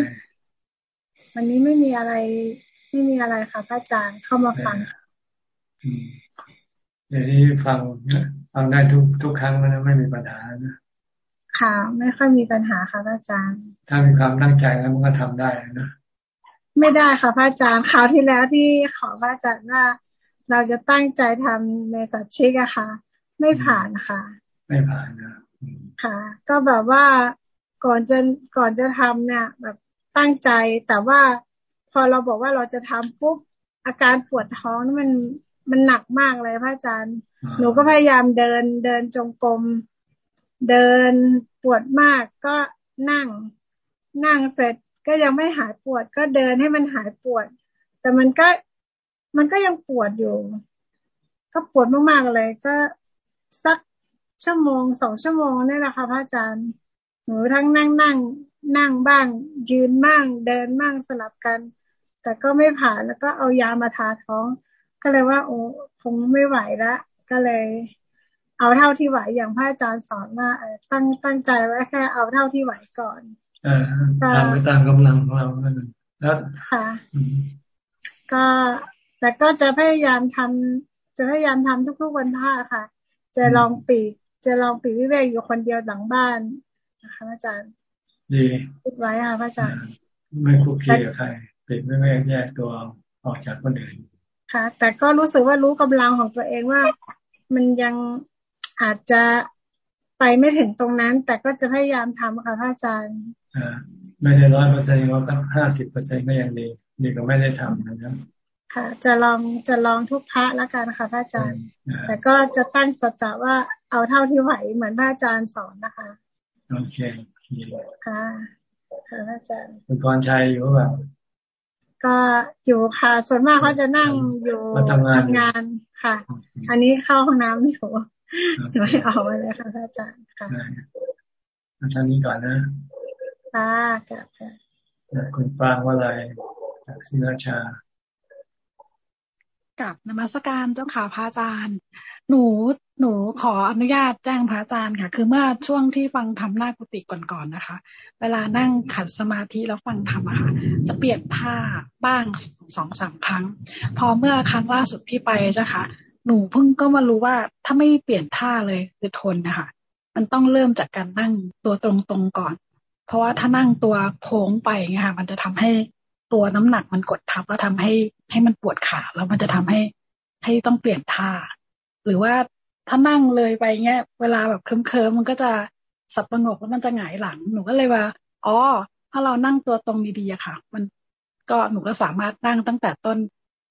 วันนี้ไม่มีอะไร ไม่มีอะไรค่ะพระอาจารย์เข้ามาฟังเดี๋ยวนี้ฟังฟังได้ทุกทุกครั้งแล้วไม่มีปัญหานะ ค่ะ ไม่ค่อยมีปัญหาค่ะพระอาจารย์ ถ้ามีความตั้งใจแล้วมันก็ทำได้นะไม่ได้ค่ะพระอาจารย์คราวที่แล้วที่ขอพระอาจารย์ว่า เราจะตั้งใจทำในสัจชิกอะค่ะ ไม่ผ่านค่ะ ไม่ผ่านนะค่ะ ก็แบบว่าก่อนจะก่อนจะทำเนี่ย แบบตั้งใจแต่ว่าพอเราบอกว่าเราจะทำปุ๊บอาการปวดท้องนี่มันมันหนักมากเลยพระอาจารย์ หนูก็พยายามเดินเดินจงกรมเดิน ปวดมากก็นั่ง นั่งเสร็จก็ยังไม่หายปวด ก็เดินให้มันหายปวด แต่มันก็มันก็ยังปวดอยู่ ก็ปวดมากๆเลย ก็สักชั่วโมงสองชั่วโมงนี่แหละค่ะพระอาจารย์หนูทั้งนั่งนั่งนั่งบ้าง ยืนบ้าง เดินบ้างสลับกัน แต่ก็ไม่ผ่านแล้วก็เอายามาทาท้อง ก็เลยว่าโอ้คงไม่ไหวละก็เลย เอาเท่าที่ไหวอย่างพระอาจารย์สอนว่าตั้งตั้งใจไว้แค่เอาเท่าที่ไหวก่อนตามไปตามกำลังของเราแล้วค่ะ ก็แต่ก็จะพยายามทำจะพยายามทำทุกๆวันพระค่ะ จะลองปีกจะลองปีวิเวกอยู่คนเดียวหลังบ้านนะคะอาจารย์ดีคิดไว้ค่ะอาจารย์ ไม่คุกคีกับใครปีวิเวกแยกตัวออกจากคนอื่นค่ะ แต่ก็รู้สึกว่ารู้กำลังของตัวเองว่า มันยัง อาจจะไปไม่ถึงตรงนั้น แต่ก็จะพยายามทำค่ะพระอาจารย์อ่าไม่ได้ร้อยเปอร์เซ็นต์เราสักห้าสิบเปอร์เซ็นต์ก็ยังดีดีก็ไม่ได้ทำนะครับค่ะ จะลองจะลองทุกพระแล้วกันค่ะพระอาจารย์ แต่ก็จะตั้งสัจจะว่าเอาเท่าที่ไหวเหมือนพระอาจารย์สอนนะคะโอเคค่ะค่ะพระอาจารย์คุณพรชัยอยู่แบบก็อยู่ค่ะส่วนมากเขาจะนั่งอยู่ทำงานงานค่ะ อันนี้เข้าห้องน้ำอยู่ ไม่เอาเลยค่ะพระอาจารย์ค่ะอาจารย์นี้ก่อนนะค่ะค่ะคุณฟางว่าอะไรจากศิราชากับนมัสการเจ้าค่ะพระอาจารย์ หนูหนูขออนุญาตแจ้งพระอาจารย์ค่ะ คือเมื่อช่วงที่ฟังทำหน้ากุฏิก่อนๆนะคะ เวลานั่งขัดสมาธิแล้วฟังธรรมอะค่ะ จะเปลี่ยนท่าบ้างสองสามครั้ง พอเมื่อครั้งล่าสุดที่ไปเจ้าค่ะ หนูเพิ่งก็มารู้ว่าถ้าไม่เปลี่ยนท่าเลยคือทนนะคะมันต้องเริ่มจากการนั่งตัวตรงๆก่อน เพราะว่าถ้านั่งตัวโค้งไปเงี้ยค่ะ มันจะทำให้ตัวน้ำหนักมันกดทับแล้วทำให้ให้มันปวดขาแล้วมันจะทำให้ให้ต้องเปลี่ยนท่า หรือว่าถ้านั่งเลยไปเงี้ย เวลาแบบเคิมๆมันก็จะสับประงกแล้วมันจะหงายหลัง หนูก็เลยว่าอ๋อถ้าเรานั่งตัวตรงดีๆอะค่ะ มันก็หนูก็สามารถนั่งตั้งแต่ต้น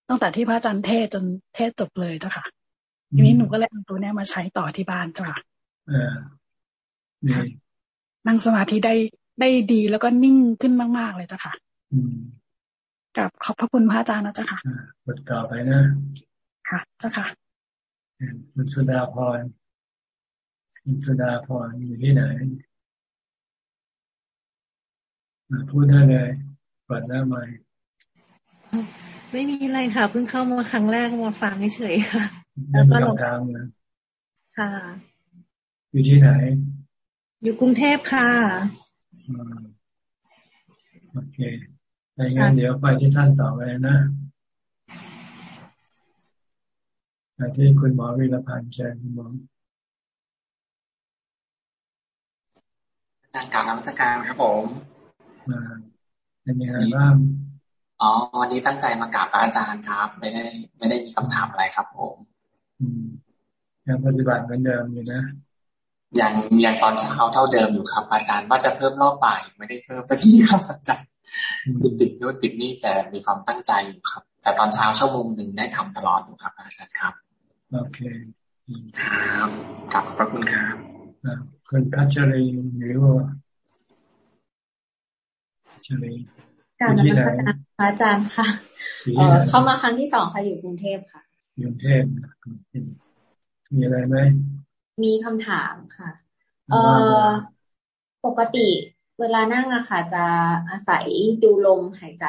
ตั้งแต่ที่พระอาจารย์เทศจนเทศจบเลยเจ้าค่ะ ทีนี้หนูก็เลยเอาตัวนี้มาใช้ต่อที่บ้านเจ้าค่ะนั่งสมาธิได้ได้ดีแล้วก็นิ่งขึ้นมากๆเลยเจ้าค่ะกับขอบพระคุณพระอาจารย์นะเจ้าค่ะบทต่อไปนะ ค่ะเจ้าค่ะคุณสุดาพรคุณสุดาพรอยู่ที่ไหนพูดได้เลยก่อนหน้าใหม่ ไม่มีอะไรค่ะ เพิ่งเข้ามาครั้งแรกมาฟังเฉยๆค่ะ แล้วก็ลงทางนะค่ะ อยู่ที่ไหน อยู่กรุงเทพค่ะโอเคในงานเดี๋ยวไปที่ท่านต่อไปนะไปที่คุณหมอวิรพันธ์เชิญคุณหมออาจารย์กล่าวนมัสการครับผมเป็นยังไงบ้าง อ๋อ วันนี้ตั้งใจมากราบพระอาจารย์ครับ ไม่ได้ ไม่ได้มีคำถามอะไรครับผมยังปฏิบัติเหมือนเดิมอยู่นะยังยังตอนเช้าเท่าเดิมอยู่ครับ อาจารย์ว่าจะเพิ่มรอบบ่ายไม่ได้เพิ่มไปที่ครับอาจารย์ติดติดนู่นติดนี่แต่มีความตั้งใจอยู่ครับ แต่ตอนเช้าชั่วโมงหนึ่งได้ทำตลอดอยู่ครับ อาจารย์ครับโอเคครับขอบพระคุณครับคุณพัชรีหรือว่าพัชรี การนมัสการพระอาจารย์ค่ะเออเข้ามาครั้งที่สองค่ะอยู่กรุงเทพค่ะกรุงเทพมีอะไรไหมมีคำถามค่ะ เออปกติเวลานั่งอะค่ะ จะอาศัยดูลมหายใจ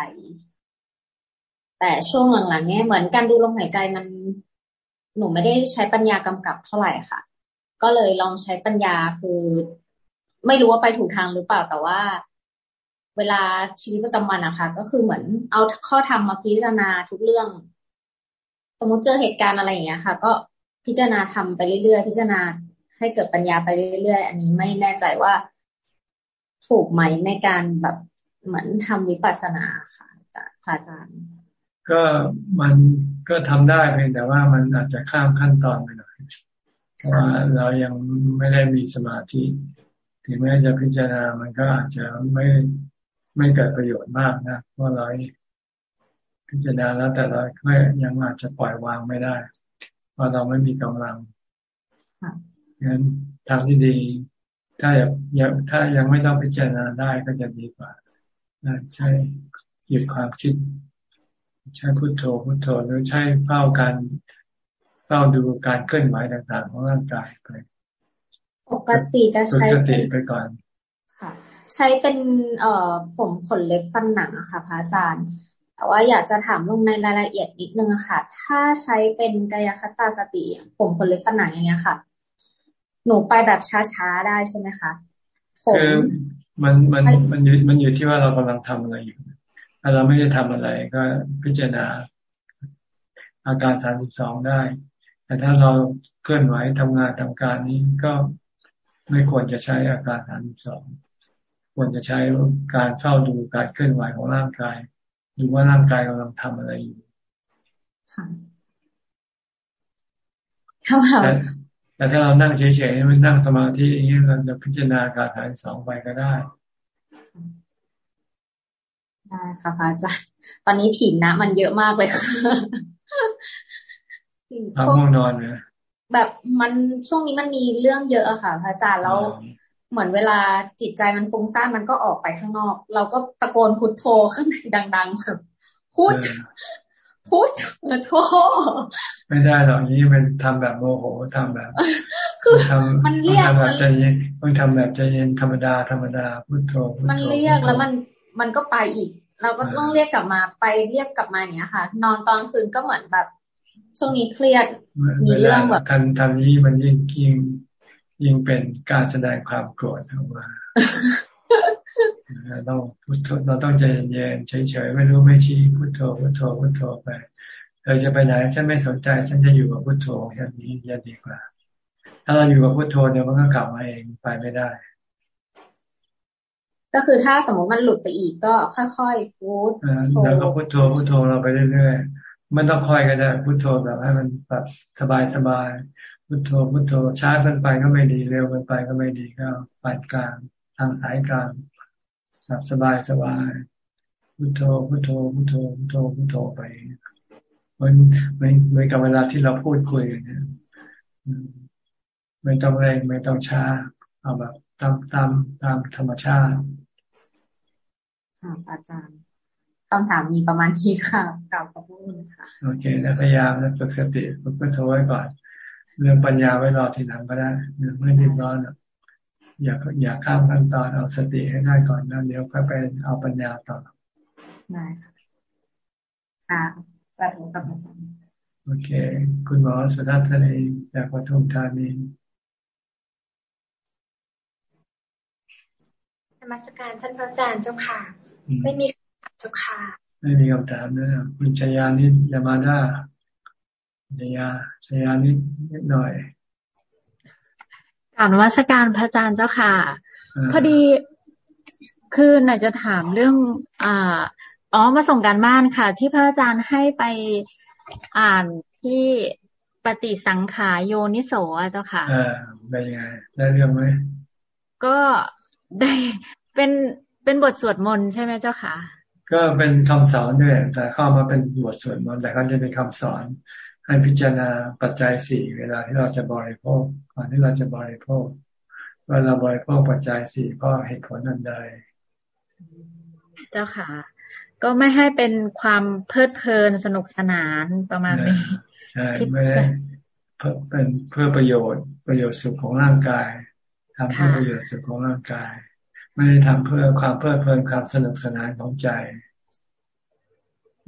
แต่ช่วงหลังๆเนี้ยเหมือนการดูลมหายใจมันหนูไม่ได้ใช้ปัญญากำกับเท่าไหร่ค่ะ ก็เลยลองใช้ปัญญาคือ ไม่รู้ว่าไปถูกทางหรือเปล่าแต่ว่า เวลาชีวิตประจำวันอะค่ะ ก็คือเหมือนเอาข้อธรรมมาพิจารณาทุกเรื่อง สมมติเจอเหตุการณ์อะไรอย่างเงี้ยค่ะ ก็พิจารณาทำไปเรื่อยๆพิจารณาให้เกิดปัญญาไปเรื่อยๆ อันนี้ไม่แน่ใจว่าถูกไหมในการแบบเหมือนทำวิปัสสนาค่ะจากพระอาจารย์ก็มันก็ทำได้เพียงแต่ว่ามันอาจจะข้ามขั้นตอนไปหน่อยเพราะว่าเรายังไม่ได้มีสมาธิ ถึงแม้จะพิจารณามันก็อาจจะไม่ ไม่เกิดประโยชน์มากนะเพราะเราพิจารณาแล้วแต่เราก็ยังอาจจะปล่อยวางไม่ได้ เพราะเราไม่มีกำลังงั้นทางที่ดี ถ้าอยากถ้ายังไม่ต้องพิจารณาได้ก็จะดีกว่าใช้หยุดความคิด ใช้พุโทโธพุโทโธหรือใช้เฝ้าการเฝ้าดูการเคลื่อนไหวต่างๆ ของร่างกายไปปกติจะใช้สติไปก่อน ใช้เป็นเอ่อผมขนเล็บฟันหนังอะค่ะพระอาจารย์แต่ว่าอยากจะถามลงในรายละเอียดนิดนึงค่ะ ถ้าใช้เป็นกายคตาสติ ผมขนเล็บฟันหนังอย่างเงี้ยค่ะ หนูไปแบบช้าๆได้ใช่ไหมคะผมมันมันมันอยู่มันอยู่ที่ว่าเรากำลังทำอะไรอยู่ ถ้าเราไม่ได้ทำอะไรก็พิจารณา อาการสามสิบสองได้ แต่ถ้าเราเคลื่อนไหวทำงานทำการนี้ก็ไม่ควรจะใช้อาการสามสิบสอง ควรจะใช้การเฝ้าดูการเคลื่อนไหวของร่างกาย ดูว่าร่างกายกำลังทำอะไรอยู่แต่แต่ถ้าเรานั่งเฉยๆไม่นั่งสมาธิอย่างนี้เราจะพิจารณาการหายสองไปก็ได้ได้ค่ะพระอาจารย์ตอนนี้ถิ่นนะ มันเยอะมากเลยค่ะพักง่วงนอนเลยแบบมันช่วงนี้มันมีเรื่องเยอะอะค่ะพระอาจารย์แล้ว เหมือนเวลาจิตใจมันฟุ้งซ่านมันก็ออกไปข้างนอก เราก็ตะโกนพุทโธข้างในดังๆแบบพุทพุทโธไม่ได้หรอกนี้มันทำแบบโมโหทำแบบ คือทำมันเรียกมันใจเย็นมันทำแบบใจเย็นธรรมดาธรรมดาพุทโธมันเรียกแล้วมันมันก็ไปอีก เราก็ต้องเรียกกลับมาไปเรียกกลับมาอย่างเนี้ยค่ะ นอนตอนคืนก็เหมือนแบบ ช่วงนี้เครียดมีเรื่องแบบทันทันนี้มันยิ่งยิ่ง ยิ่งเป็นการแสดงความโกรธออกมาเราพุทโธเราต้องใจเย็นๆเฉยๆไม่รู้ไม่ชี้พุทโธพุทโธพุทโธไปเราจะไปไหนฉันไม่สนใจฉันจะอยู่กับพุทโธแค่นี้ยัดีกว่า ถ้าเราอยู่กับพุทโธเดี๋ยวมันก็กลับมาเองไปไม่ได้ ก็คือถ้าสมมติมันหลุดไปอีกก็ค่อยๆพูดแล้วก็พุทโธพุทโธเราไปเรื่อยๆมันต้องคอยก็ได้พุทโธแบบให้มันแบบสบายๆ พุทโธพุทโธช้าเกินไปก็ไม่ดีเร็วเกินไปก็ไม่ดีก็ปานกลางทางสายกลางแบบสบายสบายพุทโธพุทโธพุทโธพุทโธพุทโธไปมันไม่เหมือนกับเวลาที่เราพูดคุยกันเนี่ยไม่ต้องเร่งไม่ต้องช้า เอาแบบตามตามตามธรรมชาติค่ะอาจารย์คำถามมีประมาณที่ค่ะกล่าวขอบคุณค่ะ โอเคแล้วพยายามนะฝึกสติฝึกพุทโธไว้ก่อน เรื่องปัญญาไว้รอทีหลังก็ได้เรื่องไม่รีบร้อนอย่าอย่าข้ามขั้นตอนเอาสติให้ได้ก่อนแล้วเดี๋ยวค่อยไปเอาปัญญาต่อได้ค่ะค่ะสวัสดีครับอาจารย์โอเค คุณหมอสุทัศนีจากปทุมธานีนมัสการท่านพระอาจารย์เจ้าค่ะ ไม่มีคำถามเจ้าค่ะ ไม่มีคำถามนะคุณชยานิดยามาดา ชยาชยานิดนิดหน่อยกราบนมัสการพระอาจารย์เจ้าค่ะพอดีคือหน่อยจะถามเรื่องอ่าอ๋อมาส่งการบ้านค่ะ ที่พระอาจารย์ให้ไปอ่านที่ปฏิสังขารโยนิโสเจ้าค่ะอ่าเป็นยังไงได้เรื่องไหมก็ได้เป็นเป็นบทสวดมนต์ใช่ไหมเจ้าค่ะ ก็เป็นคำสอนด้วยแต่เข้ามาเป็นบทสวดมนต์แต่ก็จะเป็นคำสอน ให้พิจารณาปัจจัยสี่เวลาที่เราจะบริโภคก่อนที่เราจะบริโภคว่าเราบริโภคปัจจัยสี่เพราะเหตุผลอันใด เจ้าค่ะ ก็ไม่ให้เป็นความเพลิดเพลินสนุกสนานประมาณนี้ใช่ไม่ได้เป็นเพื่อประโยชน์ประโยชน์สุขของร่างกายทำเพื่อประโยชน์สุขของร่างกาย ไม่ได้ทำเพื่อความเพลิดเพลินความสนุกสนานของใจ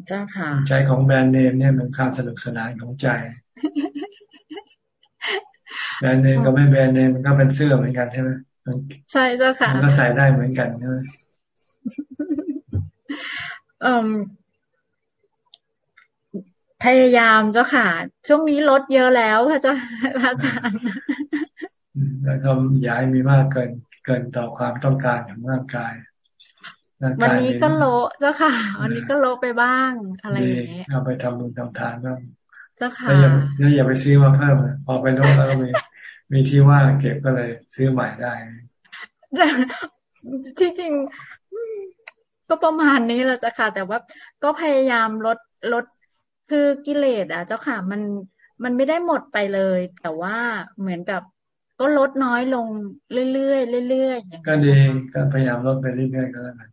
เจ้าค่ะ ใจของแบรนด์เนมเนี่ยเป็นความสนุกสนานของใจ แบรนด์เนมก็ไม่แบรนด์เนมมันก็เป็นเสื้อเหมือนกันใช่ไหมใช่เจ้าค่ะ มันก็ใส่ได้เหมือนกันใช่ไหมพยายามเจ้าค่ะ ช่วงนี้ลดเยอะแล้วพระเจ้าพระอาจารย์แล้วก็ย้ายมีมากเกินเกินต่อความต้องการของร่างกาย วันนี้ก็โลเจ้าค่ะ วันนี้ก็โลไปบ้างอะไรอย่างเงี้ยเอาไปทำบุญทำทานบ้างเจ้าค่ะแล้วอย่าไปซื้อมาเพิ่มพอไปโลแล้วก็มีมีที่ว่างเก็บก็เลยซื้อใหม่ได้ที่จริงก็ประมาณนี้แหละจ้ะค่ะ แต่ว่าก็พยายามลดลดคือกิเลสอะ เจ้าค่ะ มันมันไม่ได้หมดไปเลย แต่ว่าเหมือนกับก็ลดน้อยลงเรื่อยๆเรื่อยๆอย่างก็ดีก็พยายามลดไปเรื่อยๆก็แล้วกัน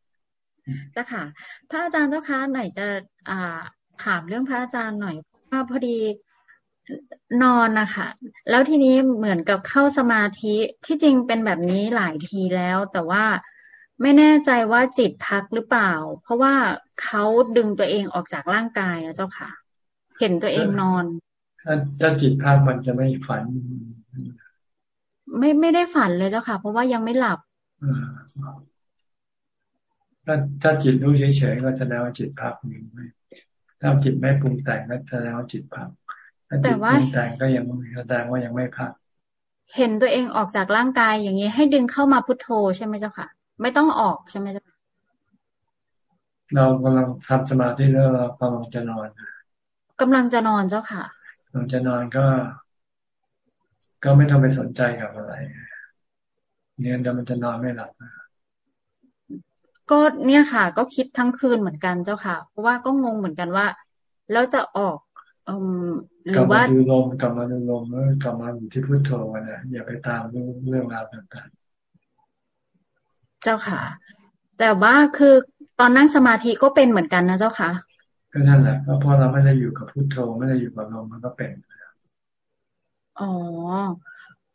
เจ้าค่ะ พระอาจารย์เจ้าค่ะไหนจะอ่าถามเรื่องพระอาจารย์หน่อยว่าพอดีนอนนะคะแล้วทีนี้เหมือนกับเข้าสมาธิที่จริงเป็นแบบนี้หลายทีแล้ว แต่ว่าไม่แน่ใจว่าจิตพักหรือเปล่า เพราะว่าเขาดึงตัวเองออกจากร่างกายอะเจ้าค่ะ เห็นตัวเองนอนถ้าจิตพักมันจะไม่ฝัน ไม่ไม่ได้ฝันเลยเจ้าค่ะ เพราะว่ายังไม่หลับ ถ้าถ้าจิตรู้เฉยๆก็แสดงว่าจิตพักอยู่ไม่ถ้าจิตไม่ปรุงแต่งก็แสดงว่าจิตพักถ้าจิตปรุงแต่งก็ยังแสดงว่ายังไม่พัก เห็นตัวเองออกจากร่างกายอย่างนี้ให้ดึงเข้ามาพุทโธใช่ไหมเจ้าค่ะ ไม่ต้องออกใช่ไหมเจ้าค่ะเรากำลังทำสมาธิแล้วเรากำลังจะนอนกำลังจะนอนเจ้าค่ะกำลังจะนอนก็ ก็ไม่ต้องไปสนใจกับอะไรเนี่ยเดี๋ยวมันจะนอนไม่หลับ ก็เนี่ยค่ะ ก็คิดทั้งคืนเหมือนกันเจ้าค่ะ เพราะว่าก็งงเหมือนกันว่า แล้วจะออกอหรือว่ากลับมาดูลมกลับมาดูลมแล้วกลับมาอยู่ที่พุทโธนะอย่าไปตามเรื่องเรื่องราวต่างๆ เจ้าค่ะ แต่ว่าคือตอนนั่งสมาธิก็เป็นเหมือนกันนะเจ้าค่ะก็นั่นแหละก็เพราะเราไม่ได้อยู่กับพุทโธไม่ได้อยู่กับลมมันก็เป็นอ๋อ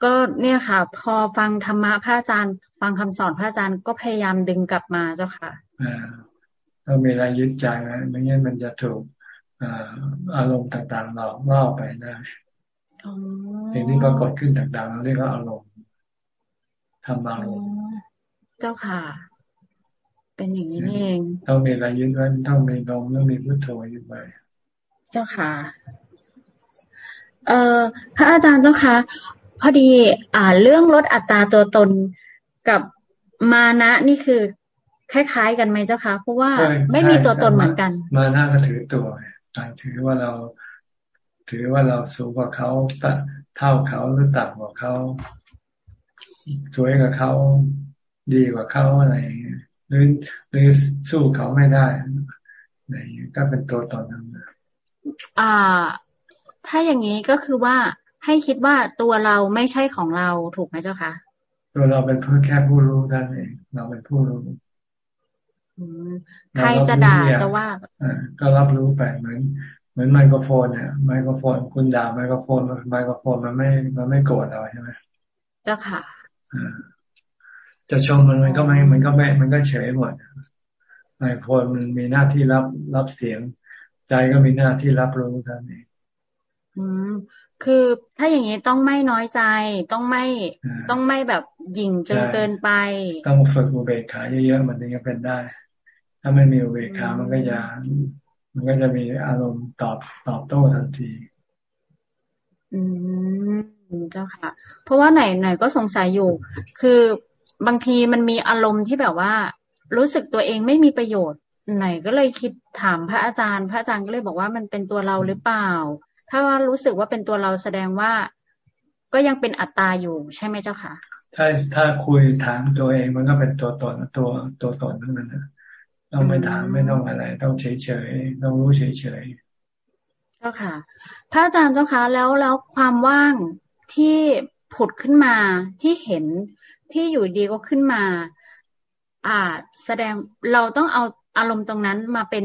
ก็เนี่ยค่ะ พอฟังธรรมะพระอาจารย์ ฟังคำสอนพระอาจารย์ก็พยายามดึงกลับมาเจ้าค่ะอ่าเรามีอะไรยึดใจไหมไม่งั้นมันจะถูกอารมณ์ต่างๆหลอกล่อไปได้สิ่งที่ปรากฏขึ้นต่างๆเราเรียกว่าอารมณ์ทำอารมณ์เจ้าค่ะ เป็นอย่างนี้นี่เองต้องมีอะไรยึดไว้ต้องมีลมต้องมีพุทโธยึดไว้เจ้าค่ะ เอ่อพระอาจารย์เจ้าคะพ อดีอ่าเรื่องลดอัตราตัวตนกับมานะนี่คือคล้าย ๆ กันไหมเจ้าคะเพราะว่าไม่มีตัวตนเหมือนกัน มาหน้าก็ถือตัวต่างถือว่าเราถือว่าเราสูงกว่าเขาเท่าเขาหรือต่ำกว่าเขาสวยกว่าเขาดีกว่าเขาอะไรหรือหรือสู้เขาไม่ได้อะไรก็เป็นตัวตนนั้นอ่า ถ้าอย่างนี้ก็คือว่า ให้คิดว่าตัวเราไม่ใช่ของเราถูกไหมเจ้าคะตัวเราเป็นเพื่อแค่ผู้รู้นั่นเองเราเป็นผู้รู้ใครจะด่าจะว่าก็รับรู้ไปเหมือนเหมือนไมโครโฟนเนี่ยไมโครโฟน คุณด่าไมโครโฟนไมโครโฟนมันไม่มันไม่โกรธเราใช่ไหมเจ้าค่ะจะชมมันมันก็ไม่มันก็ไม่มันก็เฉยหมดไมโครโฟนมันมีหน้าที่รับรับเสียง ใจก็มีหน้าที่รับรู้เท่านั้นเองอืม คือถ้าอย่างนี้ต้องไม่น้อยใจต้องไม่ต้องไม่แบบหยิ่งจนเกินไป ต้องฝึกอุเบกขาเยอะๆมันถึงจะเป็นได้ ถ้าไม่มีอุเบกขามันก็จะมันก็จะมีอารมณ์ตอบตอบโต้ทันที อืมเจ้าค่ะ เพราะว่าไหนไหนก็สงสัยอยู่ คือบางทีมันมีอารมณ์ที่แบบว่า รู้สึกตัวเองไม่มีประโยชน์ ไหนก็เลยคิดถามพระอาจารย์ พระอาจารย์ก็เลยบอกว่ามันเป็นตัวเราหรือเปล่า ถ้าว่ารู้สึกว่าเป็นตัวเราแสดงว่าก็ยังเป็นอัตตาอยู่ใช่ไหมเจ้าค่ะ ถ้าถ้าคุยถามตัวเองมันก็เป็นตัวตนตัวตัวตนนั่นนะต้องไม่ถามไม่ต้องอะไร ต้องเฉยเฉยต้องรู้เฉยเฉยเจ้าค่ะ พระอาจารย์เจ้าค่ะแล้วแล้วความว่างที่ผุดขึ้นมาที่เห็นที่อยู่ดีก็ขึ้นมา อ่า แสดงเราต้องเอาอารมณ์ตรงนั้นมาเป็น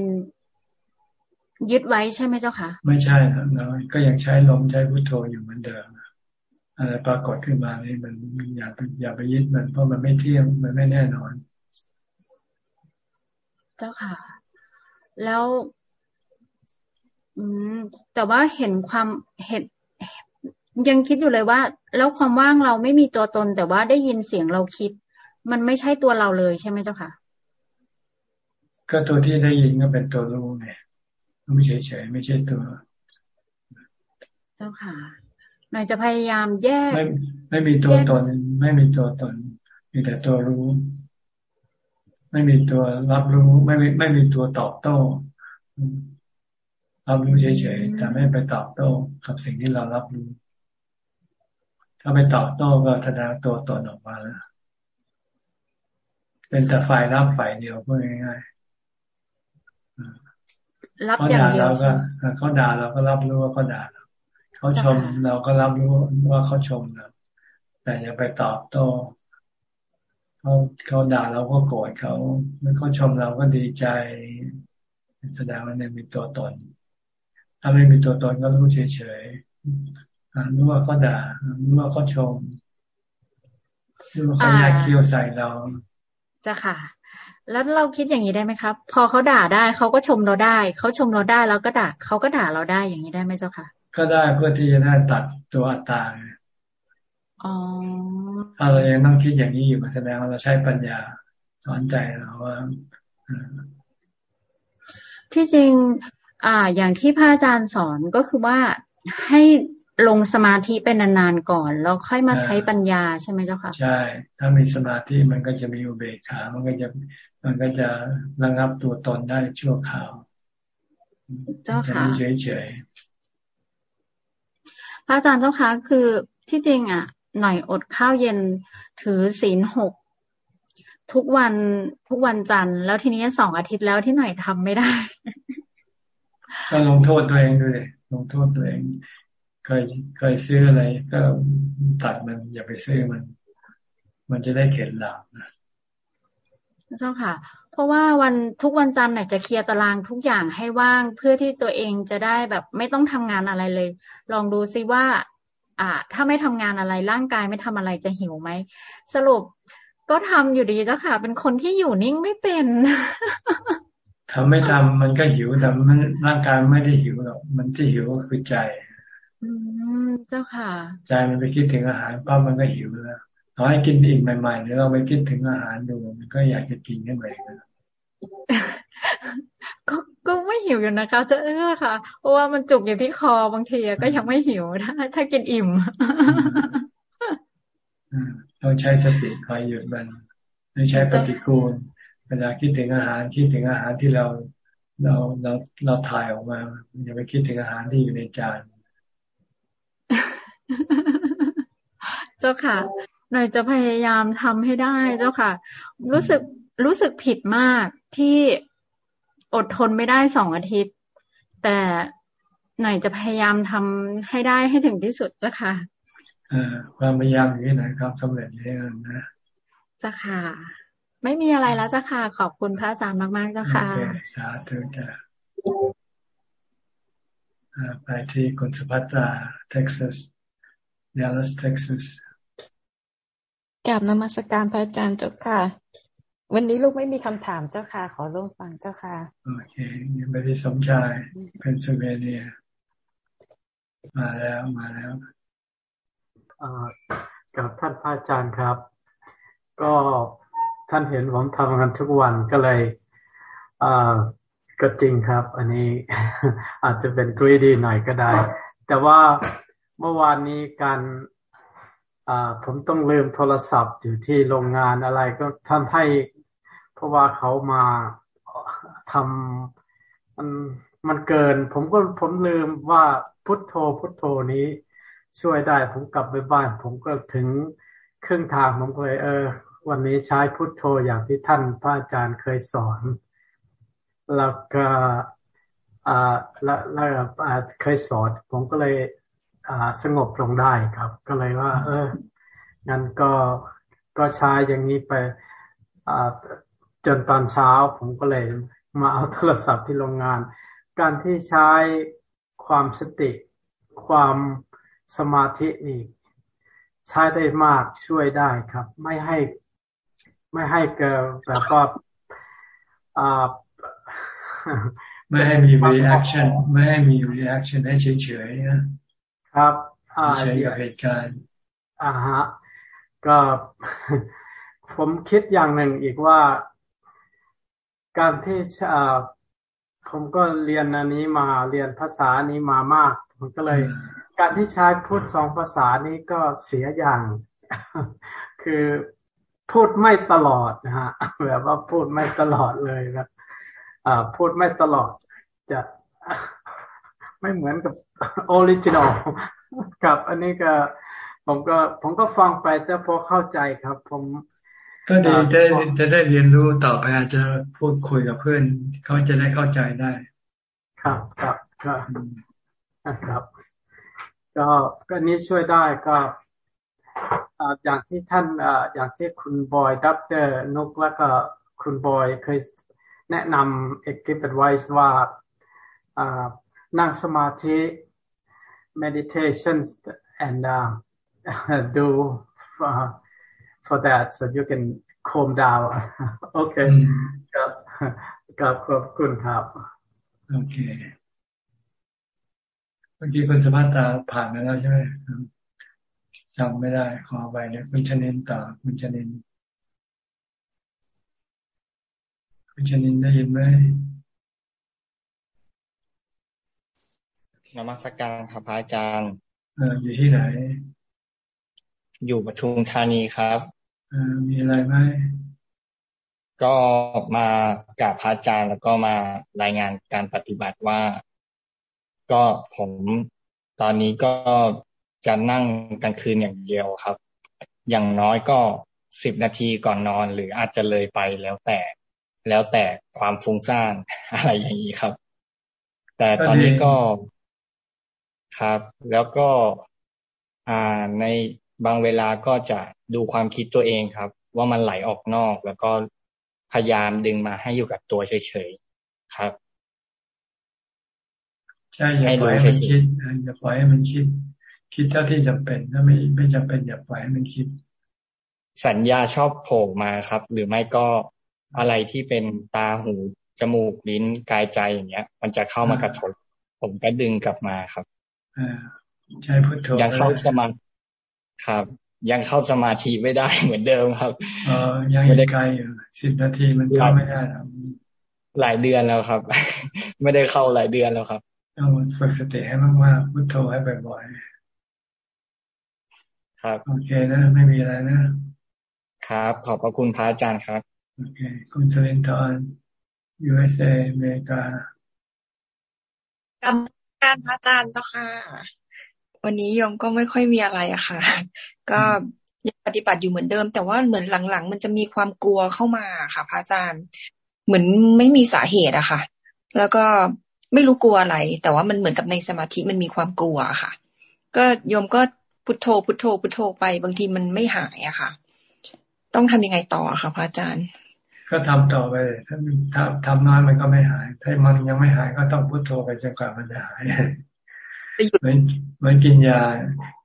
ยึดไว้ใช่ไหมเจ้าคะไม่ใช่ครับเราก็ยังใช้ลมใช้พุทโธอยู่เหมือนเดิมอะไรปรากฏขึ้นมานี่มันอย่าอย่าไปยึดมันเพราะมันไม่เที่ยงมันไม่แน่นอน เจ้าค่ะ แล้ว อืม แต่ว่าเห็นความเห็นยังคิดอยู่เลยว่า แล้วความว่างเราไม่มีตัวตน แต่ว่าได้ยินเสียงเราคิด มันไม่ใช่ตัวเราเลยใช่ไหมเจ้าค่ะ ก็ตัวที่ได้ยินก็เป็นตัวรู้ไง ไม่เฉยๆไม่ใช่ตัวเจ้าค่ะหน่อยจะพยายามแยก ไม่ไม่มีตัวตน ไม่มีตัวตน มีแต่ตัวรู้ ไม่มีตัวรับรู้ ไม่ไม่มีตัวตอบโต้รับรู้เฉยๆแต่ไม่ไปตอบโต้กับสิ่งที่เรารับรู้ ถ้าไปตอบโต้ก็แสดงตัวตนออกมาแล้วเป็นแต่ฝ่ายรับฝ่ายเดียวพูดง่าย รับอย่างเดียวเขาด่าเราก็รับรู้ว่าเขาด่าเราเขาชมเราก็รับรู้ว่าเขาชมเราแต่อย่าไปตอบโต้เขาเขาด่าเราก็โกรธเขาเมื่อเขาชมเราก็ดีใจ แสดงว่าเนี่ยมีตัวตน ถ้าไม่มีตัวตนก็รู้เฉยๆรู้ว่าเขาด่ารู้ว่าเขาชมรู้ว่าเขาแยกเคี้ยวใส่เราจะค่ะ แล้วเราคิดอย่างนี้ได้ไหมครับ พอเขาด่าได้เขาก็ชมเราได้ เขาชมเราได้แล้วก็ด่าเขาก็ด่าเราได้อย่างนี้ได้ไหมเจ้าค่ะ ก็ได้เพื่อที่จะได้ตัดตัวอัตตาอ๋อถ้าเรายังต้องคิดอย่างนี้อยู่แสดงว่าเราใช้ปัญญาสอนใจเราว่าที่จริง อ่า อย่างที่พระอาจารย์สอนก็คือว่าให้ลงสมาธิเป็นนานๆก่อนแล้วค่อยมาใช้ปัญญาใช่ไหมเจ้าค่ะ ใช่ ถ้ามีสมาธิมันก็จะมีอุเบกขา มันก็จะ มันก็จะระงับตัวตนได้ชั่วคราวเจ้าค่ะเฉยเฉยพระอาจารย์เจ้าค่ะคือที่จริงอะ หน่อยอดข้าวเย็นถือศีลหกทุกวันทุกวันจันทร์แล้วทีนี้สองอาทิตย์แล้วที่หน่อยทำไม่ได้ก็ลงโทษตัวเองด้วยลงโทษตัวเองเคยเคยซื้ออะไรก็ตัดมันอย่าไปซื้อมัน มันจะได้เข็ดหลับ เจ้าค่ะ เพราะว่าวันทุกวันจันทร์เนี่ยจะเคลียร์ตารางทุกอย่างให้ว่างเพื่อที่ตัวเองจะได้แบบไม่ต้องทำงานอะไรเลย ลองดูซิว่า อ่า ถ้าไม่ทำงานอะไรร่างกายไม่ทำอะไรจะหิวไหมสรุปก็ทำอยู่ดีเจ้าค่ะ เป็นคนที่อยู่นิ่งไม่เป็นทำไม่ทำมันก็หิวแต่มันร่างกายไม่ได้หิวหรอกมันที่หิวก็คือใจ อืมเจ้าค่ะ ใจมันไปคิดถึงอาหารปั๊บมันก็หิวแล้ว ต่อให้กินอีกใหม่ๆหรือเราไปคิดถึงอาหารดูมันก็อยากจะกินขึ้นมาเลยก็ก็ไม่หิวอยู่นะคะจะเออค่ะ เพราะว่ามันจุกอยู่ที่คอบางทีก็ยังไม่หิวถ้าถ้ากินอิ่มเราใช้สติคอยหยุดมันไม่ใช้ปฏิกูลเวลาคิดถึงอาหารคิดถึงอาหารที่เราเราเราเราถ่ายออกมาอย่าไปคิดถึงอาหารที่อยู่ในจาน เจ้าค่ะ หน่อยจะพยายามทำให้ได้เจ้าค่ะ รู้สึกรู้สึกผิดมากที่อดทนไม่ได้สองอาทิตย์ แต่หน่อยจะพยายามทำให้ได้ให้ถึงที่สุดเจ้าค่ะความพยายามอย่างนี้นะครับสำเร็จแน่นะเจ้าค่ะ ไม่มีอะไรแล้วเจ้าค่ะ ขอบคุณพระอาจารย์มาก ๆ เจ้าค่ะสาธุจ้ะไปที่คุณสุภัตราเท็กซัสดัลลัสเท็กซัส กราบนมัสการพระอาจารย์เจ้าค่ะ วันนี้ลูกไม่มีคำถามเจ้าค่ะ ขอร่วมฟังเจ้าค่ะ โอเคยังไม่ได้สมชายเพนซิลเวเนีย มาแล้วมาแล้วกับท่านพระอาจารย์ครับ ก็ท่านเห็นผมทำงานทุกวันก็เลยก็จริงครับ อันนี้อาจจะเป็นทรีดีหน่อยก็ได้ แต่ว่าเมื่อวานนี้การ ผมต้องลืมโทรศัพท์อยู่ที่โรงงานอะไรก็ท่านให้เพราะว่าเขามาทำมันมันเกิน ผมก็ผมลืมว่าพุทโธพุทโธนี้ช่วยได้ผมกลับไปบ้าน ผมก็ถึงครึ่งทางผมก็เลยเออ วันนี้ใช้พุทโธอย่างที่ท่านพระอาจารย์เคยสอน แล้วก็อ่าแล้วแล้วเคยสอนผมก็เลย สงบลงได้ครับ ก็เลยว่า เอองั้นก็ก็ใช้อย่างนี้ไปจนตอนเช้า ผมก็เลยมาเอาโทรศัพท์ที่โรงงาน การที่ใช้ความสติความสมาธินี่ใช้ได้มากช่วยได้ครับ ไม่ให้ ไม่ให้เกิดแบบว่าไม่ให้มี reaction ไม่ให้มี reaction ให้เฉยๆนะ ครับเฉยกับเหตุการณ์อ่าฮะก็ผมคิดอย่างหนึ่งอีกว่า การที่ผมก็เรียนอันนี้มาเรียนภาษานี้มามากผมก็เลย การที่ใช้พูดสองภาษานี้ก็เสียอย่าง คือพูดไม่ตลอดนะฮะแบบว่าพูดไม่ตลอดเลยนะอ่าพูดไม่ตลอดจะ ไม่เหมือนกับออริจินอลกับอันนี้ก็ ผมก็ ผมก็ฟังไปแต่พอเข้าใจครับ ผมก็ดีจะจะได้เรียนรู้ต่อไปอาจจะพูดคุยกับเพื่อน เขาจะได้เข้าใจได้ ครับครับก็ครับ ก็ก็นี้ช่วยได้ก็อย่างที่ท่านอย่างที่คุณบอยดับเตอร์นุกแล้วก็คุณบอยเคยแนะนำเอ็กซ์เพรสว่า นั่งสมาธิ meditations and uh, do uh, for that so you can calm down โอเคครับครับขอบคุณครับโอเคเมื่อกี้คุณสภัตราผ่านมาแล้วใช่ไหมจำไม่ได้ ขอไปเนี่ยคุณชนินต่อคุณชนินคุณชนินได้ยินไหม นมัสการครับพระอาจารย์ออยู่ที่ไหน อยู่ปทุมธานีครับอมีอะไรไหมก็มากับพระอาจารย์ แล้วก็มารายงานการปฏิบัติว่า ก็ผมตอนนี้ก็จะนั่งกลางคืนอย่างเดียวครับ อย่างน้อยก็สิบนาทีก่อนนอน หรืออาจจะเลยไปแล้วแต่ แล้วแต่ความฟุ้งซ่านอะไรอย่างนี้ครับ แต่ตอนนี้ก็ ครับ แล้วก็อ่าในบางเวลาก็จะดูความคิดตัวเองครับ ว่ามันไหลออกนอก แล้วก็พยายามดึงมาให้อยู่กับตัวเฉยๆครับใช่อย่าปล่อยให้มันคิดอย่าปล่อยให้มันคิด คิดเท่าที่จำเป็นถ้าไม่ไม่จำเป็นอย่าปล่อยให้มันคิด สัญญาชอบโผล่มาครับ หรือไม่ก็อะไรที่เป็นตาหูจมูกลิ้นกายใจอย่างเงี้ย มันจะเข้ามากระทบผมก็ดึงกลับมาครับ ใช่พุทโธยังเข้าสมาครับ ยังเข้าสมาธิไม่ได้เหมือนเดิมครับเออยังไม่ได้ไกลอยู่สิบนาทีมันเข้าไม่ได้ครับหลายเดือนแล้วครับ ไม่ได้เข้าหลายเดือนแล้วครับต้องฝึกสติให้มากๆพุทโธให้บ่อยๆครับ โอเคนะ ไม่มีอะไรนะครับ ขอบพระคุณพระอาจารย์ครับโอเคคุณเซเลนทอน USA อเมริกากำ การพระอาจารย์เจ้าค่ะ วันนี้ยมก็ไม่ค่อยมีอะไรอะค่ะ ก็ยังปฏิบัติอยู่เหมือนเดิม แต่ว่าเหมือนหลังๆ มันจะมีความกลัวเข้ามาค่ะ พระอาจารย์ เหมือนไม่มีสาเหตุอะค่ะ แล้วก็ไม่รู้กลัวอะไร แต่ว่ามันเหมือนกับในสมาธิมันมีความกลัวค่ะ ก็ยมก็พุทโธ พุทโธ พุทโธไป บางทีมันไม่หายอะค่ะ ต้องทำยังไงต่อค่ะ พระอาจารย์ ก็ทำต่อไปถ้าทำทำน้อยมันก็ไม่หาย ถ้ามันยังไม่หายก็ต้องพุทโธไปจนกว่ามันจะหายเหมือนเหมือนกินยา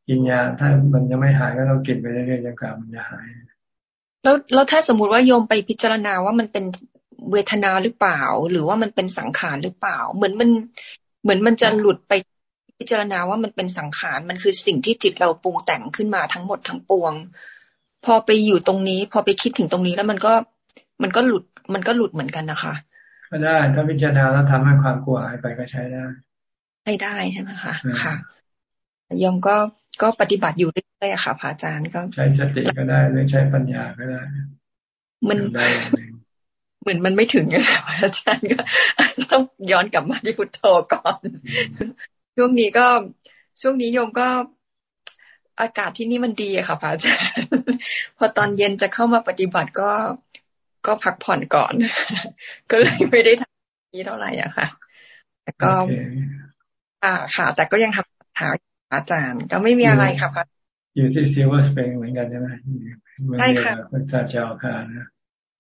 กินยา ถ้ามันยังไม่หายก็ต้องกินไปเรื่อยๆจนกว่ามันจะหาย แล้วแล้วถ้าสมมุติว่าโยมไปพิจารณาว่ามันเป็นเวทนาหรือเปล่า หรือว่ามันเป็นสังขารหรือเปล่า เหมือนมันเหมือนมันจะหลุดไปพิจารณาว่ามันเป็นสังขารมันคือสิ่งที่จิตเราปรุงแต่งขึ้นมาทั้งหมดทั้งปวง พอไปอยู่ตรงนี้ พอไปคิดถึงตรงนี้แล้วมันก็ มันก็หลุด มันก็หลุดเหมือนกันนะคะก็ได้ถ้าพิจารณาแล้วทำให้ความกลัวหายไปก็ใช้ได้ใช้ได้ใช่ไหมคะค่ะยมก็ก็ปฏิบัติอยู่เรื่อยๆค่ะพระอาจารย์ก็ ใช้สติก็ได้หรือใช้ปัญญาก็ได้ มันเหมือนมันไม่ถึงอะค่ะอาจารย์ก็ต้องย้อนกลับมาที่พุทโธก่อน ช่วงนี้ก็ช่วงนี้โยมก็อากาศที่นี่มันดีอะค่ะพระอาจารย์ พอตอนเย็นจะเข้ามาปฏิบัติก็ ก็พักผ่อนก่อน ก็เลยไม่ได้ทำนี้เท่าไหร่อะค่ะแต่ก็อ่าค่ะ แต่ก็ยังทำถามอาจารย์ ก็ไม่มีอะไรค่ะพระอยู่ที่ Silver Spring เหมือนกันใช่ไหมใช่ค่ะคุณซาเจ้าค่ะนะ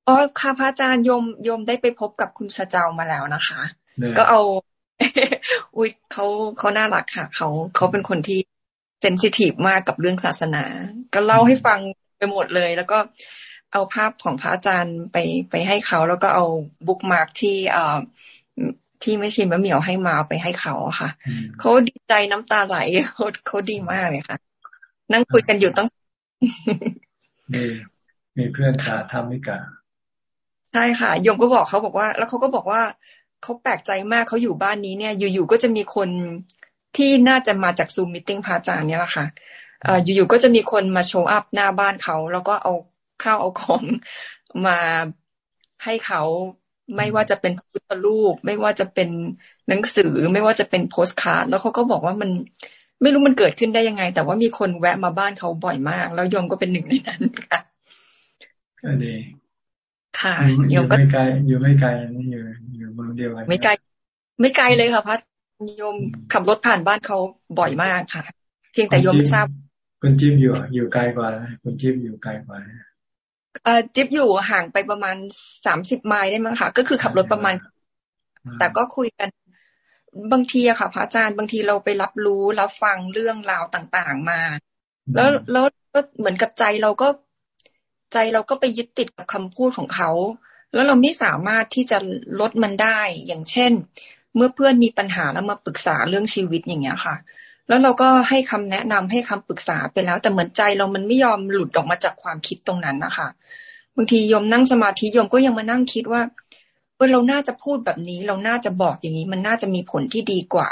อ๋อค่ะพระอาจารย์โยมโยมได้ไปพบกับคุณซาเจ้ามาแล้วนะคะ ก็เอา อุ้ยเขาเขาน่ารักค่ะเขาเขาเป็นคนที่ sensitive มากกับเรื่องศาสนา ก็เล่าให้ฟังไปหมดเลย แล้วก็ เอาภาพของพระอาจารย์ไปไปให้เขา แล้วก็เอาบุ๊กมาร์กที่เอ่อที่ไม่ชิมมะเหมียวให้มาไปให้เขาค่ะเขาดีใจน้ำตาไหลเขาเขาดีมากเลยค่ะ นั่งคุยกันอยู่ต้องมีมีเพื่อนสาธรรมิกาใช่ค่ะยมก็บอกเขาบอกว่า แล้วเขาก็บอกว่าเขาแปลกใจมากเขาอยู่บ้านนี้เนี่ย อยู่ๆก็จะมีคนที่น่าจะมาจากซูมมิ팅พระอาจารย์เนี่ยแหละค่ะอยู่ๆก็จะมีคนมาโชว์อัพหน้าบ้านเขา แล้วก็เอา ข้าวเอาของมาให้เขาไม่ว่าจะเป็นพุทธรูป ไม่ว่าจะเป็นหนังสือ ไม่ว่าจะเป็นโพสต์การ์ดแล้วเขาก็บอกว่ามันไม่รู้มันเกิดขึ้นได้ยังไง แต่ว่ามีคนแวะมาบ้านเขาบ่อยมาก แล้วยมก็เป็นหนึ่งในนั้นค่ะก็ดีค่ะยมก็ไม่ไกลอยู่ไม่ไกลนี่อยู่อยู่เมืองเดียวกันไม่ไกล ไม่ไกลเลยค่ะพัดโยมขับรถผ่านบ้านเขาบ่อยมากค่ะ เพียงแต่โยมไม่ทราบคุณจิ๊บอยู่อยู่ไกลกว่าคุณจิ๊บอยู่ไกลกว่าเออ จิ๊บอยู่ห่างไปประมาณสามสิบไมล์ได้มั้งค่ะ ก็คือขับรถประมาณ แต่ก็คุยกันบางทีอะค่ะ พระอาจารย์บางทีเราไปรับรู้รับฟังเรื่องราวต่างๆมา แล้วแล้วก็เหมือนกับใจเราก็ใจเราก็ไปยึดติดกับคำพูดของเขา แล้วเราไม่สามารถที่จะลดมันได้อย่างเช่น เมื่อเพื่อนมีปัญหาแล้วมาปรึกษาเรื่องชีวิตอย่างเงี้ยค่ะ แล้วเราก็ให้คำแนะนำให้คำปรึกษาไปแล้ว แต่เหมือนใจเรามันไม่ยอมหลุดออกมาจากความคิดตรงนั้นนะคะบางทีโยมนั่งสมาธิโยมก็ยังมานั่งคิดว่าเออเราน่าจะพูดแบบนี้ เราน่าจะบอกอย่างนี้มันน่าจะมีผลที่ดีกว่า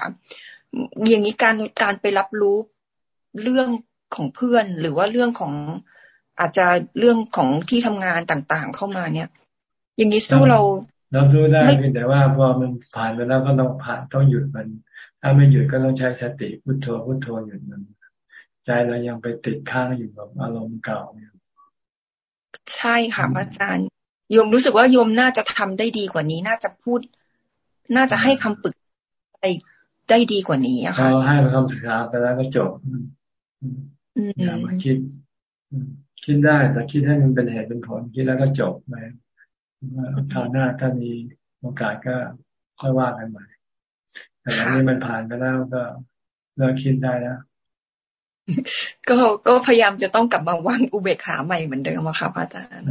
อย่างนี้การการไปรับรู้เรื่องของเพื่อนหรือว่าเรื่องของอาจจะเรื่องของที่ทำงานต่างๆ เข้ามาเนี่ย อย่างนี้สู้เรารับรู้ได้แต่ว่าพอมันผ่านไปแล้วก็ต้องผ่านต้องหยุดมัน ถ้าไม่หยุดก็ต้องใช้สติพุทโธพุทโธหยุดมันใจเรายังไปติดข้างอยู่กับอารมณ์เก่าอยู่ใช่ค่ะอาจารย์โยมรู้สึกว่าโยมน่าจะทำได้ดีกว่านี้ น่าจะพูด น่าจะให้คำปรึกได้ได้ดีกว่านี้อะค่ะเราให้คำศึกษาไปแล้วก็จบอย่ามาคิดคิดได้แต่คิดให้มันเป็นเหตุเป็นผลคิดแล้วก็จบไปคราวหน้าถ้ามีโอกาสก็ค่อยว่ากันใหม่ แต่อันนี้มันผ่านไปแล้วก็เลิกคิดได้แล้วก็ก็พยายามจะต้องกลับมาวางอุเบกขาใหม่เหมือนเดิมค่ะพระอาจารย์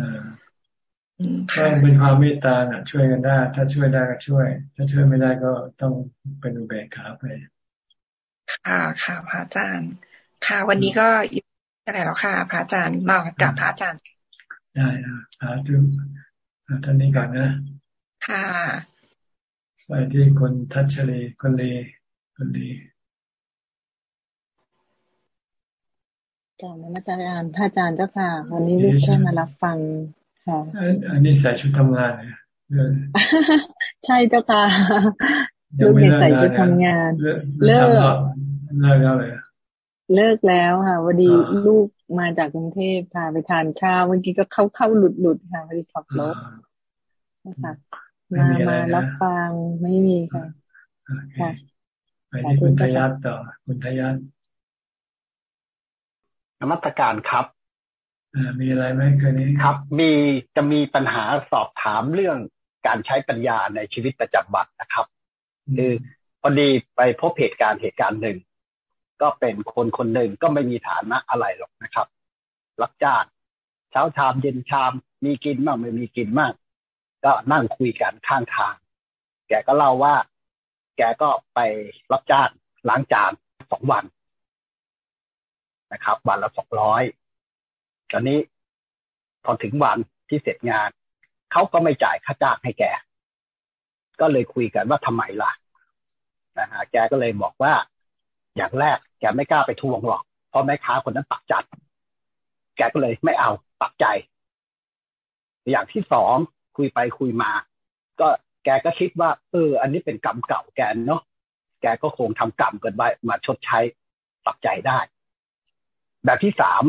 ก็เป็นความเมตตาน่ะ ช่วยกันได้ ถ้าช่วยได้ก็ช่วย ถ้าช่วยไม่ได้ก็ต้องเป็นอุเบกขาไปค่ะค่ะพระอาจารย์ ค่ะ วันนี้ก็อะไรแล้วค่ะ พระอาจารย์มากับพระอาจารย์ ได้อะสาธุท่านนี้ก่อนนะ ค่ะ ไปที่คนทัชเลคนเลคนเลกล่าวนมัสการพระอาจารย์เจ้าค่ะ วันนี้ลูกแค่มารับฟังค่ะอันนี้ใส่ชุดทำงานเนี่ยใช่เจ้าค่ะลูกใส่ชุดทำงาน เลิกเลิกแล้วเลยเลิกแล้วค่ะวันดีลูกมาจากกรุงเทพพาไปทานข้าวเมื่อกี้ก็เข้าเข้าหลุดหลุดค่ะพอดีขับรถนะคะ มามารับฟังไม่มีค่ะค่ะไปที่คุณทยัตต่อ คุณทยัตนมัตการครับมีอะไรไหมคืนนี้ครับ มีจะมีปัญหาสอบถามเรื่องการใช้ปัญญาในชีวิตประจำวันนะครับคือพอดีไปพบเหตุการณ์เหตุการณ์หนึ่ง ก็เป็นคนคนหนึ่งก็ไม่มีฐานะอะไรหรอกนะครับ รับจ้างเช้าชามเย็นชามมีกินมากไม่มีกินมาก ก็นั่งคุยกันข้างทาง แกก็เล่าว่า แกก็ไปรับจ้างล้างจานสองวันนะครับ วันละสองร้อยตอนนี้พอถึงวันที่เสร็จงาน เขาก็ไม่จ่ายค่าจ้างให้แก ก็เลยคุยกันว่าทำไมล่ะนะฮะแกก็เลยบอกว่าอย่างแรกแกไม่กล้าไปทวงหรอก เพราะแม่ค้าคนนั้นปักจัด แกก็เลยไม่เอาปักใจ อย่างที่สอง คุยไปคุยมา ก็แกก็คิดว่า เออ อันนี้เป็นกรรมเก่าแกเนาะแกก็คงทำกรรมเกินไปมาชดใช้ปักใจได้ แบบที่สาม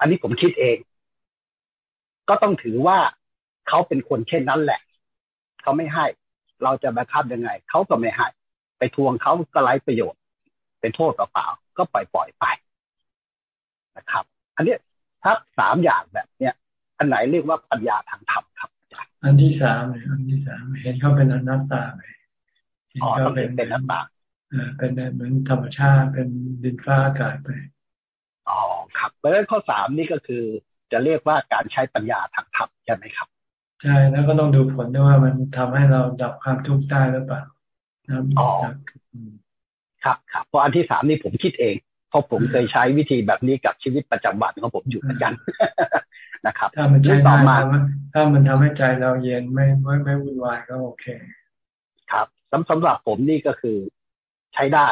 อันนี้ผมคิดเอง ก็ต้องถือว่าเขาเป็นคนเช่นนั้นแหละ เขาไม่ให้ เราจะบังคับยังไง เขาก็ไม่ให้ ไปทวงเขาก็ไร้ประโยชน์ เป็นโทษเปล่าๆก็ปล่อยปล่อยไปนะครับ อันนี้ถ้าสามอย่างแบบเนี้ยอันไหนเรียกว่าปัญญาทางธรรมครับ อันที่สามเลยอันที่สามเห็นเขาเป็นอนัตตาไปเห็นเขาเป็นเป็นอนัตตาเป็นเหมือนธรรมชาติเป็นดินฟ้าอากาศไปอ๋อครับเพราะฉะนั้นข้อสามนี่ก็คือ จะเรียกว่าการใช้ปัญญาทางธรรมใช่ไหมครับ ใช่แล้วก็ต้องดูผลด้วยว่ามันทำให้เราดับความทุกข์ได้หรือเปล่าอ๋อครับครับเพราะอันที่สามนี่ผมคิดเองเพราะผมเคยใช้วิธีแบบนี้กับชีวิตประจำวันของผมอยู่เหมือนกัน นะครับถ้ามันใช้ได้ถ้ามันทำให้ใจเราเย็นไม่ไม่ไม่วุ่นวายก็โอเค ครับสำสำหรับผมนี่ก็คือใช้ได้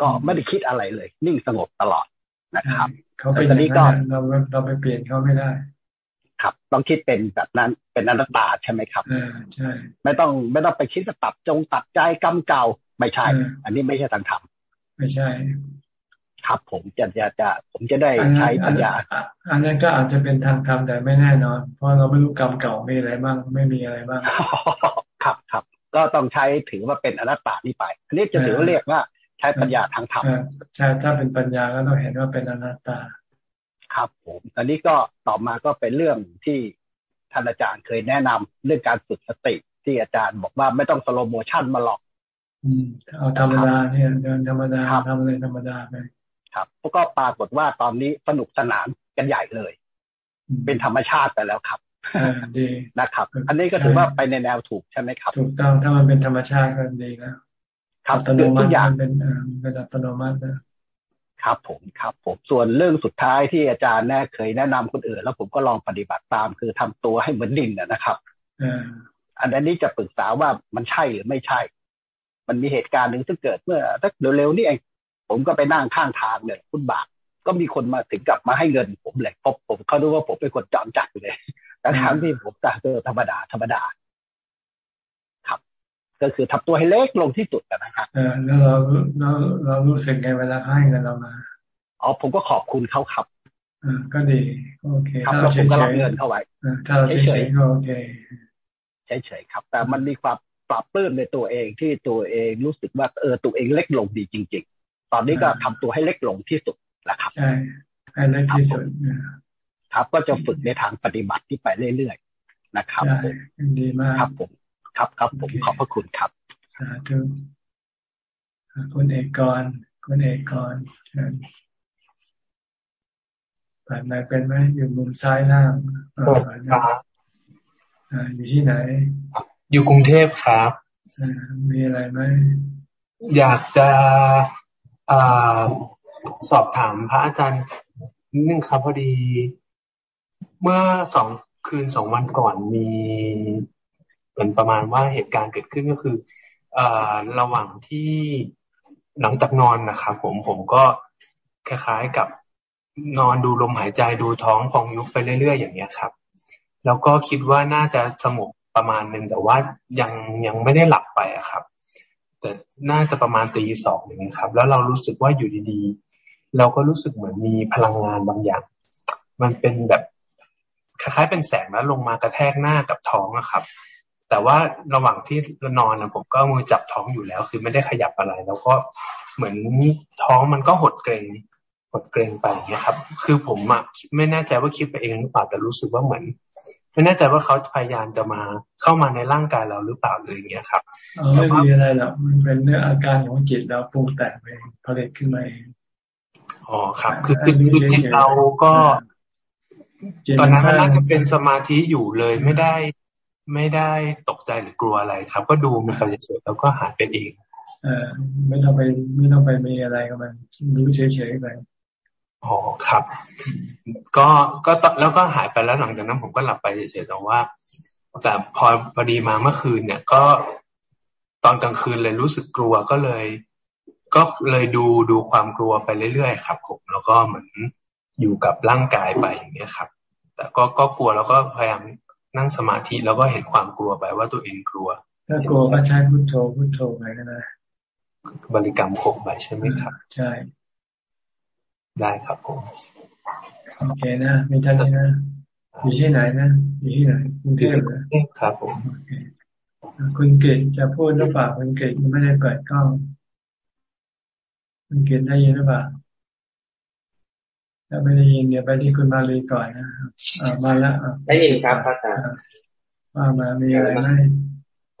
ก็ไม่ได้คิดอะไรเลย นิ่งสงบตลอดนะครับเขาเป็นอย่างนั้นเราเราไปเปลี่ยนเขาไม่ได้ ครับ ต้องคิดเป็นแบบนั้นเป็นอนัตตาใช่ไหมครับใช่ ไม่ต้องไม่ต้องไปคิดจะตัดจงตัดใจกรรมเก่าไม่ใช่ อันนี้ไม่ใช่ทางธรรมไม่ใช่ ครับผมจะจะจะผมจะได้ใช้ปัญญาอันนั้นก็อาจจะเป็นทางธรรมแต่ไม่แน่นอน เพราะเราไม่รู้กรรมเก่ามีอะไรบ้าง ไม่มีอะไรบ้างครับครับ ก็ต้องใช้ถือว่าเป็นอนัตตานี่ไปอันนี้จะถือว่าเรียกว่าใช้ปัญญาทางธรรมใช่ถ้าเป็นปัญญาก็ต้องเห็นว่าเป็นอนัตตา ครับผมอันนี้ก็ต่อมาก็เป็นเรื่องที่ท่านอาจารย์เคยแนะนำเรื่องการฝึกสติที่อาจารย์บอกว่าไม่ต้องสโลโมชันมาหรอกอืมเอาธรรมดาเนี่ยเดินธรรมดาทำเลยธรรมดาไป ครับแล้วก็ปรากฏว่าตอนนี้สนุกสนานกันใหญ่เลย เป็นธรรมชาติไปแล้วครับดีนะครับ อันนี้ก็ถือว่าไปในแนวถูกใช่ไหมครับ ถูกต้องถ้ามันเป็นธรรมชาติก็ดีแล้วครับอัตโนมัติเป็นเป็นอัตโนมัตินะครับผมครับผมส่วนเรื่องสุดท้ายที่อาจารย์แน่เคยแนะนำคนอื่น แล้วผมก็ลองปฏิบัติตาม คือทำตัวให้เหมือนดินนะครับอันนี้จะปรึกษาว่ามันใช่หรือไม่ใช่ มันมีเหตุการณ์หนึ่งที่เกิดเมื่อสักเร็วๆนี่เอง ผมก็ไปนั่งข้างทางเลยคุณบาทก็มีคนมาถึงกลับมาให้เงินผมเลยพบผมเขาดูว่าผมเป็นคนจอมจัดเลยแต่ทั้งที่ผมแต่เจอธรรมดาธรรมดาก็คือทำตัวให้เล็กลงที่สุดนะครับเออแล้วเราเราเรารู้สึกไงเวลาให้เงินเรามาอ๋อผมก็ขอบคุณเขาครับอ่าก็ดีโอเคครับแล้วผมก็รับเงินเข้าไว้ถ้าเราเฉยๆก็โอเคเฉยๆครับ แต่มันมีความปรับเพิ่มในตัวเองที่ตัวเองรู้สึกว่าเออตัวเองเล็กลงดีจริง ๆ ตอนนี้ก็ทำตัวให้เล็กลงที่สุดนะครับใช่ให้เล็กที่สุดครับก็จะฝึกในทางปฏิบัติที่ไปเรื่อยๆนะครับดีมากครับผมครับครับผมขอบพระคุณครับสาธุคุณเอกกรคุณเอกกรเชิญผ่านมาเป็นไหมอยู่มุมซ้ายล่างครับอยู่ที่ไหน อยู่กรุงเทพครับมีอะไรไหมอยากจะ อสอบถามพระอาจารย์นิดนึงครับพอดี เมื่อสองคืนสองวันก่อนมีเหมือนประมาณว่าเหตุการณ์เกิดขึ้นก็คืออระหว่างที่หลังจากนอนนะครับผมผมก็คล้ายๆกับนอนดูลมหายใจดูท้องพองยุบไปเรื่อยๆอย่างเงี้ยครับ แล้วก็คิดว่าน่าจะสงบประมาณหนึ่งแต่ว่ายังยังไม่ได้หลับไปอะครับ แต่น่าจะประมาณตีสองอย่างนี้ครับ แล้วเรารู้สึกว่าอยู่ดีๆ เราก็รู้สึกเหมือนมีพลังงานบางอย่าง มันเป็นแบบคล้ายๆเป็นแสงแล้วลงมากระแทกหน้ากับท้องอะครับ แต่ว่าระหว่างที่นอนนะผมก็มือจับท้องอยู่แล้ว คือไม่ได้ขยับอะไร แล้วก็เหมือนท้องมันก็หดเกรงหดเกรงไปอย่างเงี้ยครับ คือผมอะไม่แน่ใจว่าคิดไปเองหรือเปล่าแต่รู้สึกว่าเหมือน ไม่แน่ใจว่าเขาพยายามจะมาเข้ามาในร่างกายเราหรือเปล่าเลยอย่างเงี้ยครับไม่มีอะไรหรอกมันเป็นเรื่องอาการของจิตเราปรุงแต่งไปผลิตขึ้นมาเองอ๋อครับ คือคือคือจิตเราก็ตอนนั้นน่าจะเป็นสมาธิอยู่เลยไม่ได้ไม่ได้ตกใจหรือกลัวอะไรครับ ก็ดูมันไปเฉยๆแล้วก็หายไปเองเออไม่ต้องไปไม่ต้องไปมีอะไรกับมันรู้เฉยๆไป อ๋อครับ ก็ก็แล้วก็หายไปแล้วหลังจากนั้นผมก็หลับไปเฉยๆแต่ว่า แต่พอพอดีมาเมื่อคืนเนี่ยก็ตอนกลางคืนเลยรู้สึกกลัวก็เลย ก็เลยดูดูความกลัวไปเรื่อยๆครับผมแล้วก็เหมือนอยู่กับร่างกายไปอย่างเงี้ยครับ แต่ก็ก็กลัวแล้วก็พยายามนั่งสมาธิแล้วก็เห็นความกลัวไปว่าตัวเองกลัวถ้ากลัวก็ใช้พุทโธพุทโธไปก็ได้บริกรรมคงไปใช่ไหมครับ ใช่ ได้ครับผมโอเคนะมีท่านนี้นะอยู่ที่ไหนนะอยู่ที่ไหนกรุงเทพนะครับผมคุณเกศจะพูดหรือเปล่าคุณเกศไม่ได้เปิดกล้องคุณเกศได้ยินหรือเปล่าถ้าไม่ได้ยินเดี๋ยวไปที่คุณมาเลยก่อนนะมาละได้ยินครับพระอาจารย์ว่ามามีอะไรไหม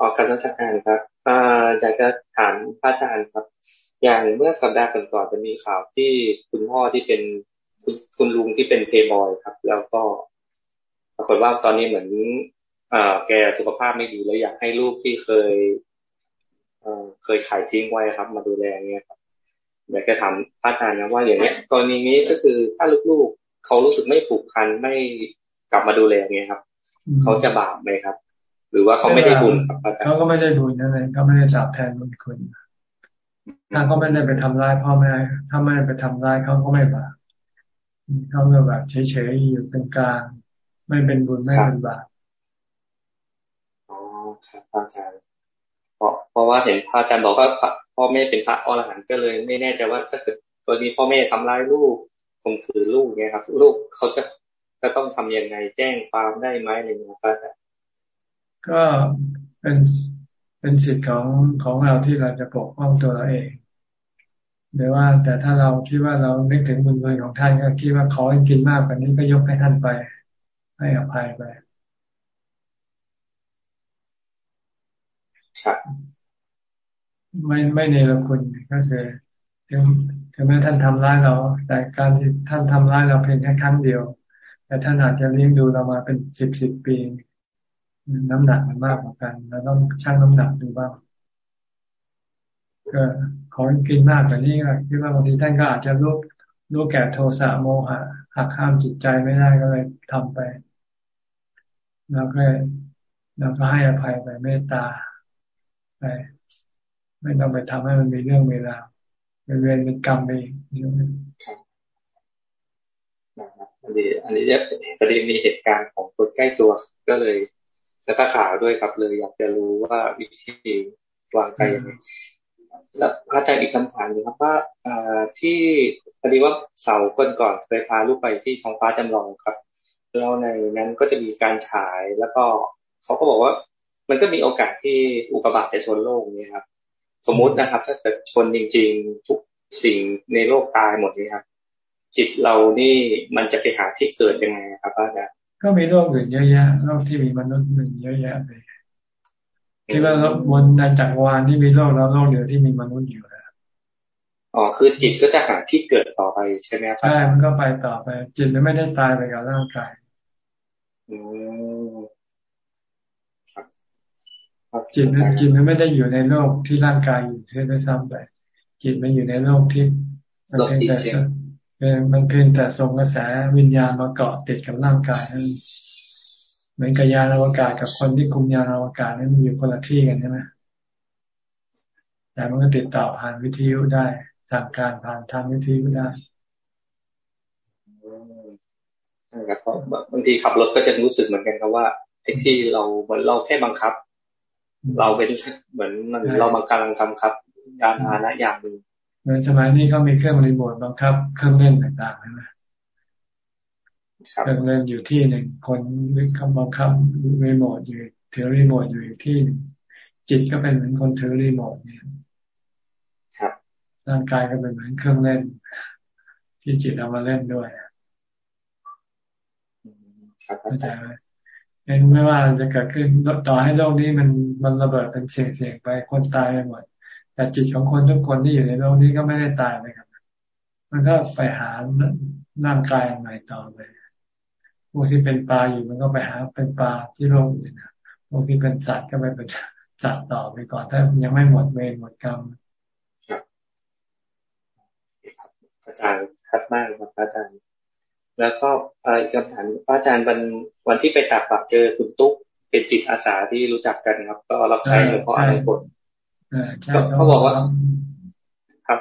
ออกการราชการครับอยากจะถามพระอาจารย์ครับ อย่างเมื่อสัปดาห์ก่อนๆจะมีข่าวที่คุณพ่อที่เป็นคุณลุงที่เป็นเพย์บอยครับ แล้วก็ปรากฏว่าตอนนี้เหมือนอ่าแกสุขภาพไม่ดีแล้วอยากให้ลูกที่เคยเอ่อเคยขายทิ้งไว้ครับ มาดูแลเงี้ยครับอยากจะถามพระอาจารย์นะว่าอย่างเนี้ยกรณีนี้ก็คือถ้าลูกๆเขารู้สึกไม่ผูกพันไม่กลับมาดูแลเงี้ยครับเขาจะบาปไหมครับ หรือว่าเขาไม่ได้บุญครับเขาก็ไม่ได้บุญนั่นเองเขาไม่ได้จับแทนบุญคุณ ถ้าเขาไม่ได้ไปทำร้ายพ่อแม่ถ้าไม่ได้ไปทำร้ายเขาก็ไม่บาปเขาก็แบบเฉยๆอยู่เป็นกลาง ไม่เป็นบุญไม่เป็นบาปอ๋อครับอาจารย์เพราะเพราะว่าเห็นพระอาจารย์บอกว่าพ่อแม่เป็นพระอรหันต์ก็เลย ไม่แน่ใจว่าถ้าเกิดตัวนี้พ่อแม่ทำร้ายลูกข่มขืนลูกเนี่ยครับ ลูกเขาจะจะต้องทํำยังไงแจ้งความได้ไหมอะไรอย่างเงี้ยครับก็เป็น เป็นสิทธิ์ของของเราที่เราจะปกป้องตัวเราเองหรือว่า แต่ถ้าเราคิดว่าเรานึกถึงบุญคุณของท่านก็คิดว่าขอให้กินมากกว่านี้ก็ยกให้ท่านไป ให้อภัยไปไม่ไม่ในละคุณก็คือถึงถึงแม้ท่านทำร้ายเรา แต่การที่ท่านทำร้ายเราเพียงแค่ครั้งเดียว แต่ท่านอาจจะเลี้ยงดูเรามาเป็นสิบสิบปี น้ำหนักมันมากกว่ากันเราต้องชั่งน้ำหนักดูบ้างก็ขอกินมากกว่านี้ก็คิดว่าบางทีท่านก็อาจจะรู้รู้แก่โทสะโมหะหักข้ามจิตใจไม่ได้ก็เลยทำไปแล้วก็เราก็ให้อภัยไปเมตตาไปไม่ต้องไปทำให้มันมีเรื่องเวลาเป็นเวรเป็นกรรมไปนี่อันนี้อันนี้เนี่ยประเด็นมีเหตุการณ์ของคนใกล้ตัวก็เลย แล้วก็ข่าวด้วยครับเลยอยากจะรู้ว่าวิธีวางใจยังไงแล้วอาจารย์อีกคำถามนึงครับว่าที่พอดีว่าเสาร์ก่อนก่อนเคยพาลูกไปที่ท้องฟ้าจำลองครับแล้วในนั้นก็จะมีการฉายแล้วก็เขาก็บอกว่า มันก็มีโอกาสที่อุกกาบาตจะชนโลกนี้ครับ สมมุตินะครับ ถ้าเกิดชนจริง ๆ ทุกสิ่งในโลกตายหมดเลยครับ จิตเรานี่มันจะไปหาที่เกิดยังไงครับอาจารย์ ก็มีโลกอื่นเยอะแยะโลกที่มีมนุษย์อื่นเยอะแยะเลยคิดว่าบนในจักรวาลที่มีโลกแล้วโลกเดียวที่มีมนุษย์อยู่แล้วอ๋อคือจิตก็จะหาที่เกิดต่อไปใช่ไหมครับใช่มันก็ไปต่อไป จิตมันไม่ได้ตายไปกับร่างกายจิตจิตมันไม่ได้อยู่ในโลกที่ร่างกายอยู่ใช่ไหมซ้ำไปจิตมันอยู่ในโลกที่มันเพียงแต่ มันเพียงแต่ส่งกระแสวิญญาณมาเกาะติดกับร่างกายนั่นเหมือนกับยานอวกาศกับคนที่คุมยานอวกาศนี่มันอยู่คนละที่กันใช่ไหมแต่มันก็ติดต่อผ่านวิทยุได้สั่งการผ่านทางวิทยุได้นะครับเพราะบางทีขับรถก็จะรู้สึกเหมือนกันครับว่าไอ้ที่เราเหมือนเราแค่บังคับ เราเป็นเหมือนมันเราบังคับบังคับครับยานพาหนะอย่างหนึ่ง เหมือนสมัยนี้ก็มีเครื่องรีโมทบังคับ เครื่องเล่นต่างๆใช่ไหมเครื่องเล่นอยู่ที่หนึ่งคนคำบังคับรีโมทอยู่ถือรีโมทอยู่อีกที่หนึ่งจิตก็เป็นเหมือนคนถือรีโมทเนี่ยครับร่างกายก็เป็นเหมือนเครื่องเล่น ที่จิตเอามาเล่นด้วยเข้าใจไหมเห็นไม่ว่าจะเกิดขึ้นต่อให้โลกนี้มันมันระเบิดเป็นเสียงๆไปคนตายไปหมด แต่จิตของคนทุกคนที่อยู่ในโลกนี้ก็ไม่ได้ตายไปครับมันก็ไปหาร่างกายใหม่ต่อไปพวกที่เป็นปลาอยู่มันก็ไปหาเป็นปลาที่โลกอื่นนะพวกที่เป็นสัตว์ก็ไปเป็นสัตว์ต่อไปก่อนถ้ายังไม่หมดเวรหมดกรรมครับอาจารย์คัดมากครับอาจารย์ แล้วก็อีกคำถามอาจารย์วันวันที่ไปตักปักเจอคุณตุ๊กเป็นจิตอาสาที่รู้จักกันครับ ก็รับใช้หลวงพ่ออะไรคน เขาบอกว่า ครับ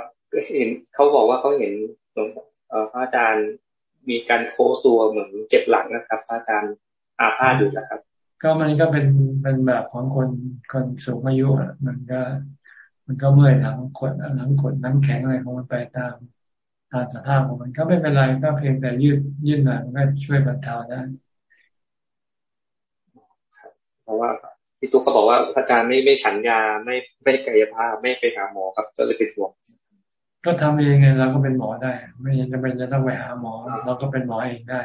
เห็นเขาบอกว่าเขาเห็นหลวงพระอาจารย์มีการโค้ตัวเหมือนเจ็บหลังนะครับพระอาจารย์อาพาธอยู่นะครับ ก็มันก็เป็นเป็นแบบของคนคนสูงอายุอะมันก็ มันก็เมื่อยหลังขดหลังขดนังแข็งอะไรของมันไปตามตามสภาพของมันก็ไม่เป็นไรก็เพียงแต่ยืดยืดหนังก็ช่วยบรรเทาได้เพราะว่า พี่ตุ๊กก็บอกว่าอาจารย์ไม่ไม่ฉันยาไม่ไม่กายภาพไม่ไปหาหมอครับ ก็เลยเป็นห่วงก็ทำเองไงเราก็เป็นหมอได้ ไม่จำเป็นจะต้องไปหาหมอ เราก็เป็นหมอเองได้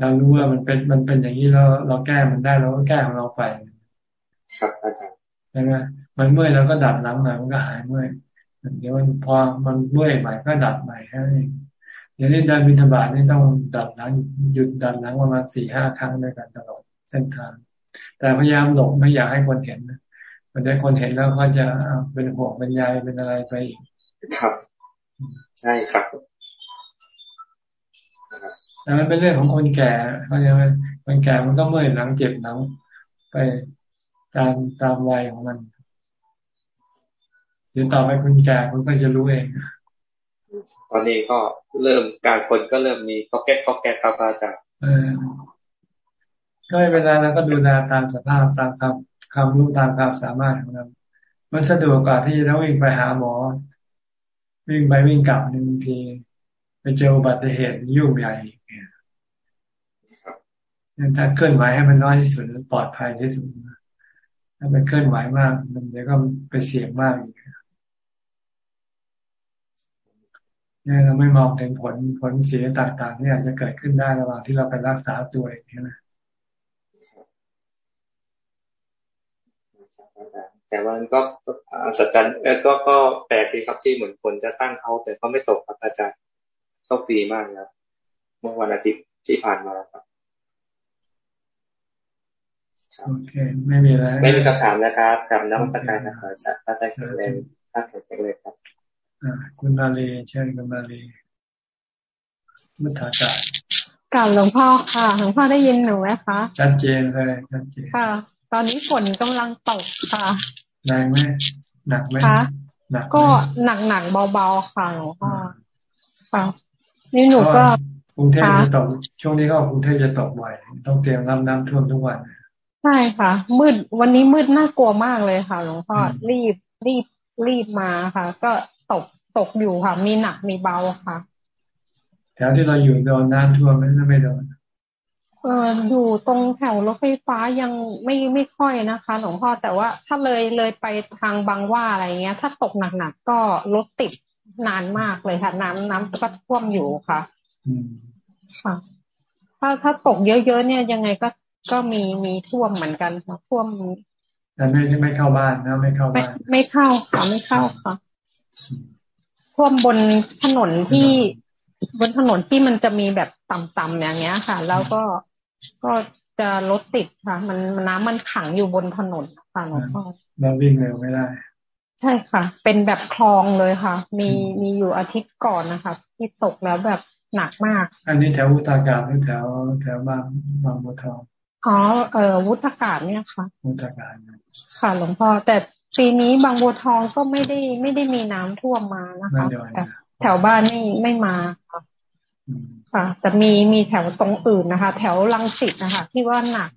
เรารู้ว่ามันเป็นมันเป็นอย่างนี้แล้วเราแก้มันได้เราก็แก้ของเราไป ครับอาจารย์ใช่ไหมมันเมื่อยเราก็ดัดหลังหน่อยมันก็หายเมื่อยเดี๋ยวมันพอมันเมื่อยใหม่ก็ดัดใหม่แค่นี้อย่างนี้เดินบินทบาทนี่ต้องดัดหลังหยุดดัดหลังประมาณสี่ห้าครั้งด้วยกันตลอดเส้นทาง แต่พยายามหลบไม่อยากให้คนเห็นนะมันได้คนเห็นแล้วก็จะเป็นห่วงเป็นใยเป็นอะไรไปอีกครับ ใช่ครับแต่มันเป็นเรื่องของคนแก่เพราะฉะนั้นคนแก่มันก็เมื่อยหลังเจ็บหลังไปตามตามวัยของมันเดี๋ยวต่อไปคุณแก่คุณก็จะรู้เอง ตอนนี้ก็เริ่มการคนก็เริ่มมีก็แก้ก็แก้ครับอาจารย์ ก็ไม่เป็นไรแล้วก็ดูแลตามสภาพตามคำคำรู้ตามความสามารถของเรา มันสะดวกกว่าที่จะวิ่งไปหาหมอ วิ่งไปวิ่งกลับหนึ่งทีไปเจออุบัติเหตุยุ่งใหญ่เนี่ยถ้าเคลื่อนไหวให้มันน้อยที่สุดปลอดภัยที่สุดถ้ามันเคลื่อนไหวมาก มันเดี๋ยวก็ไปเสี่ยงมากอีกเนี่ยเราไม่มองถึงผลผลเสียต่างๆที่อาจจะเกิดขึ้นได้ระหว่างที่เราไปรักษาตัวเองใช่ไหม แต่ว่าก็สัจจันก็ก็แปลกดีครับที่เหมือนคนจะตั้งเขาแต่ก็ไม่ตกครับอาจารย์โชคดีมากนะเมื่อวันอาทิตย์ที่ผ่านมาครับโอเค ไม่มีอะไรไม่มีคำถามนะครับกับน้ำสกายนะครับพระอาจารย์แข็งแรงพระแข็งแรงครับอ่าคุณมาลีเชิญคุณมาลีมุทากาศกล่าวหลวงพ่อค่ะ หลวงพ่อได้ยินหนูไหมคะชัดเจนเลยชัดเจนค่ะ ตอนนี้ฝนกำลังตกค่ะแรงไหมหนักไหมคะก็หนักหนักเบาๆค่ะหลวงพ่อค่ะนี่หนูก็กรุงเทพจะตกช่วงนี้ก็กรุงเทพจะตกบ่อยต้องเตรียมน้ำน้ำท่วมทุกวันใช่ค่ะ มืดวันนี้มืดน่ากลัวมากเลยค่ะหลวงพ่อรีบรีบรีบมาค่ะ ก็ตกตกอยู่ค่ะ มีหนักมีเบาค่ะแถวที่เราอยู่โดนน้ำท่วมไหมไม่โดน เอออยู่ตรงแถวรถไฟฟ้ายังไม่ไม่ค่อยนะคะหลวงพ่อแต่ว่าถ้าเลยเลยไปทางบางว่าอะไรเงี้ย ถ้าตกหนักๆก็รถติดนานมากเลยค่ะ น้ำน้ำก็ท่วมอยู่ค่ะค่ะ ถ้าถ้าตกเยอะๆเนี่ยยังไงก็ก็มีมีท่วมเหมือนกันค่ะท่วมแต่ไม่ไม่เข้าบ้านนะไม่เข้าบ้านไม่เข้าค่ะไม่เข้าค่ะท่วมบนถนนที่บนถนนที่มันจะมีแบบต่ำๆอย่างเงี้ยค่ะ แล้วก็ ก็จะรถติดค่ะ มันน้ำมันขังอยู่บนถนนค่ะหลวงพ่อเราวิ่งเร็วไม่ได้ ใช่ค่ะ เป็นแบบคลองเลยค่ะ มีมีอยู่อาทิตย์ก่อนนะคะ ที่ตกแล้วแบบหนักมาก อันนี้แถววุฒากาศหรือแถวแถวบางบางบัวทองอ๋อเออวุฒากาศเนี่ยค่ะ วุฒากาศค่ะหลวงพ่อแต่ปีนี้บางบัวทองก็ไม่ได้ไม่ได้มีน้ำท่วมมานะคะ แถวบ้านไม่ไม่มาค่ะ ค่ะ แต่มีมีแถวตรงอื่นนะคะ แถวลังสิตนะคะ ที่ว่าหนัก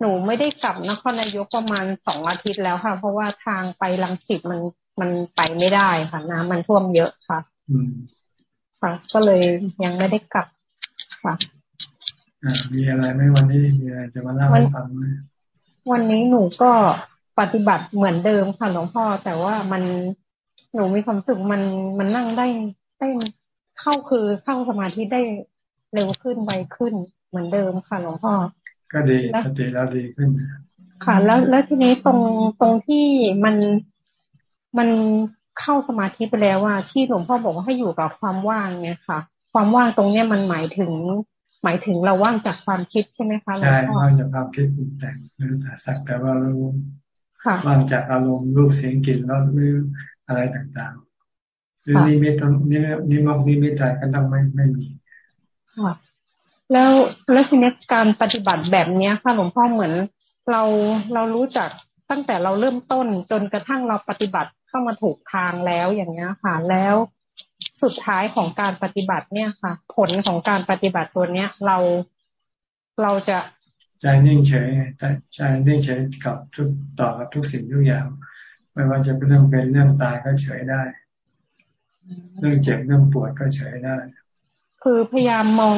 หนูไม่ได้กลับนครนายกประมาณสองอาทิตย์แล้วค่ะ เพราะว่าทางไปลังสิตมันมันไปไม่ได้ค่ะน้ำมันท่วมเยอะค่ะค่ะ ก็เลยยังไม่ได้กลับค่ะมีอะไรไหมวันนี้มีอะไรจะมาเล่าให้ฟังไหมวันนี้หนูก็ปฏิบัติเหมือนเดิมค่ะหลวงพ่อ แต่ว่ามันหนูมีความสึกมันมันนั่งได้ได้ เข้าคือเข้าสมาธิได้เร็วขึ้นไวขึ้นเหมือนเดิมค่ะหลวงพ่อก็ดีสติแล้วดีขึ้น ค่ะ แล้วแล้วทีนี้ตรงตรงที่มันมันเข้าสมาธิไปแล้วว่า ที่หลวงพ่อบอกว่าให้อยู่กับความว่างเนี่ยค่ะ ความว่างตรงเนี้ยมันหมายถึง หมายถึงเราว่างจากความคิดใช่ไหมคะใช่ว่างจากความคิดปรุงแต่งหรือแต่สักแต่ว่ารู้ว่างจากอารมณ์รูปเสียงกลิ่นรสหรืออะไรต่างๆ หรือนิมิตนินิมกนิมิตใจก็ต้องไม่ไม่มีค่ะแล้วแล้วทีนี้การปฏิบัติแบบเนี้ยค่ะหลวงพ่อเหมือน เราเรารู้จักตั้งแต่เราเริ่มต้นจนกระทั่งเราปฏิบัติเข้ามาถูกทางแล้วอย่างเงี้ยค่ะ แล้วสุดท้ายของการปฏิบัติเนี่ยค่ะ ผลของการปฏิบัติตัวเนี้ยเราเราจะใจนิ่งเฉยใจนิ่งเฉยกับทุกต่อกับทุกสิ่งทุกอย่างไม่ว่าจะเป็นเรื่องเป็นเรื่องตายก็เฉยได้ เรื่องเจ็บเรื่องปวดก็เฉยได้ คือพยายามมอง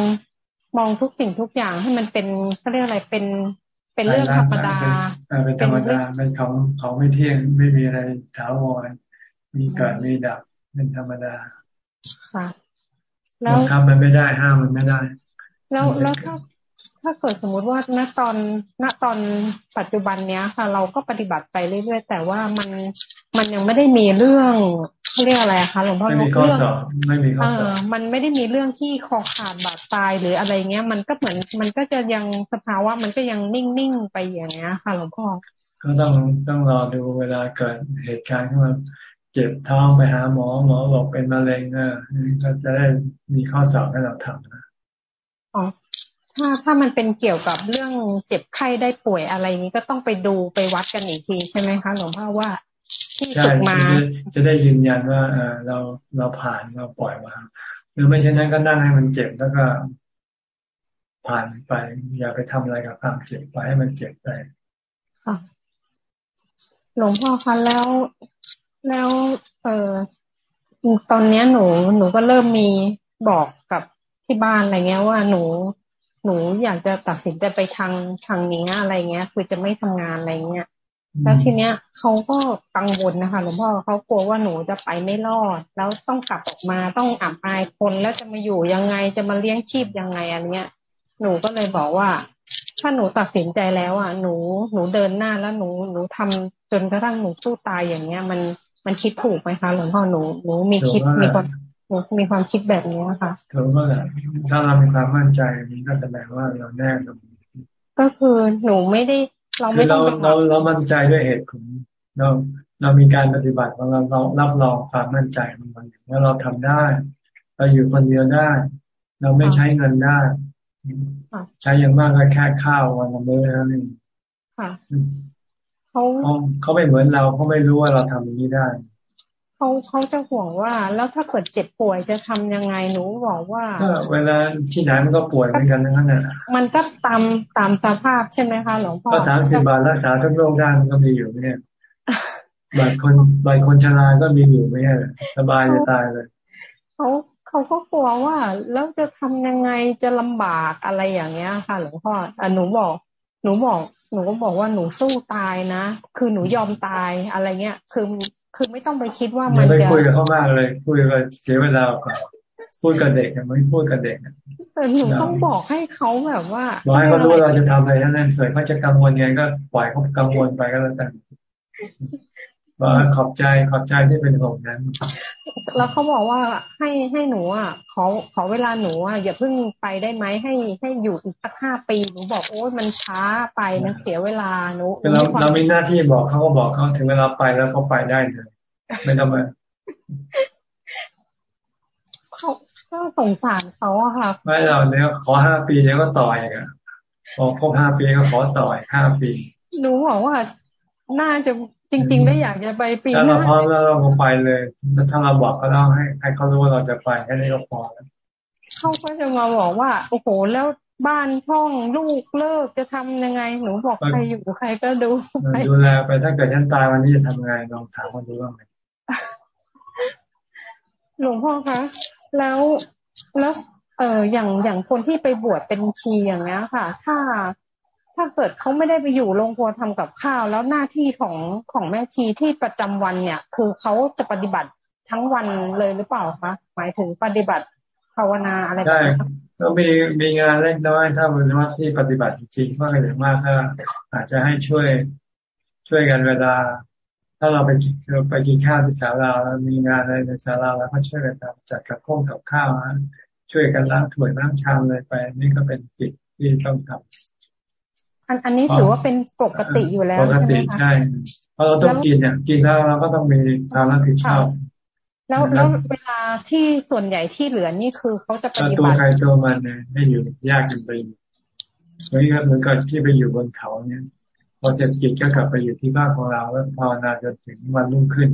มองทุกสิ่งทุกอย่างให้มันเป็นเขาเรียกอะไรเป็นเป็นเรื่องธรรมดาเป็นธรรมดาเป็นของของไม่เที่ยงไม่มีอะไรถาวรมีเกิดมีดับเป็นธรรมดาค่ะแล้วทำมันไม่ได้ห้ามมันไม่ได้ แล้วแล้วถ้าถ้าเกิดสมมุติว่าณตอนณตอนปัจจุบันเนี้ยค่ะ เราก็ปฏิบัติไปเรื่อยๆแต่ว่ามันมันยังไม่ได้มีเรื่อง เขาเรียกอะไรคะหลวงพ่อไม่มีข้อสอบไม่มีข้อสอบมันไม่ได้มีเรื่องที่คอขาดบาดตายหรืออะไรเงี้ย มันก็เหมือนมันก็จะยังสภาวะมันก็ยังนิ่งๆไปอย่างเงี้ยค่ะหลวงพ่อก็ต้องต้องรอดูเวลาเกิดเหตุการณ์ที่มันเจ็บท้องไปหาหมอหมอบอกเป็นมะเร็งอะก็จะได้มีข้อสอบให้เราทำนะอ๋อถ้าถ้ามันเป็นเกี่ยวกับเรื่องเจ็บไข้ได้ป่วยอะไรนี้ก็ต้องไปดูไปวัดกันอีกทีใช่ไหมคะหลวงพ่อว่า ที่ฝึกมา จะได้ยืนยันว่าเออเราเราผ่านเราปล่อยวางหรือไม่เช่นนั้นก็นั่งให้มันเจ็บแล้วก็ ผ่านไป อย่าไปทำอะไรกับความเจ็บไปให้มันเจ็บไปค่ะหลวงพ่อคะแล้วแล้ว เออตอนนี้หนู หนูก็เริ่มมีบอกกับที่บ้านอะไรเงี้ยว่าหนูหนูอยากจะตัดสินใจไปทางทางนี้อะไรเงี้ย คือจะไม่ทำงานอะไรเงี้ย แล้วทีเนี้ยเขาก็กังวลนะคะหลวงพ่อเขากลัวว่าหนูจะไปไม่รอด แล้วต้องกลับออกมาต้องอับอายคนแล้วจะมาอยู่ยังไงจะมาเลี้ยงชีพยังไงอันเนี้ย หนูก็เลยบอกว่า ถ้าหนูตัดสินใจแล้วอะหนูหนูเดินหน้าแล้วหนูหนูทำจนกระทั่งหนูสู้ตายอย่างเงี้ย มันมันคิดถูกไหมคะหลวงพ่อหนูหนูมีคิดมีความมีความคิดแบบนี้ค่ะถูกก็แหละถ้าเรามีความมั่นใจมันก็แสดงว่าเราแน่นอนก็คือหนูไม่ได้ เราไม่ต้องเราเรามั่นใจด้วยเหตุผลเราเรามีการปฏิบัติของเราเรารับรองความมั่นใจของเราว่าเราทำได้ เราอยู่คนเดียวได้ เราไม่ใช้เงินได้ใช้อย่างมากก็แค่ข้าววันละมื้อเท่านั้นเขาเขาไม่เหมือนเราเขาไม่รู้ว่าเราทำอย่างนี้ได้ เขาเขาจะห่วงว่า แล้วถ้าเกิดเจ็บป่วยจะทำยังไงหนูบอกว่าเวลาที่ไหนมันก็ป่วยเหมือนกันทั้งนั้นอะมันก็ตามตามสภาพใช่ไหมคะหลวงพ่อก็สามสิบบาทรักษาทุกโรคได้มันก็มีอยู่เนี่ยบาดคนบาดคนชราก็มีอยู่ไม่ใช่สบายจะตายเลยเขาเขาก็กลัวว่าแล้วจะทำยังไงจะลำบากอะไรอย่างเงี้ยค่ะ หลวงพ่ออะหนูบอก หนูบอกหนูก็บอกว่าหนูสู้ตายนะ คือหนูยอมตายอะไรเงี้ย คือ คือไม่ต้องไปคิดว่ามันจะไม่คุยกับเขามากเลย คุยกับเสียเวลาก่อนพูดกับเด็กไม่พูดกับเด็กแต่หนูต้องบอกให้เขาแบบว่าบอกให้เขารู้ว่าเราจะทำอะไรนั่นส่วนเขาจะกังวลไงก็ปล่อยเขากังวลไปก็แล้วกันว่าขอบใจขอบใจที่เป็นห่วงนั้น แล้วเขาบอกว่าให้ให้หนูอะขอขอเวลาหนูอะอย่าเพิ่งไปได้ไหมให้ให้อยู่อีกสักห้าปีหนูบอกโอ้ยมันช้าไปมันเสียเวลาหนูเราเรามีหน้าที่บอกเขาก็บอกเขาถึงเวลาไปแล้วเขาไปได้เลยไม่ต้องมาเขาก็สงสารเขาอะค่ะไม่เราเนี่ยขอห้าปีเดี๋ยวก็ต่อยอะพอครบห้าปีก็ขอต่อยห้าปี หนูบอกว่าน่าจะ จริง ๆได้อยากจะไปปีถ้าเราพร้อมแล้วเราก็ไปเลยถ้าเราบอกก็ต้องให้ให้เขารู้ว่าเราจะไปแค่นี้ก็พอแล้วเขาก็จะมาบอกว่า โอ้โหแล้วบ้านช่องลูกเลิกจะทำยังไงหนูบอกใครอยู่ใครก็ดูดูแลไปถ้าเกิดฉันตายวันนี้จะทำไงลองถามคนดูว่าไงหลวงพ่อคะแล้วแล้วเอออย่างอย่างคนที่ไปบวชเป็นชีอย่างเงี้ยค่ะ ถ้า ถ้าเกิดเขาไม่ได้ไปอยู่โรงครัวทำกับข้าว แล้วหน้าที่ของของแม่ชีที่ประจำวันเนี่ย คือเขาจะปฏิบัติทั้งวันเลยหรือเปล่าคะหมายถึงปฏิบัติภาวนาอะไรแบบนี้ก็มีมีงานเล็กน้อยถ้าเป็นว่าที่ปฏิบัติจริงๆมากหรือมากก็อาจจะให้ช่วยช่วยกันเวลา ถ้าเราไปเราไปกินข้าวที่ศาลาแล้วมีงานอะไรในศาลาแล้วก็ช่วยกันจัดกับข้องกับข้าวช่วยกันล้างถ้วยล้างชามเลยไป นี่ก็เป็นจิตที่ต้องทำ อันอันนี้ถือว่าเป็นปกติอยู่แล้วปกติใช่เพราะเราต้องกินเนี่ยกินแล้วเราก็ต้องมีความรับผิดชอบแล้วแล้วเวลาที่ส่วนใหญ่ที่เหลือนี่คือเขาจะปฏิบัติตัวใครตัวมันเนี่ยให้อยู่ยากกันไปเหมือนกับเหมือนกับที่ไปอยู่บนเขาเนี่ยพอเสร็จกิจก็กลับไปอยู่ที่บ้านของเราแล้วภาวนาจนถึงวันรุ่งขึ้น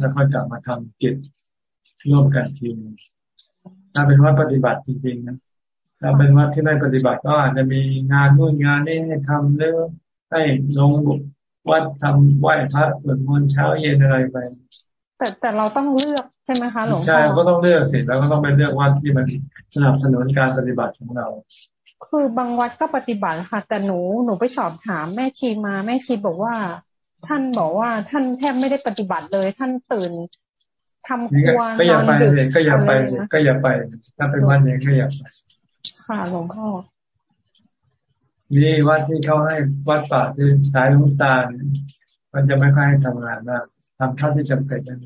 แล้วก็กลับมาทำกิจร่วมกันทีนึงถ้าเป็นว่าปฏิบัติจริงๆนะ ถ้าเป็นว่าที่ไม่ปฏิบัติก็อาจจะมีงานนู่นงานนี่ให้ทำหรือให้ลงวัดทำไหว้พระสวดมนต์เช้าเย็นอะไรไป แต่แต่เราต้องเลือกใช่ไหมคะหลวงพ่อใช่ก็ต้องเลือกสิแล้วก็ต้องไปเลือกวัดที่มันสนับสนุนการปฏิบัติของเรา คือบางวัดก็ปฏิบัติค่ะ แต่หนูหนูไปสอบถามแม่ชีมาแม่ชีบอกว่า ท่านบอกว่าท่านแทบไม่ได้ปฏิบัติเลย ท่านตื่นทำครัวก็อย่าไปเลยก็อย่าไปก็อย่าไปถ้าเป็นวันนี้ก็อย่าไป ค่ะหลวงพ่อนี่วัดที่เขาให้วัดป่าที่สายลุงตามันจะไม่ค่อยให้ทำงานมากทำเท่าที่จำเป็นนั่น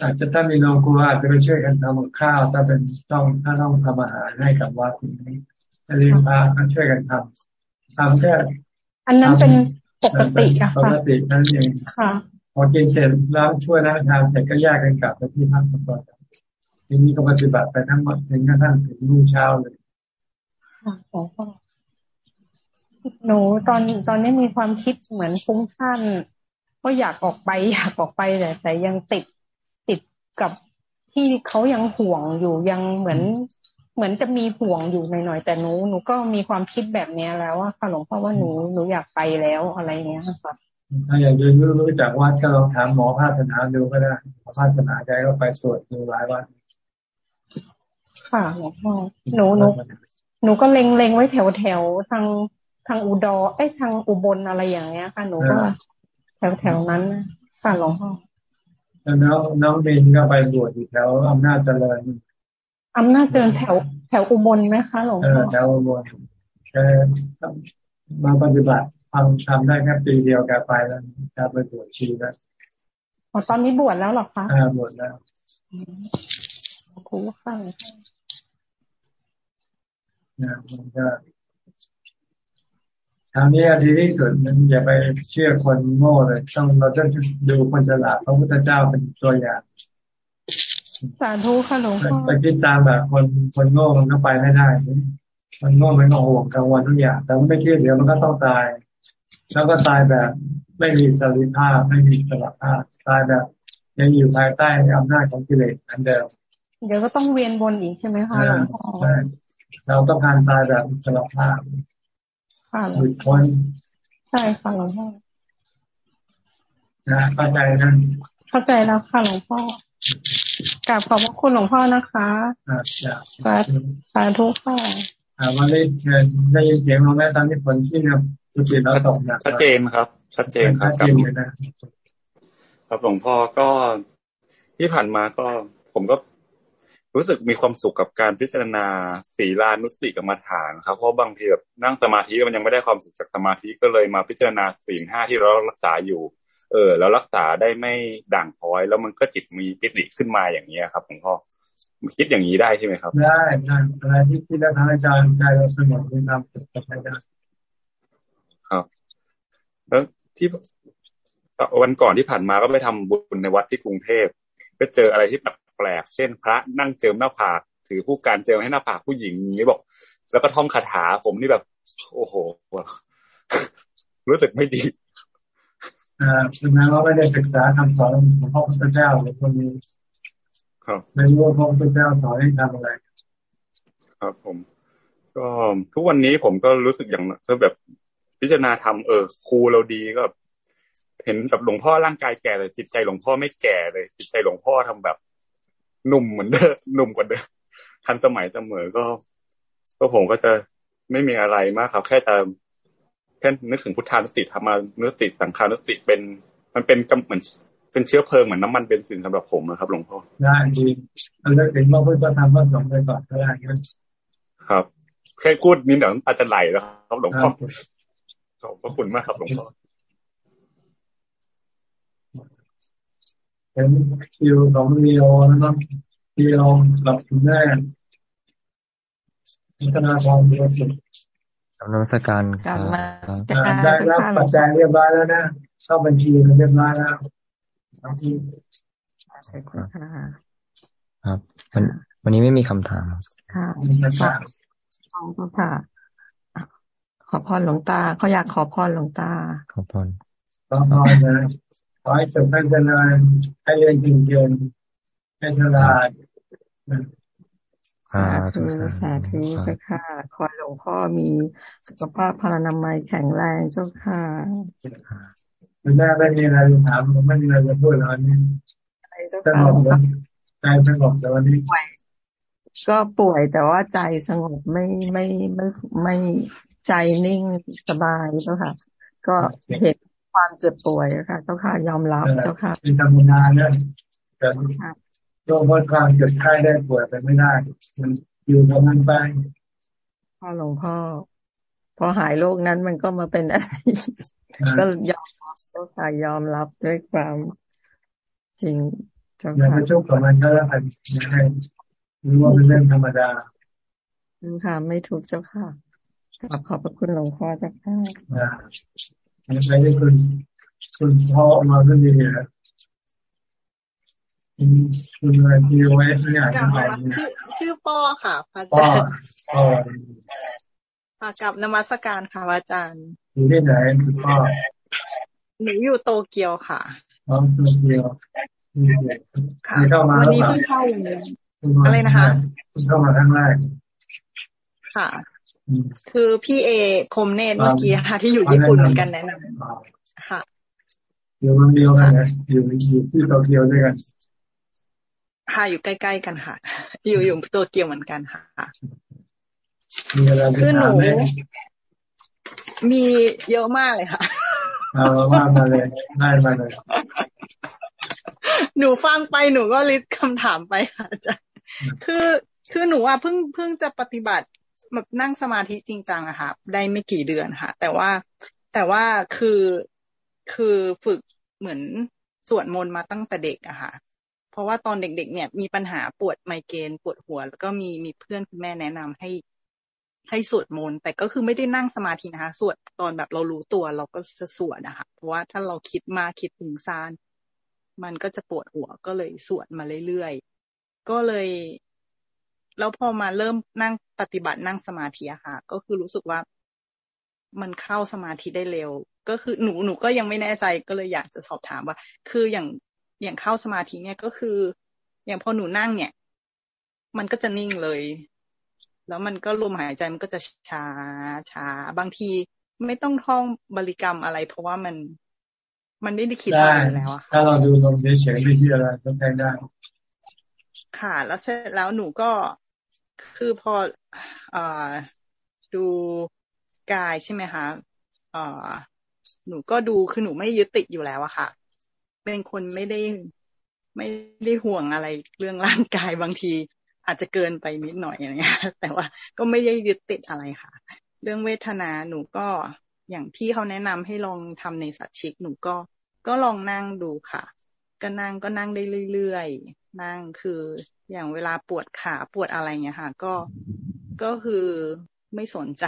อาจจะถ้ามีน้องครัวอาจจะไปช่วยกันทำข้าว ถ้าเป็นต้องถ้าต้องทำอาหารให้กับวัดนี้เรียนพาช่วยกันทำทำแค่อันนั้นเป็นปกติอะค่ะปกตินั่นเองค่ะพอกินเสร็จแล้วช่วยแล้วทานเสร็จก็แยกกันกลับไปที่พักก่อน ทีนี้ก็ปฏิบัติไปทั้งหมดถึงกระทั่งถึงรุ่งเช้าเลยค่ะหนูตอนตอนนี้มีความคิดเหมือนฟุ้งซ่านก็อยากออกไปอยากออกไปแต่แต่ยังติดติดกับที่เขายังห่วงอยู่ยังเหมือนเหมือนจะมีห่วงอยู่หน่อยๆแต่หนูหนูก็มีความคิดแบบเนี้ยแล้วว่าค่ะหลวงพ่อว่าหนูหนูอยากไปแล้วอะไรเงี้ยค่ะถ้าอยากจะรู้รู้จากวัดก็ลองถามหมอภาสนาดูก็ได้หมอภาสนาใจก็ไปสวดดูหลายวัน ค่ะหลวงพ่อหนูหนูหนูก็เล็งเล็งไว้แถวแถวทางทางอุดรเอ้ทางอุบลอะไรอย่างเงี้ยค่ะ หนูก็แถวๆนั้นค่ะหลวงพ่อแล้วน้องน้องบินก็ไปบวชอยู่แถวอำนาจเจริญอำนาจเจริญแถวแถวอุบลไหมคะหลวงพ่อแถวอุบลแค่มาปฏิบัติทำทำได้แค่ปีเดียวแกไปแล้วจะไปบวชชีแล้วอ๋อตอนนี้บวชแล้วหรอคะอ่าบวชแล้ว ครูค่ะนะมันก็ทางนี้ดีที่สุดมันอย่าไปเชื่อคนโง่เลยต้องเราต้องดูคนฉลาดพระพุทธเจ้าเป็นตัวอย่างสาธุค่ะหลวงพ่อไปคิดตามแบบคนคนโง่มันก็ไปไม่ได้คนโง่มันก็ห่วงกังวลทุกอย่างแต่มันไม่เชื่อเดี๋ยวมันก็ต้องตาย แล้วก็ตายแบบไม่มีสริภาพไม่มีสลับภาพตายแบบยังอยู่ภายใต้อำนาจของกิเลสอันเดิม เดี๋ยวก็ต้องเวียนวนอีกใช่ไหมคะหลวงพ่อเราต้องการตายแบบสลับภาพค่ะหลุดพ้นใช่ค่ะหลวงพ่อนะเข้าใจนะเข้าใจแล้วค่ะหลวงพ่อกราบขอบพระคุณหลวงพ่อนะคะสาสาธุค่ะวันนี้เชิญได้ยินเสียงเราไหมตอนนี้ฝนที่เนี่ยจุดเราตกหนักชัดเจนครับ ชัดเจนครับชัดเจนเลยนะครับหลวงพ่อก็ที่ผ่านมาก็ผมก็ รู้สึกมีความสุขกับการพิจารณาสีลานุสติกรรมฐานครับเพราะบางทีแบบนั่งสมาธิมันยังไม่ได้ความสุขจากสมาธิก็เลยมาพิจารณาสีห้าที่เรารักษาอยู่ เออ แล้วรักษาได้ไม่ด่างพร้อย แล้วมันก็จิตมีปิติขึ้นมาอย่างนี้ครับหลวงพ่อคิดอย่างนี้ได้ใช่ไหมครับ ได้ได้อะไรที่ที่ได้ทางอาจารย์ใจเราสงบมีความสุขกับอาจารย์ครับ แล้วที่วันก่อนที่ผ่านมาก็ไปทำบุญในวัดที่กรุงเทพก็เจออะไรที่แบบแปลกเช่น พระนั่งเจิมหน้าผากถือผู้การเจิมให้หน้าผากผู้หญิงอย่างนี้บอก แล้วก็ท่องคาถาผมนี่แบบ โอ้โห รู้สึกไม่ดีอ่าแสดงว่าไม่ได้ศึกษาคำสอนของพระพุทธเจ้าหรือคนนี้ครับไม่รู้ว่าพระพุทธเจ้าสอนให้ทำอะไร ครับผม ก็ทุกวันนี้ผมก็รู้สึกอย่างก็แบบพิจารณาทำเออครูเราดีก็ เห็นแบบหลวงพ่อร่างกายแก่เลยจิตใจหลวงพ่อไม่แก่เลย จิตใจหลวงพ่อทำแบบ หนุ่มเหมือนเดิมหนุ่มกว่าเดิมทันสมัยเสมอก็ ก็ผมก็จะไม่มีอะไรมากครับแค่จะแค่นึกถึงพุทธานุสติธรรมานุสติสังขานุสติเป็น มันเป็นเหมือนเป็นเชื้อเพลิงเหมือนน้ามันเบนซินสำหรับผมนะครับหลวงพ่อได้ดีอันนั้นเป็นว่าพุทธธรรมว่าสองไปก่อนก็ได้ครับแค่พูดนิดเดียวอาจจะไหลแล้วครับหลวงพ่อขอบพระคุณมากครับหลวงพ่อ เห็นคิวของเรียวนะครับเรียวหลับคุณแม่พัฒนาความเรียวสุดกำลังสการครับได้รับปัจจัยเรียบร้อยแล้วนะเข้าบัญชีเรียบร้อยแล้วบัญชีครับวันวันนี้ไม่มีคำถามค่ะขอบคุณค่ะขอพรหลวงตาเขาอยากขอพรหลวงตา ขอพรขอพรนะ ขอให้สุขให้เจริญให้เรียนเก่งๆให้ฉลาดสาธุสาธุเจ้าค่ะ ขอหลวงพ่อมีสุขภาพพลานามัยแข็งแรงเจ้าค่ะไม่ได้ไม่มีอะไรถามไม่มีอะไรจะพูดแล้วนี่สงบใจสงบแต่วันนี้ก็ป่วยแต่ว่าใจสงบไม่ไม่ไม่ไม่ใจนิ่งสบายเจ้าค่ะ ก็เห็น ความเจ็บป่วยค่ะ เจ้าค่ะยอมรับเจ้าค่ะเป็นธรรมดาเนี่ยแต่โรคพ้ความเกิดไข้ได้ป่วยไปไม่ได้ มันอยู่กับมันไปพ่อหลวงพ่อ พอหายโรคนั้นมันก็มาเป็นอะไรก็ยอมรับเจ้าค่ะยอมรับด้วยความจริงเจ้าค่ะอย่าไปชุกกับมันก็แล้วกันให้รู้ว่าเป็นเรื่องธรรมดาค่ะไม่ถูกเจ้าค่ะขอบขอบพระคุณหลวงพ่อเจ้าค่ะ ใช้ได้คุณคุณพ่อมาขึ้นดีนะคุณอะไรที่ไว้ที่อ่านชื่อชื่อป้อค่ะพระอาจารย์ป้อป้อกับนมัสการค่ะพระอาจารย์อยู่ที่ไหนคุณพ่อหนูอยู่โตเกียวค่ะอ๋อโตเกียวค่ะวันนี้เพิ่งเข้าเลยอะไรนะคะเข้ามาครั้งแรกค่ะ คือพี่เอคมเนตเมื่อกี้ค่ะที่อยู่ญี่ปุ่นเหมือนกันแนะนำค่ะอยู่เมืองเดียวกันนะอยู่อยู่ที่โตเกียวด้วยกันค่ะอยู่ใกล้ๆกันค่ะ อยู่อยู่ตัวเกียวเหมือนกันค่ะคือหนูมีเยอะมากเลยค่ะเอาว่ามาเลยได้มาเลย หนูฟังไปหนูก็ลิสต์คำถามไปค่ะอาจารย์คือคือหนูว่าเพิ่งเพิ่งจะปฏิบัติ แบบนั่งสมาธิจริงจังอะค่ะ ได้ไม่กี่เดือนค่ะ แต่ว่าแต่ว่าคือคือฝึกเหมือนสวดมนต์มาตั้งแต่เด็กอะค่ะ เพราะว่าตอนเด็ก ๆ เนี่ยมีปัญหาปวดไมเกรนปวดหัว แล้วก็มีมีเพื่อนคุณแม่แนะนำให้ให้สวดมนต์แต่ก็คือไม่ได้นั่งสมาธินะคะ สวดตอนแบบเรารู้ตัวเราก็จะสวดนะคะเพราะว่าถ้าเราคิดมาคิดถึงซานมันก็จะปวดหัวก็เลยสวดมาเรื่อยๆ ก็เลย แล้วพอมาเริ่มนั่งปฏิบัตินั่งสมาธิอะค่ะ ก็คือรู้สึกว่ามันเข้าสมาธิได้เร็ว ก็คือหนูหนูก็ยังไม่แน่ใจก็เลยอยากจะสอบถามว่า คืออย่างอย่างเข้าสมาธิเนี่ยก็คือ อย่างพอหนูนั่งเนี่ย มันก็จะนิ่งเลย แล้วมันก็ลมหายใจมันก็จะช้าช้าบางทีไม่ต้องท่องบริกรรมอะไร เพราะว่ามันมันไม่ได้คิดอะไรแล้วอะค่ะถ้าเราดูลมเฉยๆไม่คิดอะไรก็ใช้ได้ค่ะ แล้วเสร็จแล้วหนูก็ คือพออดูกายใช่ไหมคะหนูก็ดูคือหนูไม่ยึดติดอยู่แล้วอะค่ะ เป็นคนไม่ได้ไม่ได้ห่วงอะไรเรื่องร่างกายบางที อาจจะเกินไปนิดหน่อยอย่างเงี้ย แต่ว่าก็ไม่ได้ยึดติดอะไรค่ะ เรื่องเวทนาหนูก็อย่างพี่เขาแนะนำให้ลองทำในสัตชิกหนูก็ก็ลองนั่งดูค่ะ ก็นั่งก็นั่งได้เรื่อย นั่งคืออย่างเวลาปวดขาปวดอะไรเงี้ยค่ะ ก็ก็คือไม่สนใจ